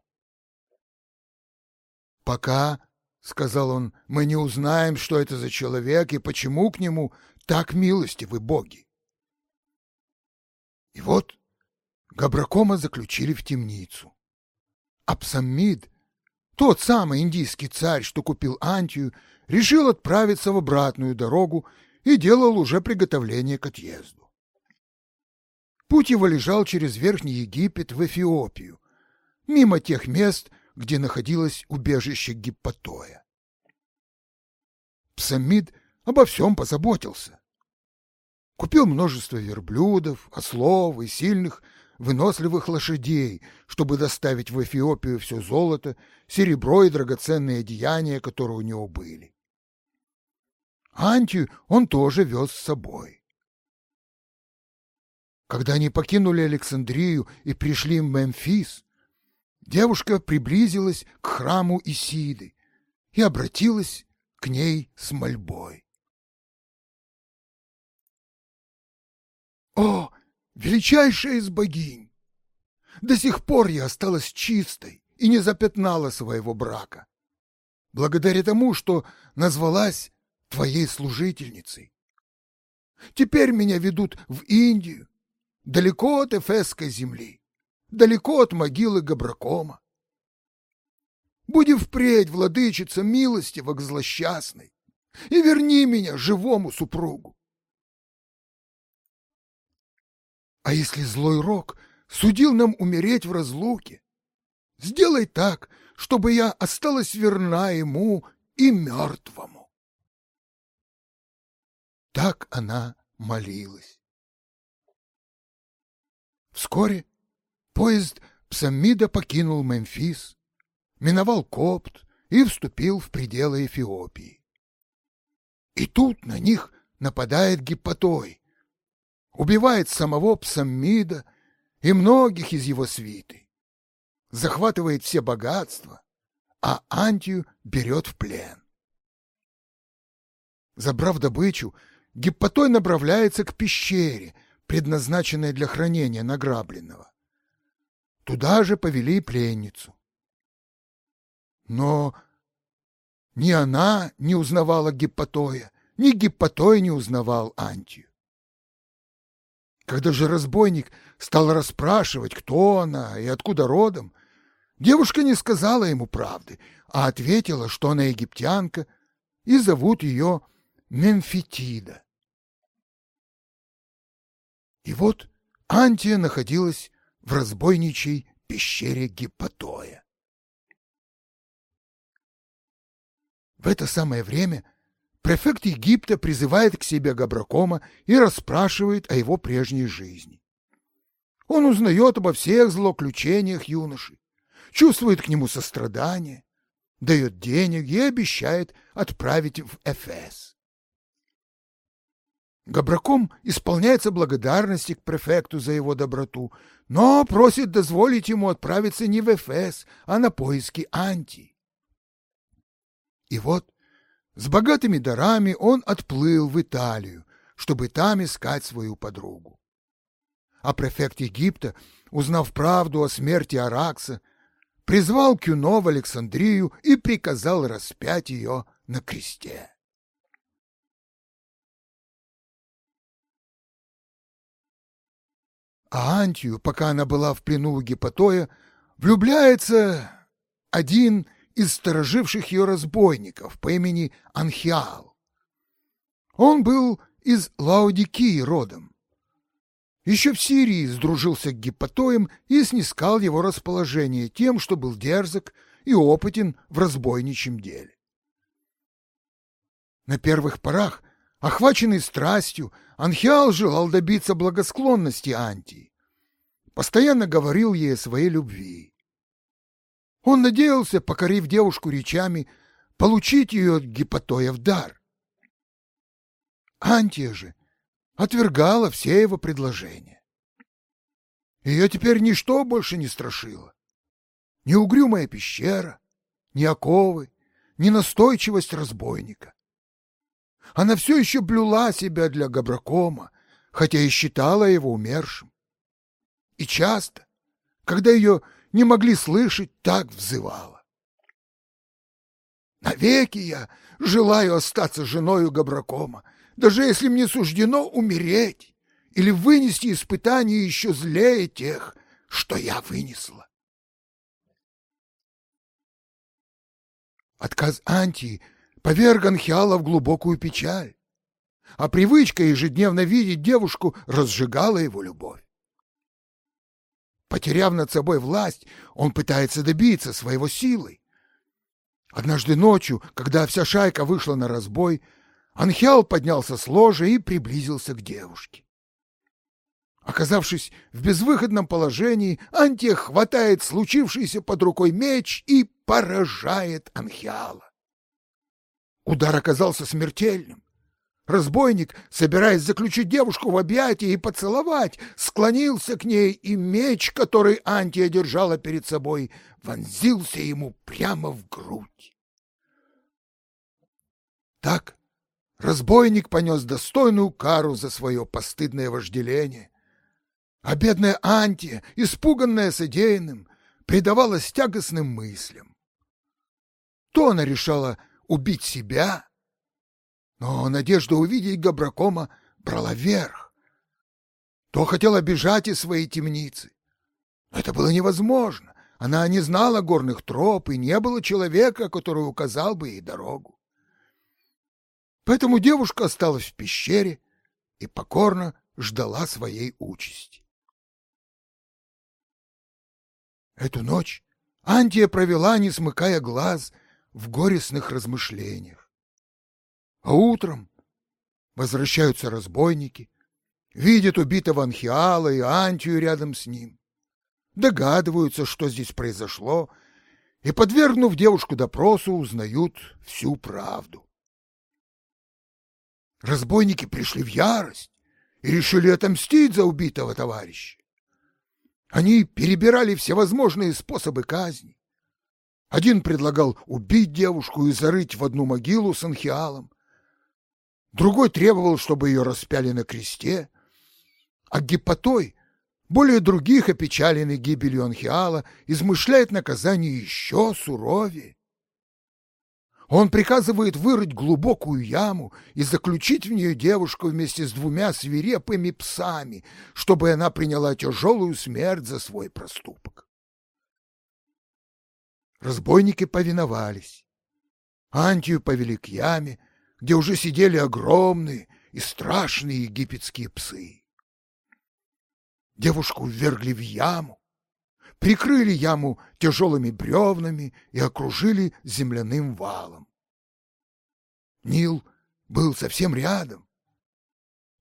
Пока — сказал он, — мы не узнаем, что это за человек и почему к нему так милостивы боги. И вот Габракома заключили в темницу. Апсамид, тот самый индийский царь, что купил Антию, решил отправиться в обратную дорогу и делал уже приготовление к отъезду. Путь его лежал через Верхний Египет в Эфиопию, мимо тех мест, где находилось убежище Гиппотоя. Псамид обо всем позаботился. Купил множество верблюдов, ослов и сильных, выносливых лошадей, чтобы доставить в Эфиопию все золото, серебро и драгоценные одеяния, которые у него были. Антию он тоже вез с собой. Когда они покинули Александрию и пришли в Мемфис, девушка приблизилась к храму Исиды и обратилась к ней с мольбой. «О, величайшая из богинь! До сих пор я осталась чистой и не запятнала своего брака, благодаря тому, что назвалась твоей служительницей. Теперь меня ведут в Индию, далеко от Эфесской земли далеко от могилы Габракома. Буди впредь, владычица милостива к злосчастной, и верни меня живому супругу. А если злой рок судил нам умереть в разлуке, сделай так, чтобы я осталась верна ему и мертвому. Так она молилась. Вскоре Поезд Псаммида покинул Мемфис, миновал Копт и вступил в пределы Эфиопии. И тут на них нападает Гиппотой, убивает самого Псаммида и многих из его свиты, захватывает все богатства, а Антию берет в плен. Забрав добычу, Гиппотой направляется к пещере, предназначенной для хранения награбленного. Туда же повели пленницу. Но ни она не узнавала Гиппотоя, ни Гиппотой не узнавал Антию. Когда же разбойник стал расспрашивать, кто она и откуда родом, девушка не сказала ему правды, а ответила, что она египтянка, и зовут ее Мемфитида. И вот Антия находилась в разбойничьей пещере Гиппотоя. В это самое время префект Египта призывает к себе Габракома и расспрашивает о его прежней жизни. Он узнает обо всех злоключениях юноши, чувствует к нему сострадание, дает денег и обещает отправить в Эфес. Габраком исполняется благодарности к префекту за его доброту, но просит дозволить ему отправиться не в Эфес, а на поиски Анти. И вот с богатыми дарами он отплыл в Италию, чтобы там искать свою подругу. А префект Египта, узнав правду о смерти Аракса, призвал Кюно в Александрию и приказал распять ее на кресте. А Антию, пока она была в плену у Гипотоя, влюбляется один из стороживших ее разбойников по имени Анхиал. Он был из Лаудикии родом. Еще в Сирии сдружился к Гипотоем и снискал его расположение тем, что был дерзок и опытен в разбойничьем деле. На первых порах Охваченный страстью, Анхиал желал добиться благосклонности Антии. Постоянно говорил ей о своей любви. Он надеялся, покорив девушку речами, получить ее от Гипотоя в дар. Антия же отвергала все его предложения. Ее теперь ничто больше не страшило. Ни угрюмая пещера, ни оковы, ни настойчивость разбойника. Она все еще блюла себя для Габракома, хотя и считала его умершим. И часто, когда ее не могли слышать, так взывала. Навеки я желаю остаться женою Габракома, даже если мне суждено умереть или вынести испытания еще злее тех, что я вынесла. Отказ Антии поверг Анхиала в глубокую печаль, а привычка ежедневно видеть девушку разжигала его любовь. Потеряв над собой власть, он пытается добиться своего силой. Однажды ночью, когда вся шайка вышла на разбой, Анхиал поднялся с ложа и приблизился к девушке. Оказавшись в безвыходном положении, Антия хватает случившийся под рукой меч и поражает Анхиала. Удар оказался смертельным. Разбойник, собираясь заключить девушку в объятия и поцеловать, склонился к ней, и меч, который Антия держала перед собой, вонзился ему прямо в грудь. Так разбойник понес достойную кару за свое постыдное вожделение, а бедная Антия, испуганная содеянным, предавалась тягостным мыслям. То она решала убить себя, но надежда увидеть Габракома брала верх. То хотела бежать из своей темницы. Но это было невозможно. Она не знала горных троп, и не было человека, который указал бы ей дорогу. Поэтому девушка осталась в пещере и покорно ждала своей участи. Эту ночь Антия провела, не смыкая глаз, в горестных размышлениях. А утром возвращаются разбойники, видят убитого Анхиала и Антию рядом с ним, догадываются, что здесь произошло, и, подвергнув девушку допросу, узнают всю правду. Разбойники пришли в ярость и решили отомстить за убитого товарища. Они перебирали всевозможные способы казни. Один предлагал убить девушку и зарыть в одну могилу с анхиалом. Другой требовал, чтобы ее распяли на кресте. А Гиппотой, более других опечаленный гибелью анхиала, измышляет наказание еще суровее. Он приказывает вырыть глубокую яму и заключить в нее девушку вместе с двумя свирепыми псами, чтобы она приняла тяжелую смерть за свой проступок. Разбойники повиновались. Антию повели к яме, где уже сидели огромные и страшные египетские псы. Девушку ввергли в яму, прикрыли яму тяжелыми бревнами и окружили земляным валом. Нил был совсем рядом,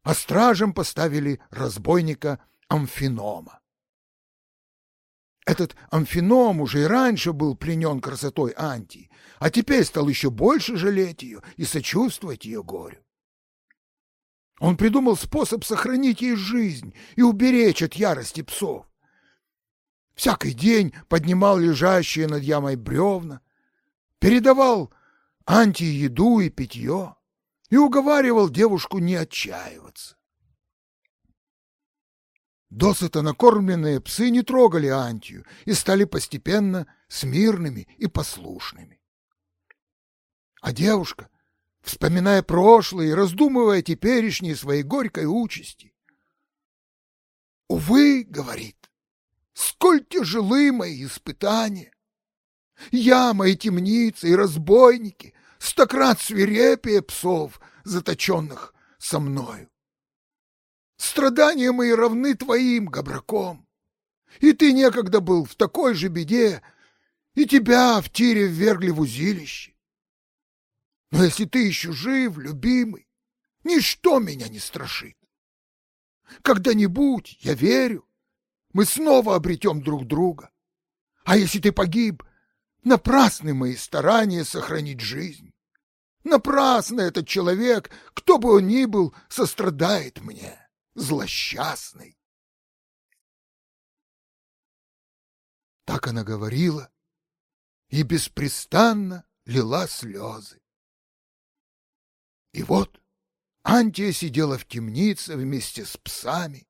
а стражем поставили разбойника Амфинома. Этот Амфином уже и раньше был пленен красотой Антии, а теперь стал еще больше жалеть ее и сочувствовать ее горю. Он придумал способ сохранить ей жизнь и уберечь от ярости псов. Всякий день поднимал лежащие над ямой бревна, передавал антиеду и питье и уговаривал девушку не отчаиваться. Досыта накормленные псы не трогали Антию и стали постепенно смирными и послушными. А девушка, вспоминая прошлое и раздумывая теперешние своей горькой участи, «Увы, — говорит, Сколь тяжелы мои испытания! Я, мои темницы и разбойники, стократ свирепее псов, заточенных со мною. Страдания мои равны твоим, Габраком, и ты некогда был в такой же беде, и тебя в тире ввергли в узилище. Но если ты еще жив, любимый, ничто меня не страшит. Когда-нибудь, я верю, мы снова обретем друг друга. А если ты погиб, напрасны мои старания сохранить жизнь. Напрасно этот человек, кто бы он ни был, сострадает мне, злосчастный. Так она говорила и беспрестанно лила слезы. И вот Антия сидела в темнице вместе с псами.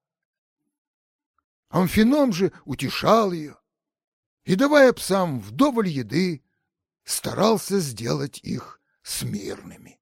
Амфином же утешал ее и, давая псам вдоволь еды, старался сделать их смирными.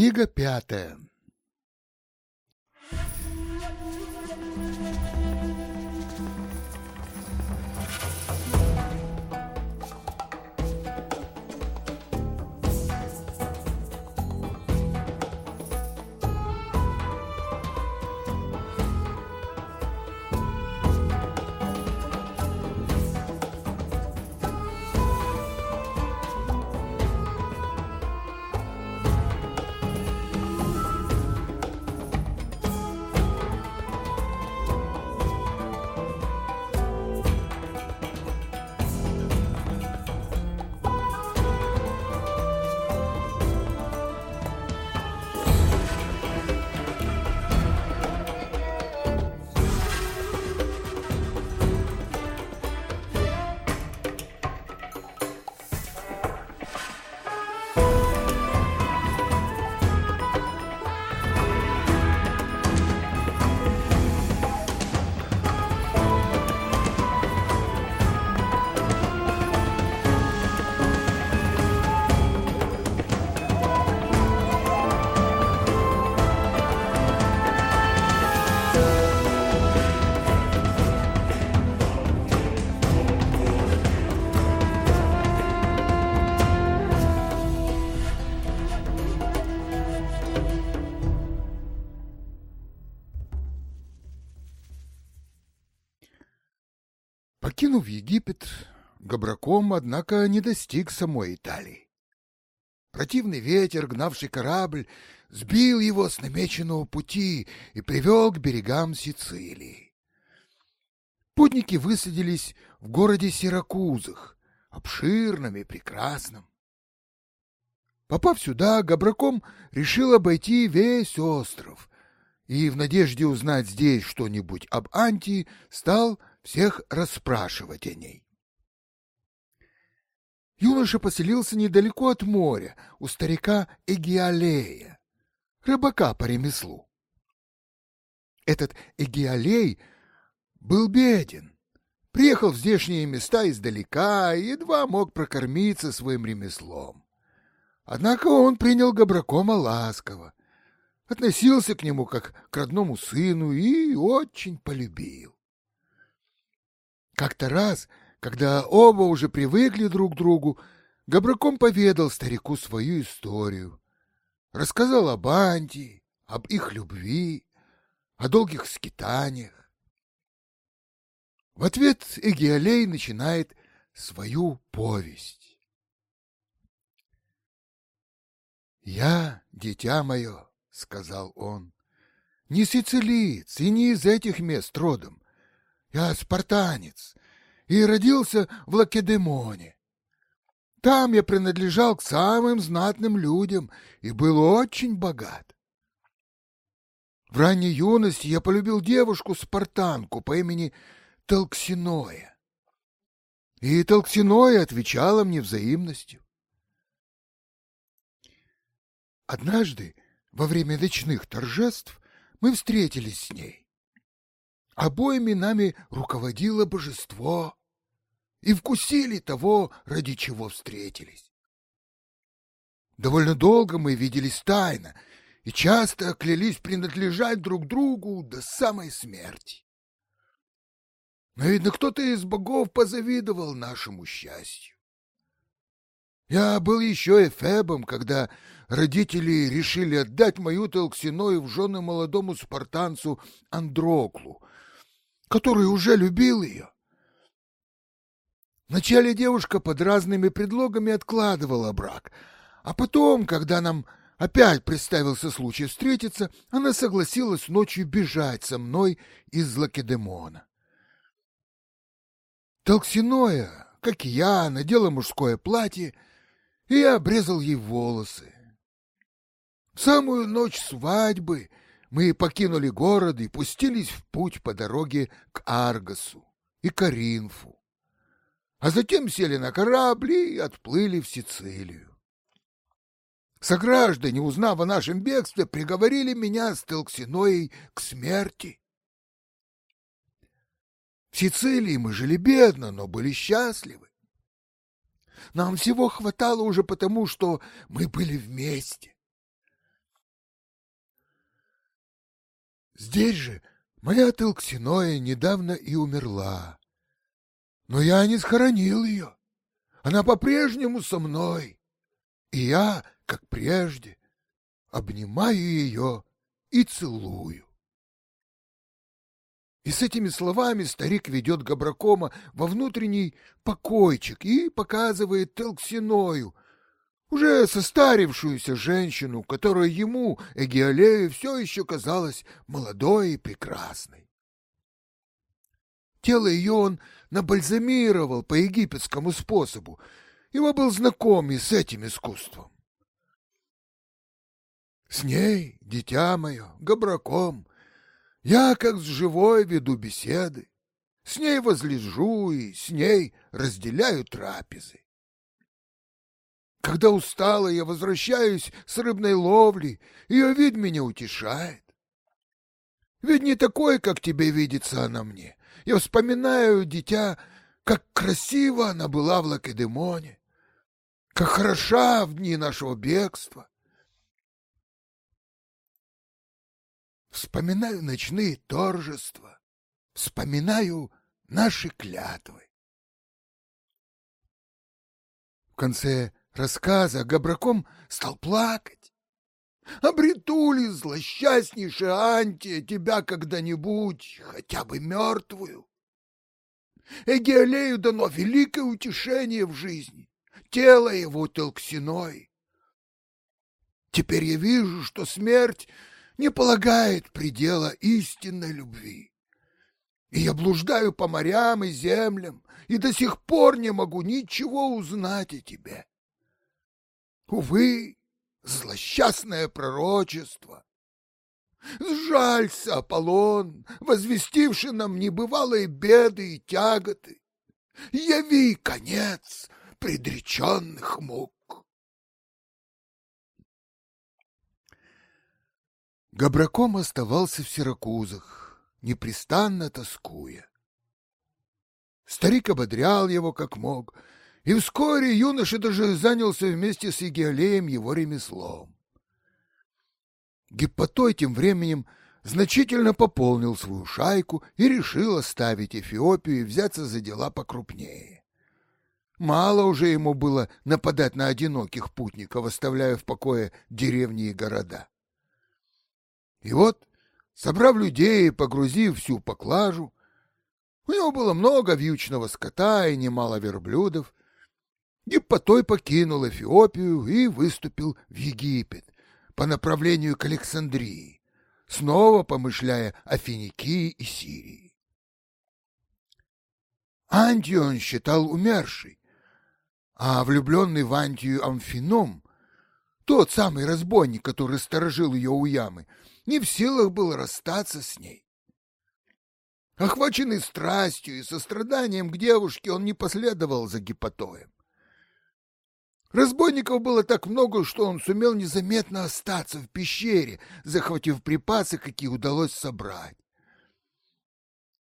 Книга пятая. Египет, Габраком, однако, не достиг самой Италии. Противный ветер, гнавший корабль, сбил его с намеченного пути и привел к берегам Сицилии. Путники высадились в городе Сиракузах, обширном и прекрасном. Попав сюда, Габраком решил обойти весь остров и в надежде узнать здесь что-нибудь об Антии стал всех расспрашивать о ней. Юноша поселился недалеко от моря, у старика Эгиалея, рыбака по ремеслу. Этот Эгиалей был беден, приехал в здешние места издалека и едва мог прокормиться своим ремеслом. Однако он принял Габракома ласково, относился к нему как к родному сыну и очень полюбил. Как-то раз, когда оба уже привыкли друг к другу, Габраком поведал старику свою историю. Рассказал об Анте, об их любви, о долгих скитаниях. В ответ Эгиалей начинает свою повесть. «Я, дитя мое, сказал он. «Не сицилиец и не из этих мест родом. Я спартанец и родился в Лакедемоне. Там я принадлежал к самым знатным людям и был очень богат. В ранней юности я полюбил девушку-спартанку по имени Толксиноя. И Толксиноя отвечала мне взаимностью. Однажды, во время ночных торжеств, мы встретились с ней. Обоими нами руководило божество, и вкусили того, ради чего встретились. Довольно долго мы виделись тайно и часто клялись принадлежать друг другу до самой смерти. Но, видно, кто-то из богов позавидовал нашему счастью. Я был еще эфебом, когда родители решили отдать мою Толксиною в жены молодому спартанцу Андроклу, который уже любил ее. Вначале девушка под разными предлогами откладывала брак, а потом, когда нам опять представился случай встретиться, она согласилась ночью бежать со мной из Лакедемона. Толксиноя, как и я, надела мужское платье, и обрезал ей волосы. В самую ночь свадьбы мы покинули город и пустились в путь по дороге к Аргосу и Каринфу а затем сели на корабли и отплыли в Сицилию. Сограждане, узнав о нашем бегстве, приговорили меня с Телксиноей к смерти. В Сицилии мы жили бедно, но были счастливы. Нам всего хватало уже потому, что мы были вместе. Здесь же моя Телксиноя недавно и умерла. Но я не схоронил ее. Она по-прежнему со мной. И я, как прежде, обнимаю ее и целую. И с этими словами старик ведет Габракома во внутренний покойчик и показывает Телксиною, уже состарившуюся женщину, которая ему, Эгиолею, все еще казалась молодой и прекрасной. Тело ее он набальзамировал по египетскому способу, ибо был знаком и с этим искусством. С ней, дитя мое, габраком, я как с живой веду беседы, с ней возлежу и с ней разделяю трапезы. Когда устала, я возвращаюсь с рыбной ловли, ее вид меня утешает. Ведь не такой, как тебе видится она мне, я вспоминаю, дитя, как красиво она была в Лакедемоне, как хороша в дни нашего бегства. Вспоминаю ночные торжества, вспоминаю наши клятвы. В конце рассказа Габраком стал плакать. Обрету ли злосчастнейшая Антия тебя когда-нибудь, хотя бы мертвую? Эгиолею дано великое утешение в жизни, тело его толксиной. Теперь я вижу, что смерть не полагает предела истинной любви. И я блуждаю по морям и землям, и до сих пор не могу ничего узнать о тебе. Увы, злосчастное пророчество. Сжалься, Аполлон, возвестивший нам небывалые беды и тяготы. Яви конец предреченных мук. Габраком оставался в Сиракузах, непрестанно тоскуя. Старик ободрял его как мог, и вскоре юноша даже занялся вместе с Егиолеем его ремеслом. Гиппотой тем временем значительно пополнил свою шайку и решил оставить Эфиопию и взяться за дела покрупнее. Мало уже ему было нападать на одиноких путников, оставляя в покое деревни и города. И вот, собрав людей и погрузив всю поклажу, у него было много вьючного скота и немало верблюдов, Гиппотой покинул Эфиопию и выступил в Египет, по направлению к Александрии, снова помышляя о Финикии и Сирии. Антию он считал умершей, а влюбленный в Антию Амфином, тот самый разбойник, который сторожил ее у ямы, не в силах был расстаться с ней. Охваченный страстью и состраданием к девушке, он не последовал за Гипотоем. Разбойников было так много, что он сумел незаметно остаться в пещере, захватив припасы, какие удалось собрать.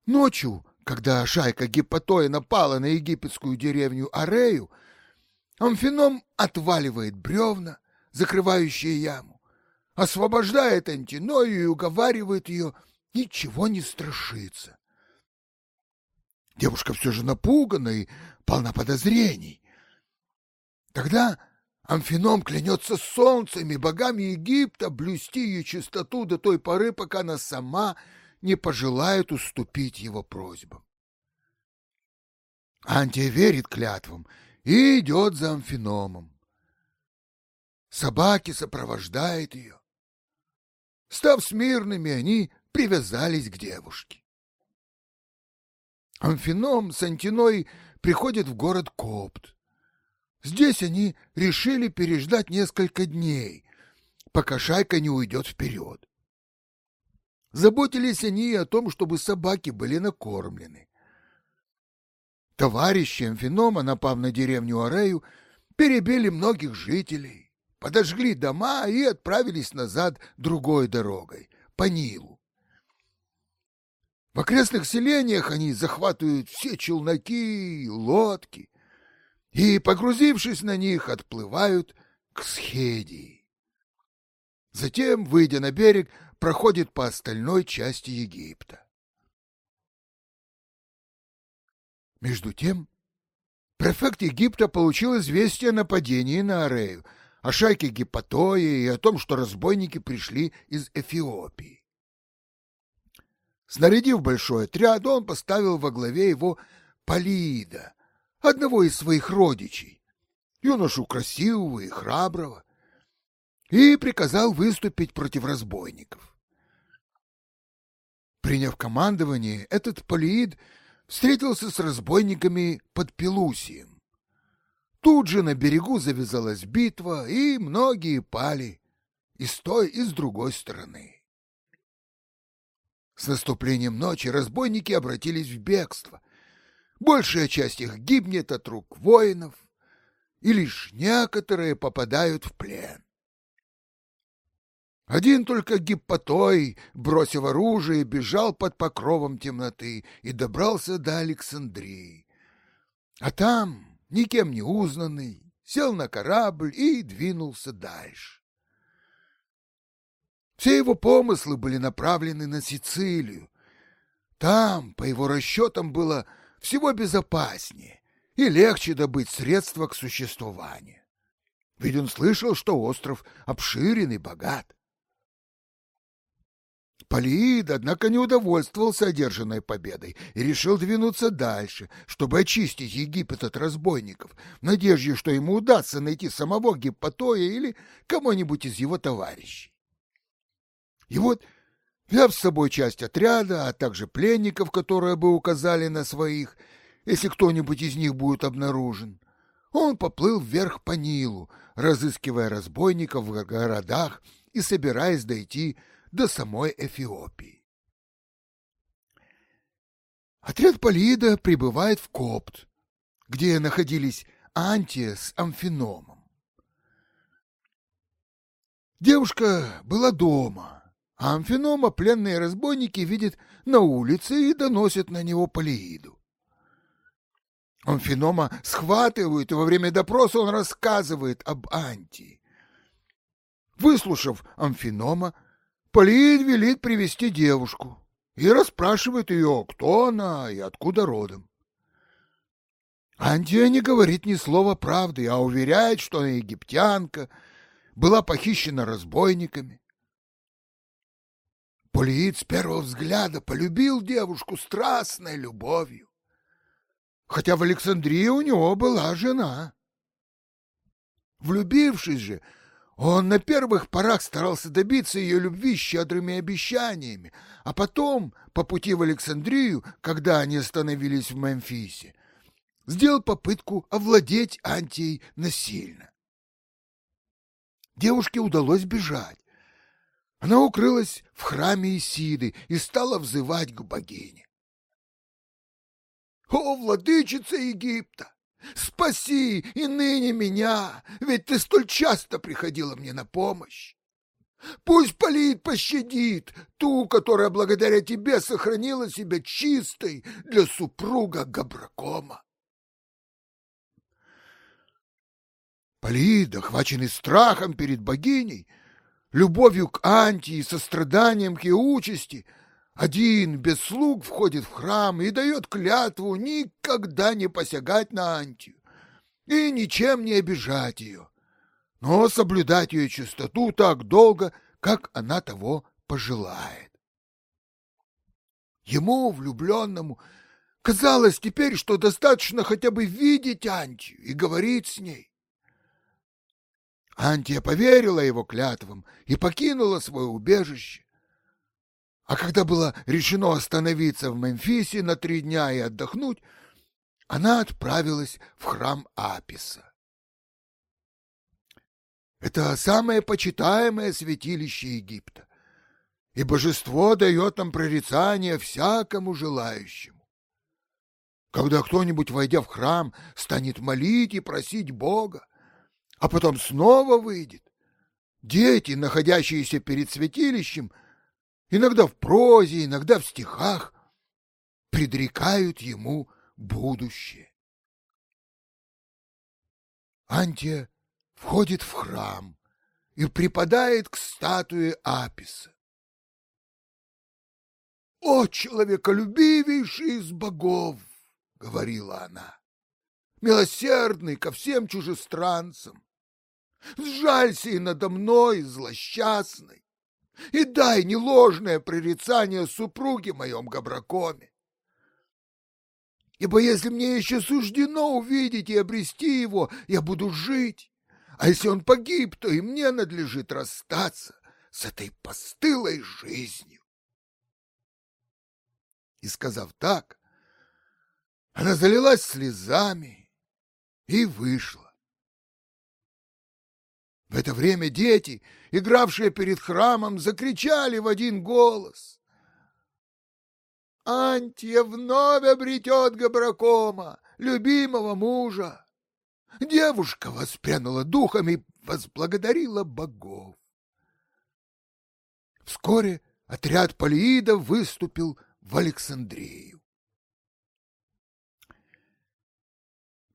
Ночью, когда шайка Гипотоя напала на египетскую деревню Арею, Амфином отваливает бревна, закрывающие яму, освобождает Антиною и уговаривает ее ничего не страшиться. Девушка все же напугана и полна подозрений. Тогда Амфином клянется солнцем и богами Египта блюсти ее чистоту до той поры, пока она сама не пожелает уступить его просьбам. Антия верит клятвам и идет за Амфиномом. Собаки сопровождают ее. Став смирными, они привязались к девушке. Амфином с Антиной приходят в город Копт. Здесь они решили переждать несколько дней, пока шайка не уйдет вперед. Заботились они о том, чтобы собаки были накормлены. Товарищи Амфинома, напав на деревню Арею, перебили многих жителей, подожгли дома и отправились назад другой дорогой, по Нилу. В окрестных селениях они захватывают все челноки и лодки и, погрузившись на них, отплывают к Схедии. Затем, выйдя на берег, проходят по остальной части Египта. Между тем, префект Египта получил известие о нападении на Арею, о шайке Гипотоя и о том, что разбойники пришли из Эфиопии. Снарядив большой отряд, он поставил во главе его Полида, одного из своих родичей, юношу красивого и храброго, и приказал выступить против разбойников. Приняв командование, этот Полиид встретился с разбойниками под Пелусием. Тут же на берегу завязалась битва, и многие пали и с той, и с другой стороны. С наступлением ночи разбойники обратились в бегство. Большая часть их гибнет от рук воинов, и лишь некоторые попадают в плен. Один только Гиппотой, бросив оружие, бежал под покровом темноты и добрался до Александрии. А там, никем не узнанный, сел на корабль и двинулся дальше. Все его помыслы были направлены на Сицилию. Там, по его расчетам, было всего безопаснее и легче добыть средства к существованию. Ведь он слышал, что остров обширен и богат. Полиид, однако, не удовольствовался одержанной победой и решил двинуться дальше, чтобы очистить Египет от разбойников, в надежде, что ему удастся найти самого Гиппотоя или кого-нибудь из его товарищей. И вот, взяв с собой часть отряда, а также пленников, которые бы указали на своих, если кто-нибудь из них будет обнаружен, он поплыл вверх по Нилу, разыскивая разбойников в городах и собираясь дойти до самой Эфиопии. Отряд Полида прибывает в Копт, где находились Антия с Амфиномом. Девушка была дома, Амфинома пленные разбойники видят на улице и доносят на него Полииду. Амфинома схватывают, и во время допроса он рассказывает об Антии. Выслушав Амфинома, Полиид велит привести девушку и расспрашивает ее, кто она и откуда родом. Антия не говорит ни слова правды, а уверяет, что она египтянка, была похищена разбойниками. Полиид с первого взгляда полюбил девушку страстной любовью, хотя в Александрии у него была жена. Влюбившись же, Он на первых порах старался добиться ее любви щедрыми обещаниями, а потом, по пути в Александрию, когда они остановились в Мемфисе, сделал попытку овладеть Антией насильно. Девушке удалось бежать. Она укрылась в храме Исиды и стала взывать к богине. «О, владычица Египта! Спаси и ныне меня, ведь ты столь часто приходила мне на помощь. Пусть Полит пощадит ту, которая благодаря тебе сохранила себя чистой для супруга Габракома. Полит, охваченный страхом перед богиней, любовью к Антии и состраданием к ее участи, один без слуг входит в храм и дает клятву никогда не посягать на Антию и ничем не обижать ее, но соблюдать ее чистоту так долго, как она того пожелает. Ему, влюбленному, казалось теперь, что достаточно хотя бы видеть Антию и говорить с ней. Антия поверила его клятвам и покинула свое убежище. А когда было решено остановиться в Мемфисе на три дня и отдохнуть, она отправилась в храм Аписа. Это самое почитаемое святилище Египта, и божество дает нам прорицание всякому желающему. Когда кто-нибудь, войдя в храм, станет молить и просить Бога, а потом снова выйдет. Дети, находящиеся перед святилищем, иногда в прозе, иногда в стихах, предрекают ему будущее. Антия входит в храм и припадает к статуе Аписа. «О, человеколюбивейший из богов!» — говорила она. «Милосердный ко всем чужестранцам, Сжалься и надо мной, злосчастный, и дай неложное прорицание супруге моем Габракоме. Ибо если мне еще суждено увидеть и обрести его, я буду жить, а если он погиб, то и мне надлежит расстаться с этой постылой жизнью. И сказав так, она залилась слезами и вышла. В это время дети, игравшие перед храмом, закричали в один голос. «Антия вновь обретет Габракома, любимого мужа!» Девушка воспрянула духом и возблагодарила богов. Вскоре отряд Полиидов выступил в Александрию.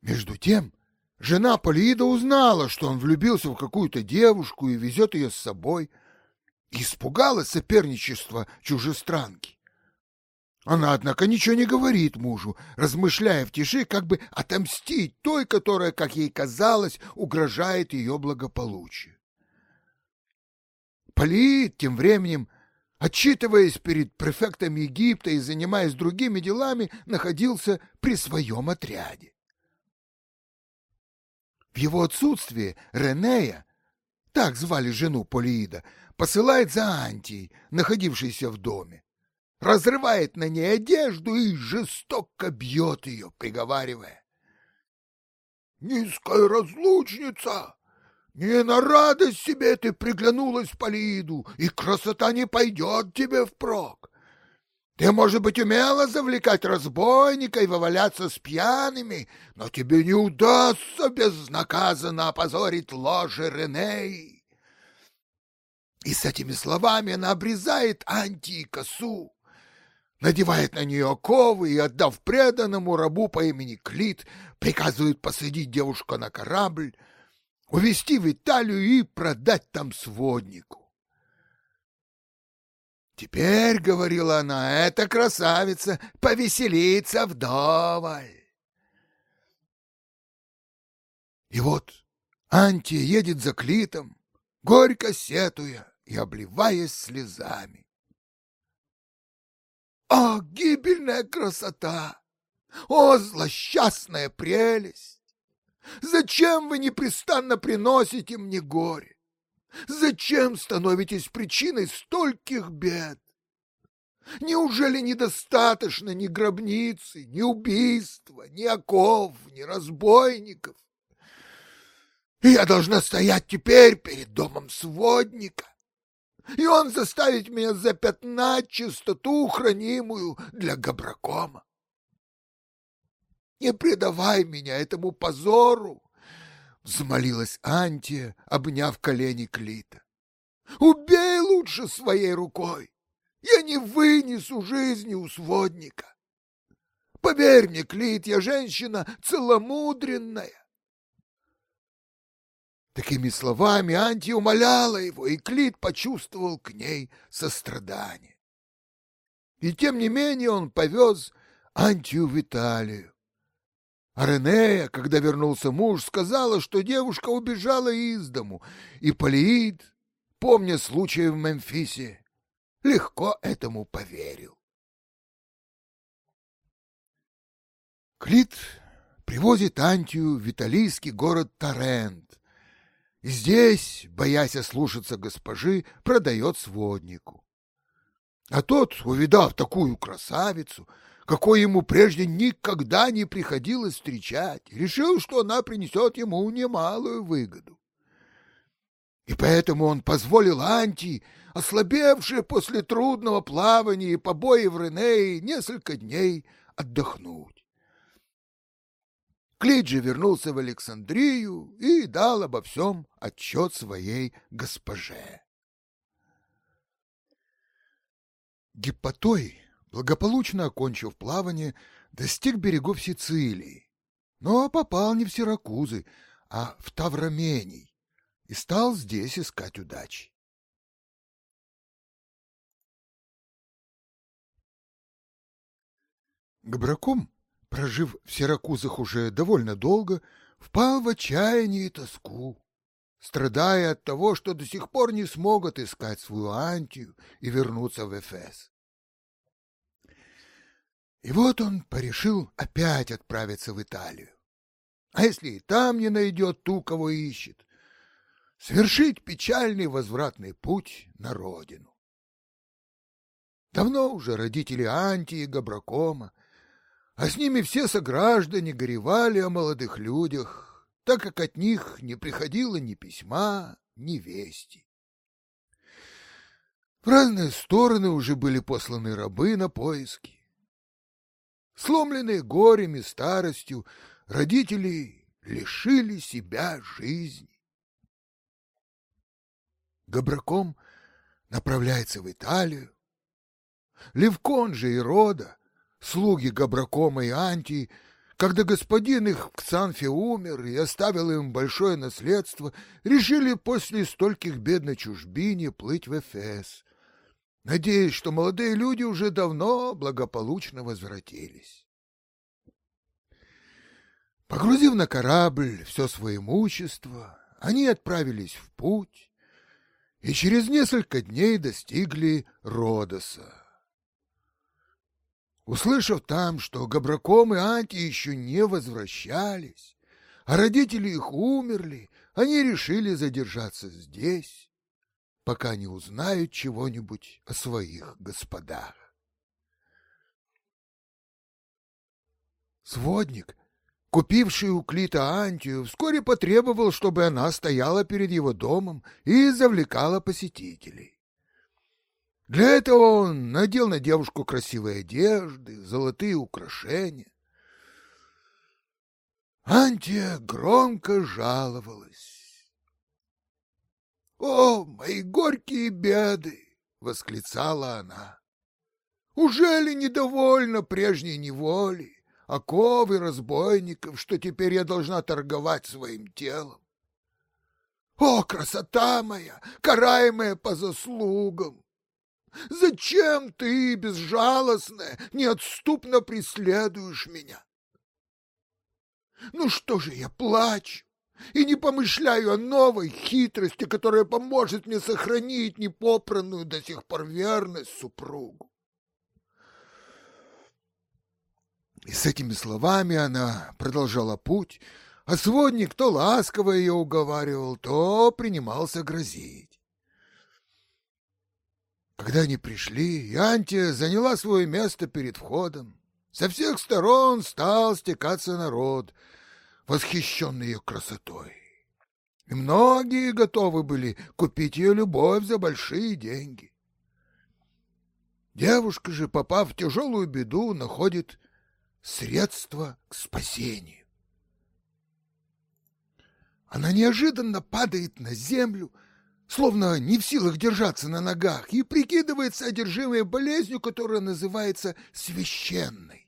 Между тем Жена Полида узнала, что он влюбился в какую-то девушку и везет ее с собой. Испугалась соперничества чужестранки. Она, однако, ничего не говорит мужу, размышляя в тиши, как бы отомстить той, которая, как ей казалось, угрожает ее благополучию. Полит тем временем, отчитываясь перед префектом Египта и занимаясь другими делами, находился при своем отряде. В его отсутствие Ренея, так звали жену Полиида, посылает за Антией, находившейся в доме, разрывает на ней одежду и жестоко бьет ее, приговаривая. «Низкая разлучница! Не на радость себе ты приглянулась Полииду, и красота не пойдет тебе впрок. Ты, может быть, умела завлекать разбойника и вываляться с пьяными, но тебе не удастся безнаказанно опозорить ложе Реней. И с этими словами она обрезает Антии надевает на нее оковы и, отдав преданному рабу по имени Клит, приказывает посадить девушку на корабль, увезти в Италию и продать там своднику. Теперь, — говорила она, — эта красавица повеселится вдоволь. И вот Антия едет за Клитом, горько сетуя и обливаясь слезами. О, гибельная красота! О, злосчастная прелесть! Зачем вы непрестанно приносите мне горе? Зачем становитесь причиной стольких бед? Неужели недостаточно ни гробницы, ни убийства, ни оков, ни разбойников? Я должна стоять теперь перед домом сводника, и он заставит меня запятнать чистоту, хранимую для Габракома. Не предавай меня этому позору, взмолилась Антия, обняв колени Клита. Убей лучше своей рукой. Я не вынесу жизни у сводника. Поверь мне, Клит, я женщина целомудренная. Такими словами Анти умоляла его, и Клит почувствовал к ней сострадание. И тем не менее он повез Антию в Италию. А Ренея, когда вернулся муж, сказала, что девушка убежала из дому, и Полиид, помня случай в Мемфисе, легко этому поверил. Клит привозит Антию в италийский город Торрент, и здесь, боясь ослушаться госпожи, продает своднику. А тот, увидав такую красавицу, какой ему прежде никогда не приходилось встречать, решил, что она принесет ему немалую выгоду. И поэтому он позволил Анти, ослабевшей после трудного плавания и побоев Ренеи, несколько дней отдохнуть. Клиджи вернулся в Александрию и дал обо всем отчет своей госпоже. Гиппотой, благополучно окончив плавание, достиг берегов Сицилии, но попал не в Сиракузы, а в Таврамений, и стал здесь искать удачи. Габраком, прожив в Сиракузах уже довольно долго, впал в отчаяние и тоску, страдая от того, что до сих пор не смог отыскать свою Антию и вернуться в Эфес. И вот он порешил опять отправиться в Италию. А если и там не найдет ту, кого ищет, совершить печальный возвратный путь на родину. Давно уже родители Антии и Габракома, а с ними все сограждане горевали о молодых людях, так как от них не приходило ни письма, ни вести. В разные стороны уже были посланы рабы на поиски. Сломленные горем и старостью, родители лишили себя жизни. Габраком направляется в Италию. Левкон же и Рода, слуги Габракома и Антии, когда господин их в Ксанфе умер и оставил им большое наследство, решили после стольких бед на чужбине плыть в Эфес, надеясь, что молодые люди уже давно благополучно возвратились. Погрузив на корабль все свое имущество, они отправились в путь, и через несколько дней достигли Родоса. Услышав там, что Габраком и Анти еще не возвращались, а родители их умерли, они решили задержаться здесь, пока не узнают чего-нибудь о своих господах. Сводник купивший у Клита Антию, вскоре потребовал, чтобы она стояла перед его домом и завлекала посетителей. Для этого он надел на девушку красивые одежды, золотые украшения. Антия громко жаловалась. «О, мои горькие беды!» — восклицала она. «Ужели недовольна прежней неволи? оковы разбойников, что теперь я должна торговать своим телом. О, красота моя, караемая по заслугам! Зачем ты, безжалостная, неотступно преследуешь меня? Ну что же я плачу и не помышляю о новой хитрости, которая поможет мне сохранить непопранную до сих пор верность супругу? И с этими словами она продолжала путь, а сводник то ласково ее уговаривал, то принимался грозить. Когда они пришли, Янтия заняла свое место перед входом. Со всех сторон стал стекаться народ, восхищенный ее красотой. И многие готовы были купить ее любовь за большие деньги. Девушка же, попав в тяжелую беду, находит средства к спасению. Она неожиданно падает на землю, словно не в силах держаться на ногах, и прикидывается одержимой болезнью, которая называется священной.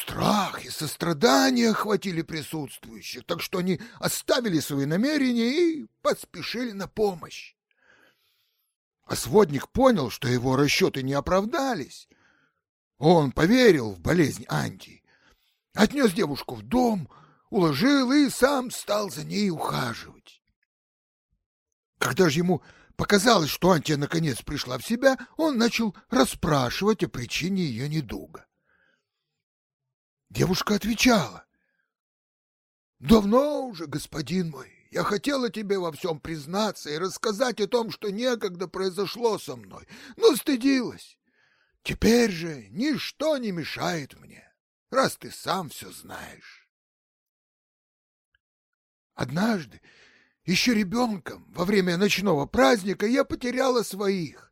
Страх и сострадание охватили присутствующих, так что они оставили свои намерения и поспешили на помощь. А сводник понял, что его расчеты не оправдались. Он поверил в болезнь Анти, отнес девушку в дом — уложил и сам стал за ней ухаживать. Когда же ему показалось, что Антия наконец пришла в себя, он начал расспрашивать о причине ее недуга. Девушка отвечала. «Давно уже, господин мой, я хотела тебе во всем признаться и рассказать о том, что некогда произошло со мной, но стыдилась. Теперь же ничто не мешает мне, раз ты сам все знаешь». Однажды, еще ребенком, во время ночного праздника, я потеряла своих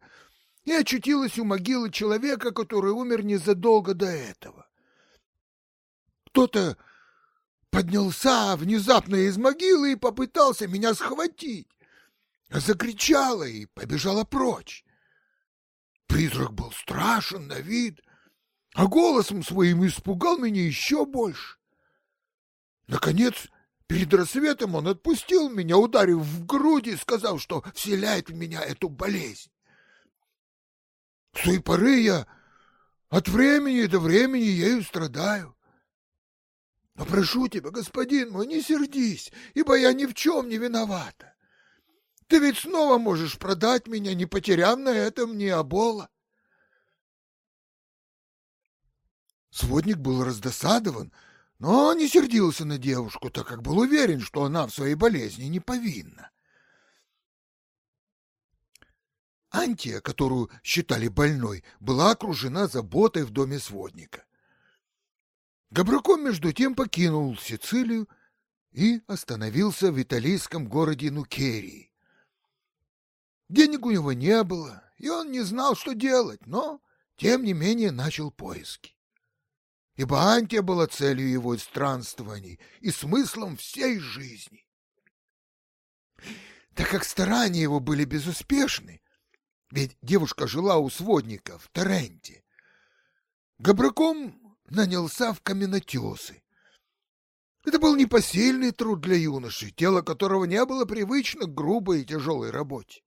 и очутилась у могилы человека, который умер незадолго до этого. Кто-то поднялся внезапно из могилы и попытался меня схватить. Закричала и побежала прочь. Призрак был страшен на вид, а голосом своим испугал меня еще больше. Наконец, Перед рассветом он отпустил меня, ударив в груди, сказав, что вселяет в меня эту болезнь. С той поры я от времени до времени ею страдаю. Но прошу тебя, господин мой, не сердись, ибо я ни в чем не виновата. Ты ведь снова можешь продать меня, не потеряв на этом ни обола. Сводник был раздосадован, но не сердился на девушку, так как был уверен, что она в своей болезни не повинна. Антия, которую считали больной, была окружена заботой в доме сводника. Габраком, между тем, покинул Сицилию и остановился в италийском городе Нукерии. Денег у него не было, и он не знал, что делать, но, тем не менее, начал поиски ибо Антия была целью его странствований и смыслом всей жизни. Так как старания его были безуспешны, ведь девушка жила у сводника в Таренте, Габраком нанялся в каменотесы. Это был непосильный труд для юноши, тело которого не было привычно к грубой и тяжелой работе.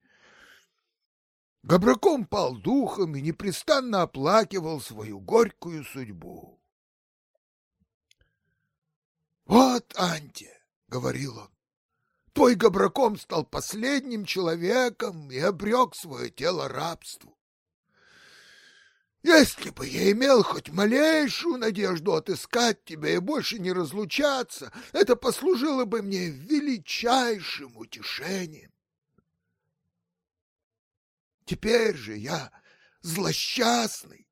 Габраком пал духом и непрестанно оплакивал свою горькую судьбу. «Вот, Анте, — говорил он, — твой габраком стал последним человеком и обрек свое тело рабству. Если бы я имел хоть малейшую надежду отыскать тебя и больше не разлучаться, это послужило бы мне величайшим утешением. Теперь же я злосчастный,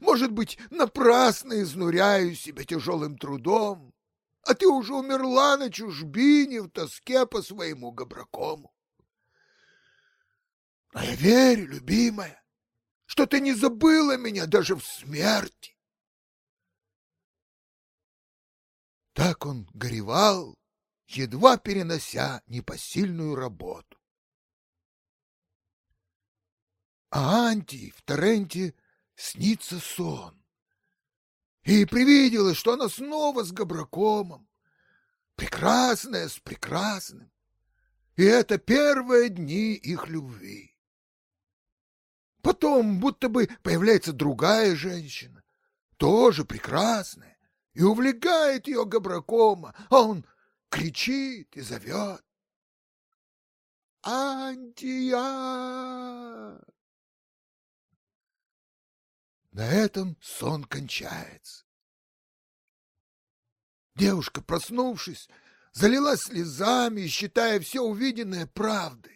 может быть, напрасно изнуряю себя тяжелым трудом, а ты уже умерла на чужбине в тоске по своему габракому. А я верю, любимая, что ты не забыла меня даже в смерти. Так он горевал, едва перенося непосильную работу. А Анти в Торренте снится сон и привиделось, что она снова с Габракомом, прекрасная с прекрасным, и это первые дни их любви. Потом будто бы появляется другая женщина, тоже прекрасная, и увлекает ее Габракома, а он кричит и зовет. Антия! На этом сон кончается. Девушка, проснувшись, залилась слезами, считая все увиденное правдой.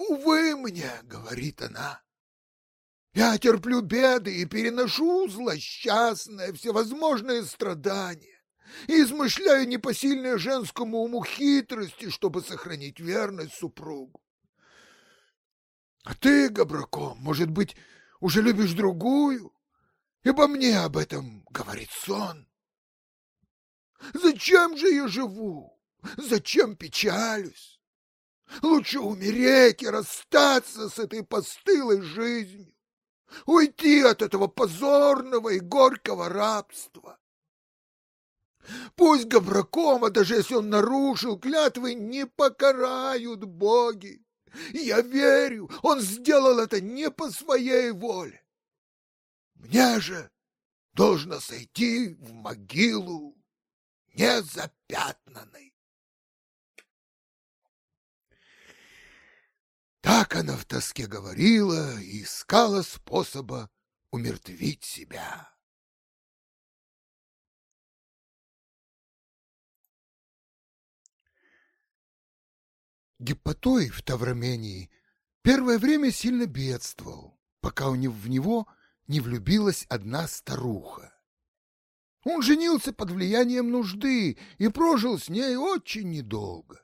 «Увы мне», — говорит она, — «я терплю беды и переношу злосчастные всевозможные страдания и измышляю непосильные женскому уму хитрости, чтобы сохранить верность супругу. А ты, Габраком, может быть, уже любишь другую, ибо мне об этом говорит сон. Зачем же я живу? Зачем печалюсь? Лучше умереть и расстаться с этой постылой жизнью, уйти от этого позорного и горького рабства. Пусть Гавракома, даже если он нарушил клятвы, не покарают боги. Я верю, он сделал это не по своей воле. Мне же должно сойти в могилу незапятнанной. Так она в тоске говорила и искала способа умертвить себя. Гиппотой в Таврамении первое время сильно бедствовал, пока у него в него не влюбилась одна старуха. Он женился под влиянием нужды и прожил с ней очень недолго.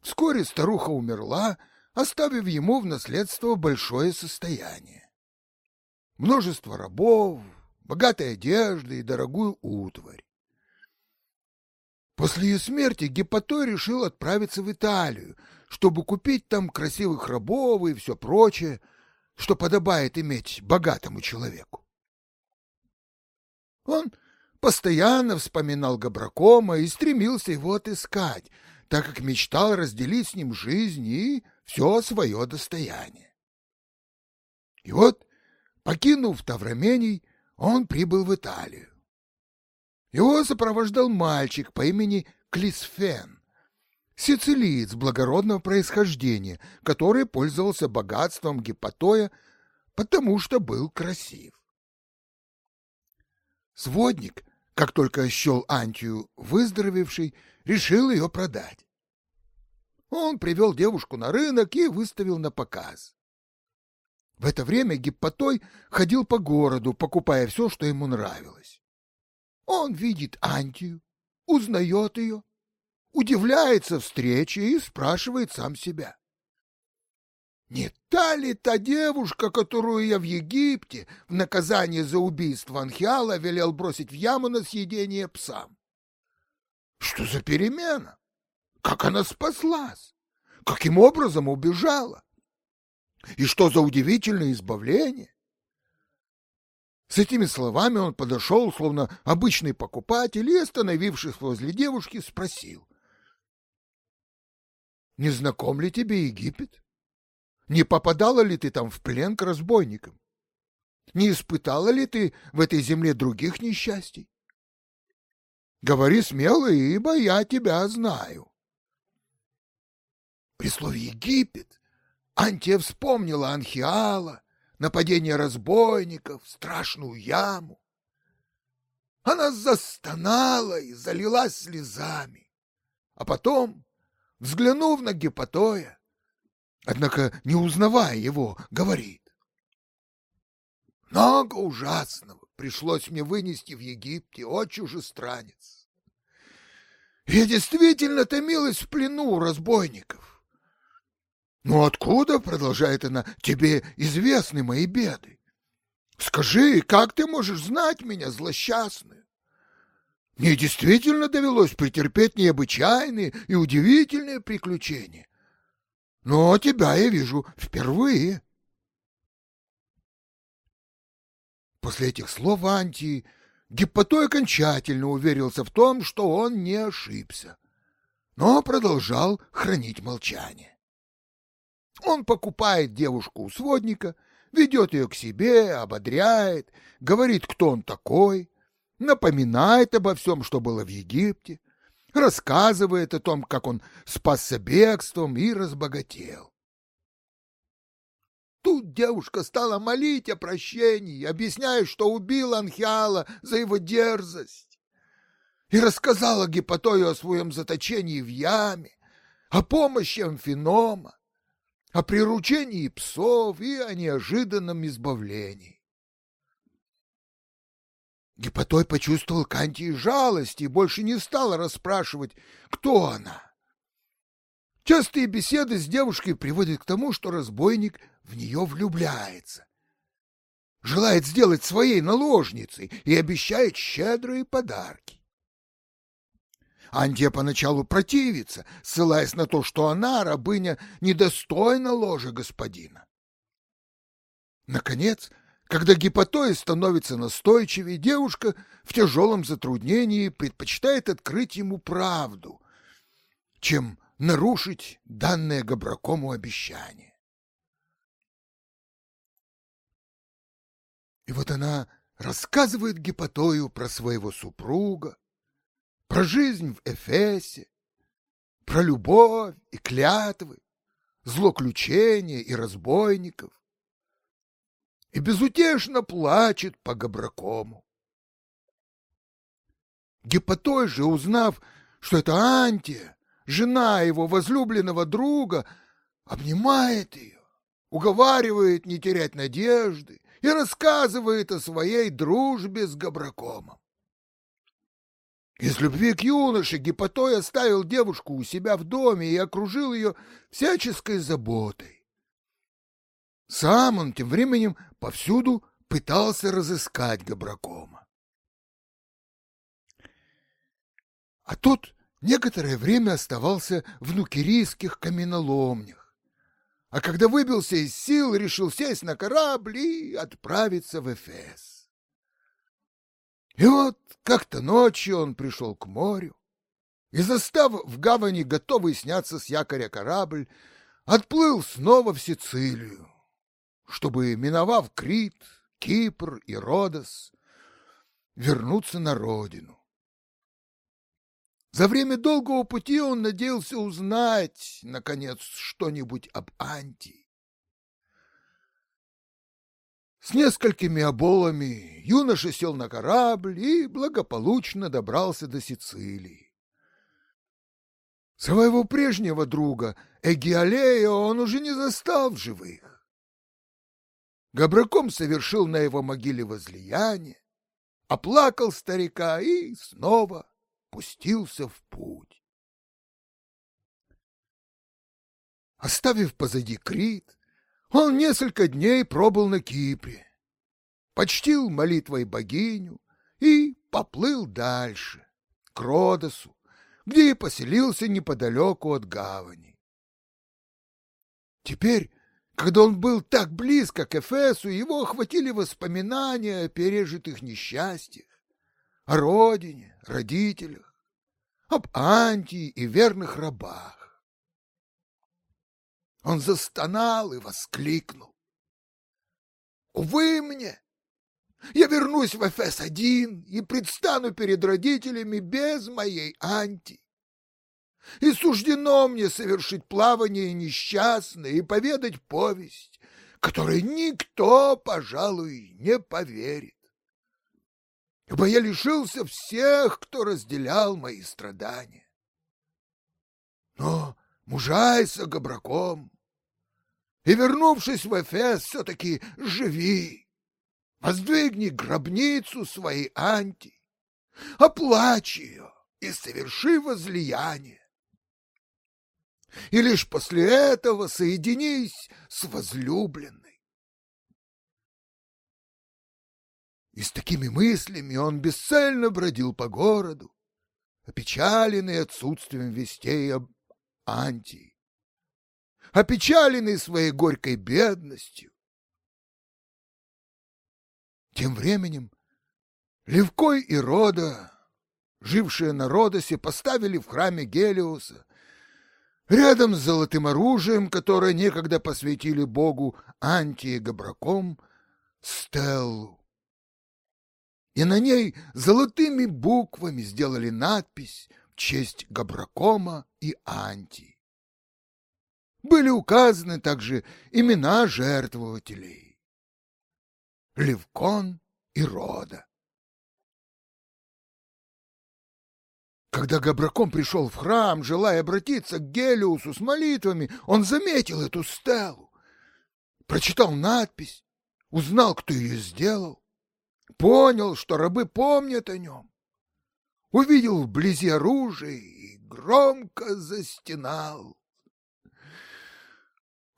Вскоре старуха умерла, оставив ему в наследство большое состояние. Множество рабов, богатой одежды и дорогую утварь. После ее смерти Гепатой решил отправиться в Италию, чтобы купить там красивых рабов и все прочее, что подобает иметь богатому человеку. Он постоянно вспоминал Габракома и стремился его отыскать, так как мечтал разделить с ним жизнь и все свое достояние. И вот, покинув Таврамений, он прибыл в Италию. Его сопровождал мальчик по имени Клисфен, сицилиец благородного происхождения, который пользовался богатством Гипотоя, потому что был красив. Сводник, как только счел Антию выздоровевшей, решил ее продать. Он привел девушку на рынок и выставил на показ. В это время Гиппотой ходил по городу, покупая все, что ему нравилось. Он видит Антию, узнает ее, удивляется встрече и спрашивает сам себя. Не та ли та девушка, которую я в Египте в наказание за убийство Анхиала велел бросить в яму на съедение псам? Что за перемена? Как она спаслась? Каким образом убежала? И что за удивительное избавление? С этими словами он подошел, словно обычный покупатель, и, остановившись возле девушки, спросил. «Не знаком ли тебе Египет?» Не попадала ли ты там в плен к разбойникам? Не испытала ли ты в этой земле других несчастий? Говори смело, ибо я тебя знаю. При слове «Египет» Антия вспомнила Анхиала, нападение разбойников, страшную яму. Она застонала и залилась слезами, а потом, взглянув на Гепатоя, однако, не узнавая его, говорит. Много ужасного пришлось мне вынести в Египте, о чужестранец. Я действительно томилась в плену у разбойников. Но откуда, продолжает она, тебе известны мои беды? Скажи, как ты можешь знать меня, злосчастную? Мне действительно довелось претерпеть необычайные и удивительные приключения, но тебя я вижу впервые. После этих слов Антии Гиппотой окончательно уверился в том, что он не ошибся, но продолжал хранить молчание. Он покупает девушку у сводника, ведет ее к себе, ободряет, говорит, кто он такой, напоминает обо всем, что было в Египте, рассказывает о том, как он спасся бегством и разбогател. Тут девушка стала молить о прощении, объясняя, что убил Анхиала за его дерзость, и рассказала Гипотою о своем заточении в яме, о помощи Амфинома, о приручении псов и о неожиданном избавлении. Гипотой почувствовал к Антии жалость и больше не стал расспрашивать, кто она. Частые беседы с девушкой приводят к тому, что разбойник в нее влюбляется, желает сделать своей наложницей и обещает щедрые подарки. Антия поначалу противится, ссылаясь на то, что она, рабыня, недостойна ложа господина. Наконец, когда гипотоя становится настойчивее, девушка в тяжелом затруднении предпочитает открыть ему правду, чем нарушить данное Габракому обещание. И вот она рассказывает Гипотою про своего супруга, про жизнь в Эфесе, про любовь и клятвы, злоключения и разбойников, и безутешно плачет по Габракому. Гипотой же, узнав, что это Антия, жена его возлюбленного друга, обнимает ее, уговаривает не терять надежды и рассказывает о своей дружбе с Габракомом. Из любви к юноше Гипотой оставил девушку у себя в доме и окружил ее всяческой заботой. Сам он тем временем повсюду пытался разыскать Габракома. А тот некоторое время оставался в нукерийских каменоломнях, а когда выбился из сил, решил сесть на корабль и отправиться в Эфес. И вот как-то ночью он пришел к морю и, застав в гавани готовый сняться с якоря корабль, отплыл снова в Сицилию, чтобы, миновав Крит, Кипр и Родос, вернуться на родину. За время долгого пути он надеялся узнать, наконец, что-нибудь об Антии. С несколькими оболами юноша сел на корабль и благополучно добрался до Сицилии. Своего прежнего друга Эгиалея он уже не застал в живых. Габраком совершил на его могиле возлияние, оплакал старика и снова пустился в путь. Оставив позади Крит, он несколько дней пробыл на Кипре, почтил молитвой богиню и поплыл дальше, к Родосу, где и поселился неподалеку от гавани. Теперь, когда он был так близко к Эфесу, его охватили воспоминания о пережитых несчастьях, о родине, родителях, об Антии и верных рабах. Он застонал и воскликнул. «Увы мне! Я вернусь в Эфес один и предстану перед родителями без моей Анти. И суждено мне совершить плавание несчастное и поведать повесть, которой никто, пожалуй, не поверит. Ибо я лишился всех, кто разделял мои страдания. Но мужайся габраком, и, вернувшись в Эфес, все-таки живи. Воздвигни гробницу своей Анти, оплачь ее и соверши возлияние. И лишь после этого соединись с возлюбленной. И с такими мыслями он бесцельно бродил по городу, опечаленный отсутствием вестей об Антии опечаленный своей горькой бедностью. Тем временем Левкой и Рода, жившие на Родосе, поставили в храме Гелиуса, рядом с золотым оружием, которое некогда посвятили богу Антии Габраком, стеллу. И на ней золотыми буквами сделали надпись честь Габракома и Антии. Были указаны также имена жертвователей — Левкон и Рода. Когда Габраком пришел в храм, желая обратиться к Гелиусу с молитвами, он заметил эту стелу, прочитал надпись, узнал, кто ее сделал, понял, что рабы помнят о нем, увидел вблизи оружие и громко застенал.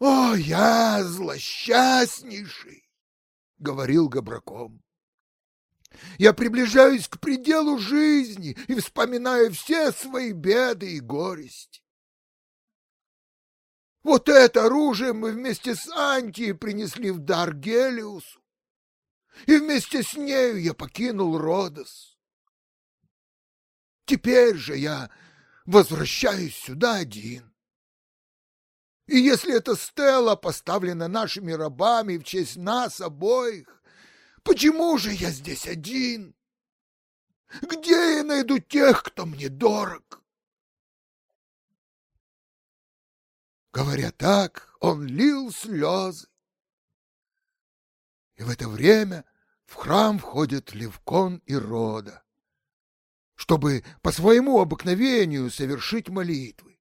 «О, я злосчастнейший!» — говорил Габраком. Я приближаюсь к пределу жизни и вспоминаю все свои беды и горести. Вот это оружие мы вместе с Антией принесли в дар Гелиусу, и вместе с нею я покинул Родос. Теперь же я возвращаюсь сюда один. И если эта стела поставлена нашими рабами в честь нас обоих, почему же я здесь один? Где я найду тех, кто мне дорог? Говоря так, он лил слезы. И в это время в храм входят Левкон и Рода, чтобы по своему обыкновению совершить молитвы.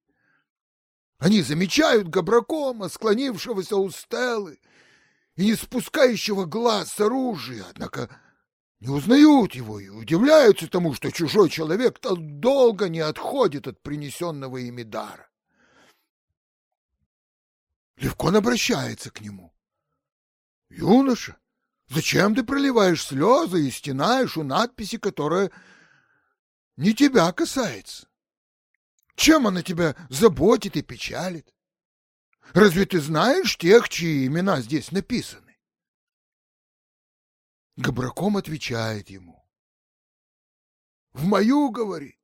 Они замечают Габракома, склонившегося у стелы, и не спускающего глаз с оружия, однако не узнают его и удивляются тому, что чужой человек так долго не отходит от принесенного ими дара. Левкон обращается к нему. «Юноша, зачем ты проливаешь слезы и стенаешь у надписи, которая не тебя касается?» Чем она тебя заботит и печалит? Разве ты знаешь тех, чьи имена здесь написаны? Габраком отвечает ему. В мою, говорит,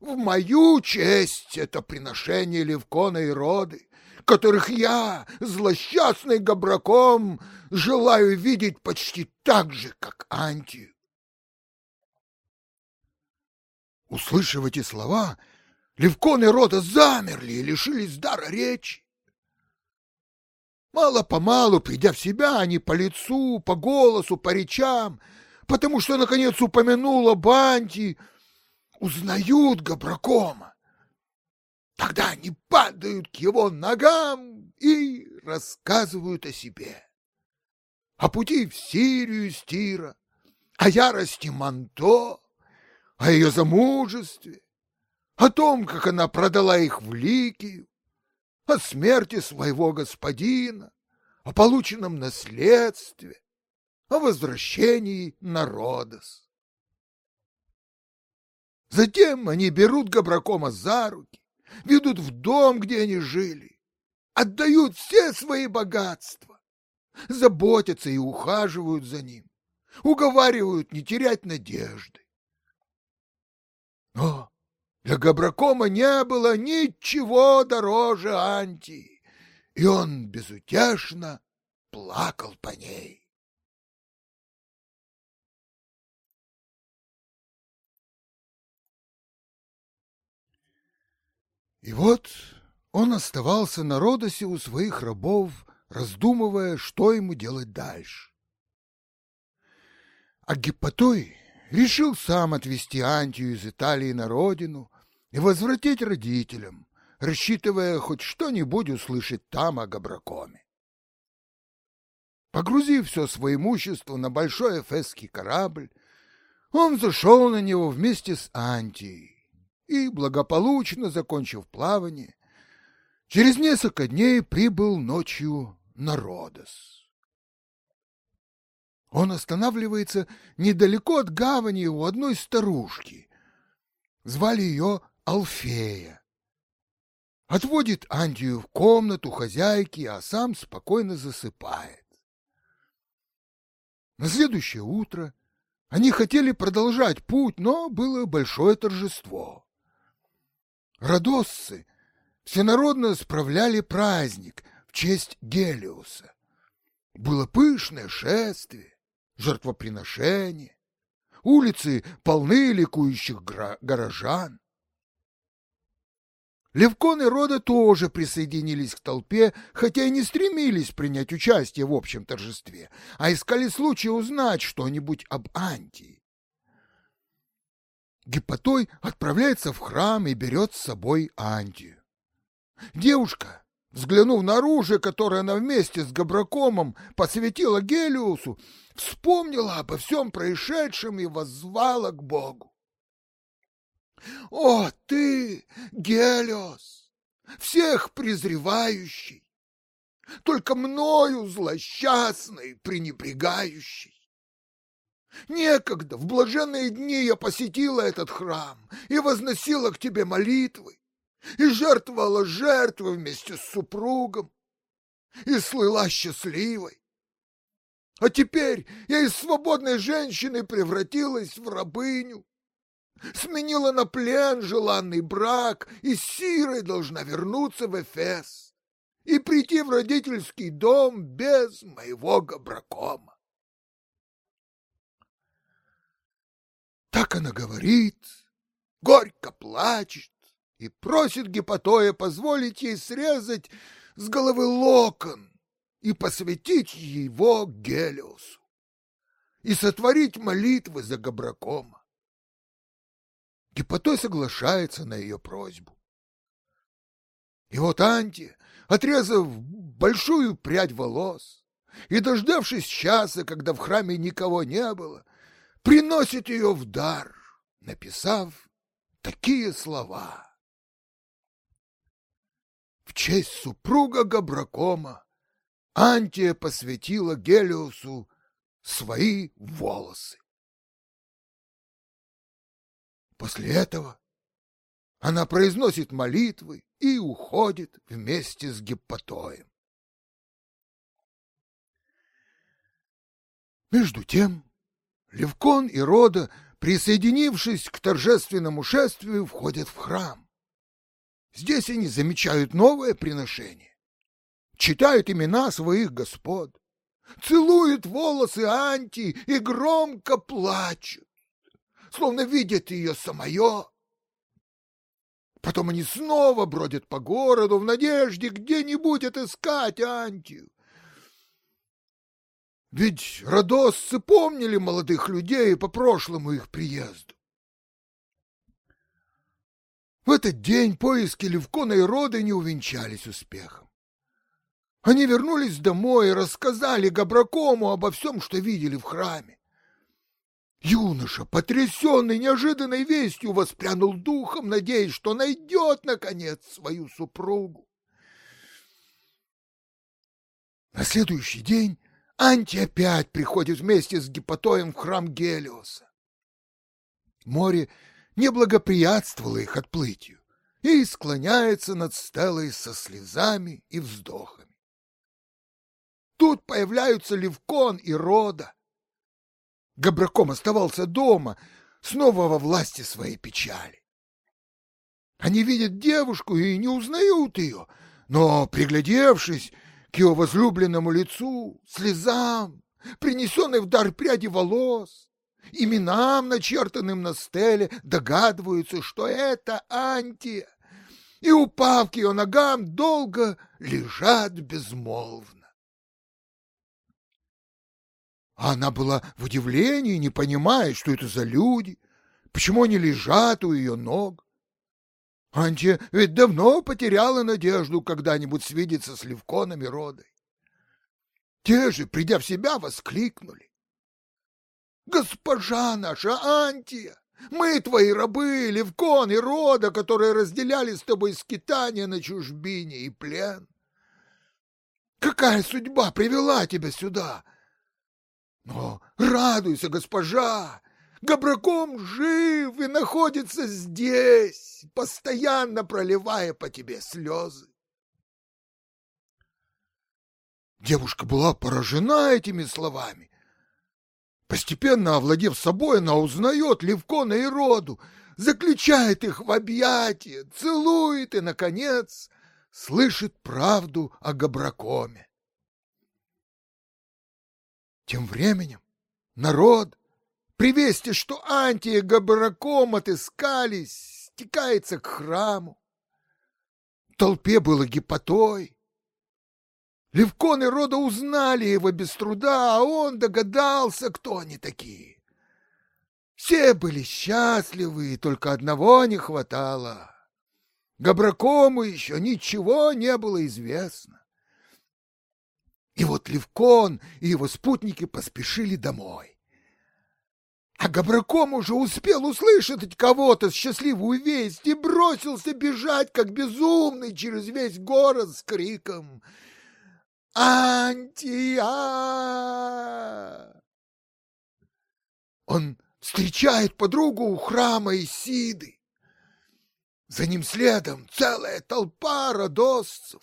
в мою честь это приношение Левкона и Роды, которых я, злосчастный Габраком, желаю видеть почти так же, как Антию. Услышав эти слова, Левконы рода замерли и лишились дара речи. Мало-помалу, придя в себя, они по лицу, по голосу, по речам, потому что, наконец, упомянула Банти, узнают Габракома. Тогда они падают к его ногам и рассказывают о себе. О пути в Сирию с Тира, о ярости Манто, о ее замужестве, о том, как она продала их в Ликию, о смерти своего господина, о полученном наследстве, о возвращении на Родос. Затем они берут Габракома за руки, ведут в дом, где они жили, отдают все свои богатства, заботятся и ухаживают за ним, уговаривают не терять надежды. Но для Габракома не было ничего дороже Антии, и он безутешно плакал по ней. И вот он оставался на Родосе у своих рабов, раздумывая, что ему делать дальше. А Гиппотой решил сам отвезти Антию из Италии на родину и возвратить родителям, рассчитывая хоть что-нибудь услышать там о Габракоме. Погрузив все свое имущество на большой эфесский корабль, он зашел на него вместе с Антией и, благополучно закончив плавание, через несколько дней прибыл ночью на Родос. Он останавливается недалеко от гавани у одной старушки. Звали ее Алфея. Отводит Антию в комнату хозяйки, а сам спокойно засыпает. На следующее утро они хотели продолжать путь, но было большое торжество. Родосцы всенародно справляли праздник в честь Гелиуса. Было пышное шествие, жертвоприношение, улицы полны ликующих горожан. Левконы рода тоже присоединились к толпе, хотя и не стремились принять участие в общем торжестве, а искали случая узнать что-нибудь об Антии. Гипотой отправляется в храм и берет с собой Антию. Девушка, взглянув на оружие, которое она вместе с Габракомом посвятила Гелиусу, вспомнила обо всем происшедшем и воззвала к Богу. «О, ты, Гелиос, всех презревающий, только мною злосчастный, пренебрегающий! Некогда, в блаженные дни я посетила этот храм и возносила к тебе молитвы, и жертвовала жертвы вместе с супругом, и слыла счастливой. А теперь я из свободной женщины превратилась в рабыню, сменила на плен желанный брак и сирой должна вернуться в Эфес и прийти в родительский дом без моего габракома. Так она говорит, горько плачет и просит Гипотоя позволить ей срезать с головы локон и посвятить его Гелиосу и сотворить молитвы за Габракома. Гипотой соглашается на ее просьбу. И вот Антия, отрезав большую прядь волос и дождавшись часа, когда в храме никого не было, приносит ее в дар, написав такие слова. В честь супруга Габракома Антия посвятила Гелиосу свои волосы. После этого она произносит молитвы и уходит вместе с Гиппотоем. Между тем Левкон и Рода, присоединившись к торжественному шествию, входят в храм. Здесь они замечают новое приношение, читают имена своих господ, целуют волосы Анти и громко плачут, словно видят ее самое. Потом они снова бродят по городу в надежде где-нибудь отыскать Антию. Ведь родосцы помнили молодых людей по прошлому их приезду. В этот день поиски Левкона и Роды не увенчались успехом. Они вернулись домой и рассказали Габракому обо всем, что видели в храме. Юноша, потрясенный неожиданной вестью, воспрянул духом, надеясь, что найдет, наконец, свою супругу. На следующий день Анти опять приходит вместе с Гипотоем в храм Гелиоса. Море не благоприятствовало их отплытию и склоняется над стелой со слезами и вздохами. Тут появляются Левкон и Рода. Габраком оставался дома, снова во власти своей печали. Они видят девушку и не узнают ее, но, приглядевшись, к его возлюбленному лицу, слезам, принесенной в дар пряди волос, именам, начертанным на стеле, догадываются, что это Антия, и, упав к ее ногам, долго лежат безмолвно. А она была в удивлении, не понимая, что это за люди, почему они лежат у ее ног. Антия ведь давно потеряла надежду когда-нибудь свидеться с Левконом и Родой. Те же, придя в себя, воскликнули. «Госпожа наша Антия, мы твои рабы, Левкон и Рода, которые разделяли с тобой скитания на чужбине и плен. Какая судьба привела тебя сюда? Но радуйся, госпожа, Габраком жив и находится здесь, постоянно проливая по тебе слезы. Девушка была поражена этими словами. Постепенно овладев собой, она узнает Левкона и Роду, заключает их в объятия, целует и, наконец, слышит правду о Габракоме. Тем временем народ при вести, что Антия Габраком отыскались, стекается к храму. В толпе было гипотой. Левкон и Рода узнали его без труда, а он догадался, кто они такие. Все были счастливы, и только одного не хватало. Габракому еще ничего не было известно. И вот Левкон и его спутники поспешили домой. А Габраком уже успел услышать кого-то с счастливую весть и бросился бежать, как безумный, через весь город с криком «Антия!». Он встречает подругу у храма Исиды. За ним следом целая толпа родосцев.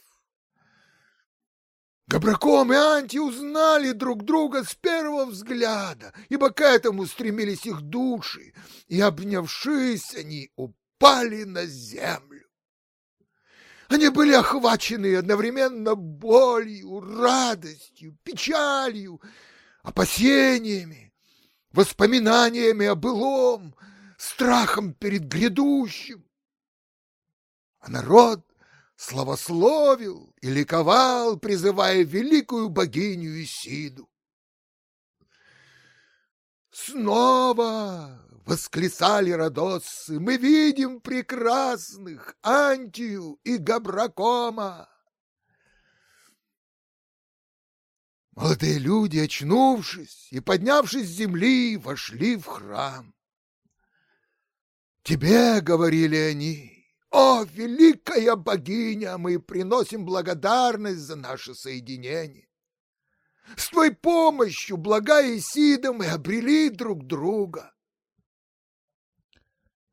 Габраком и Анти узнали друг друга с первого взгляда, ибо к этому стремились их души, и, обнявшись, они упали на землю. Они были охвачены одновременно болью, радостью, печалью, опасениями, воспоминаниями о былом, страхом перед грядущим. А народ славословил и ликовал, призывая великую богиню Исиду. Снова восклицали родосцы, мы видим прекрасных Антию и Габракома. Молодые люди, очнувшись и поднявшись с земли, вошли в храм. «Тебе, — говорили они, о, великая богиня, мы приносим благодарность за наше соединение. С твоей помощью, благая Исида, мы обрели друг друга.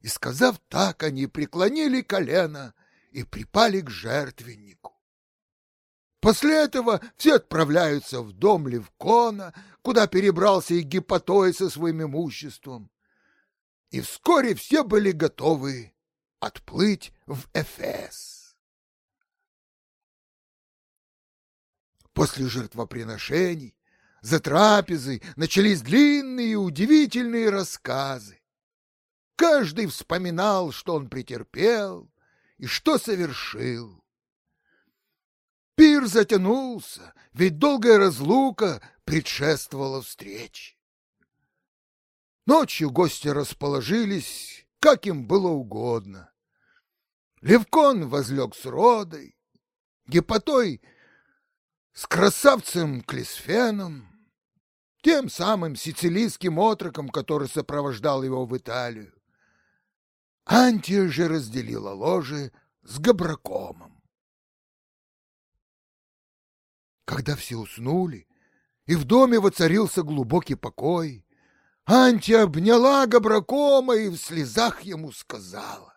И, сказав так, они преклонили колено и припали к жертвеннику. После этого все отправляются в дом Левкона, куда перебрался и Гипотой со своим имуществом. И вскоре все были готовы отплыть в Эфес. После жертвоприношений за трапезой начались длинные удивительные рассказы. Каждый вспоминал, что он претерпел и что совершил. Пир затянулся, ведь долгая разлука предшествовала встрече. Ночью гости расположились как им было угодно. Левкон возлег с Родой, Гепатой с красавцем Клисфеном, тем самым сицилийским отроком, который сопровождал его в Италию. Антия же разделила ложе с Габракомом. Когда все уснули, и в доме воцарился глубокий покой, Анти обняла Габракома и в слезах ему сказала.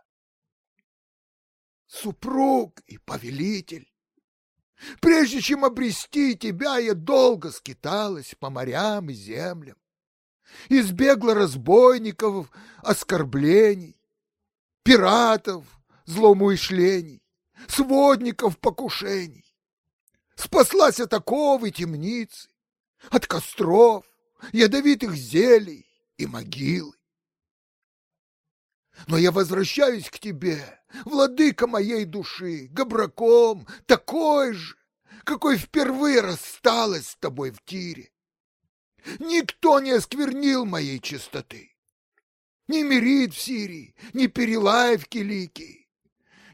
«Супруг и повелитель, прежде чем обрести тебя, я долго скиталась по морям и землям, избегла разбойников, оскорблений, пиратов, злоумышлений, сводников покушений, спаслась от оковы темницы, от костров, ядовитых зелий и могилы. Но я возвращаюсь к тебе, владыка моей души, габраком, такой же, какой впервые рассталась с тобой в тире. Никто не осквернил моей чистоты. Ни Мерид в Сирии, ни Перелай в Киликии,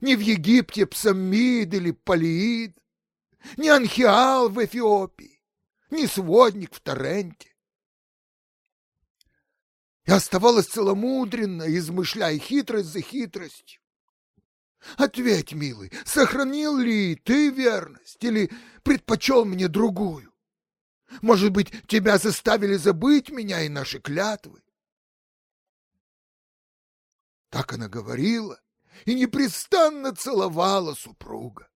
ни в Египте Псамид или Палиид, ни Анхиал в Эфиопии, ни Сводник в Таренте. И оставалась целомудренно, измышляя хитрость за хитростью. Ответь, милый, сохранил ли ты верность или предпочел мне другую? Может быть, тебя заставили забыть меня и наши клятвы? Так она говорила и непрестанно целовала супруга.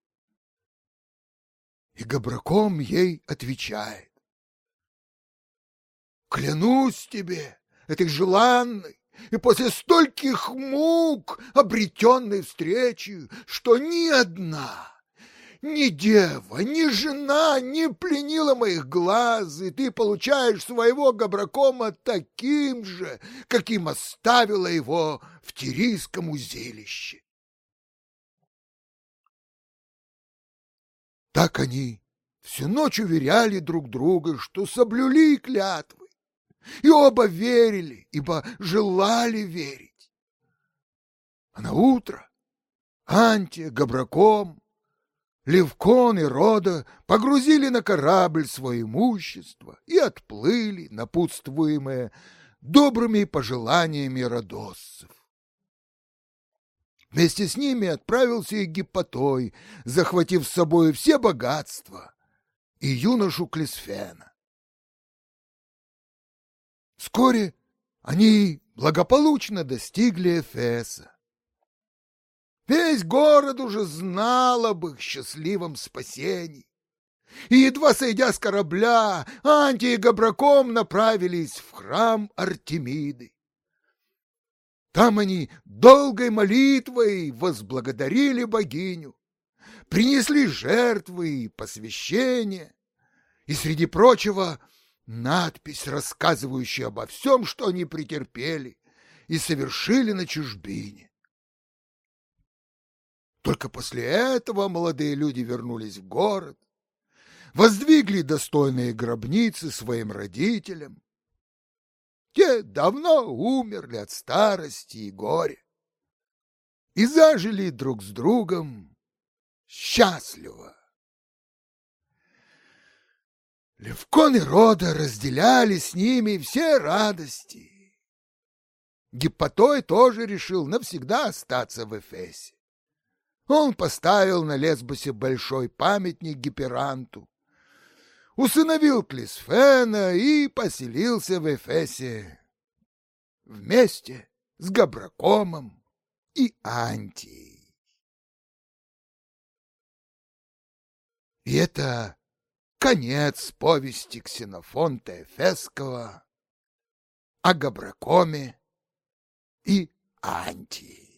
И Габраком ей отвечает. Клянусь тебе, этой желанной и после стольких мук обретенной встречи, что ни одна, ни дева, ни жена не пленила моих глаз, и ты получаешь своего Габракома таким же, каким оставила его в Тирийском узилище. Так они всю ночь уверяли друг друга, что соблюли клятвы, и оба верили, ибо желали верить. А на утро Антия, Габраком, Левкон и Рода погрузили на корабль свое имущество и отплыли, напутствуемые добрыми пожеланиями родоссов. Вместе с ними отправился и Гиппотой, захватив с собой все богатства, и юношу Клисфена. Вскоре они благополучно достигли Эфеса. Весь город уже знал об их счастливом спасении. И едва сойдя с корабля, Анти и Габраком направились в храм Артемиды. Там они долгой молитвой возблагодарили богиню, принесли жертвы и посвящения, и, среди прочего, надпись, рассказывающая обо всем, что они претерпели и совершили на чужбине. Только после этого молодые люди вернулись в город, воздвигли достойные гробницы своим родителям. Те давно умерли от старости и горя и зажили друг с другом счастливо. Левкон и Рода разделяли с ними все радости. Гиппотой тоже решил навсегда остаться в Эфесе. Он поставил на Лесбосе большой памятник Гиперанту, усыновил Клисфена и поселился в Эфесе вместе с Габракомом и Антией. И это конец повести Ксенофонта Эфесского о Габракоме и Антии.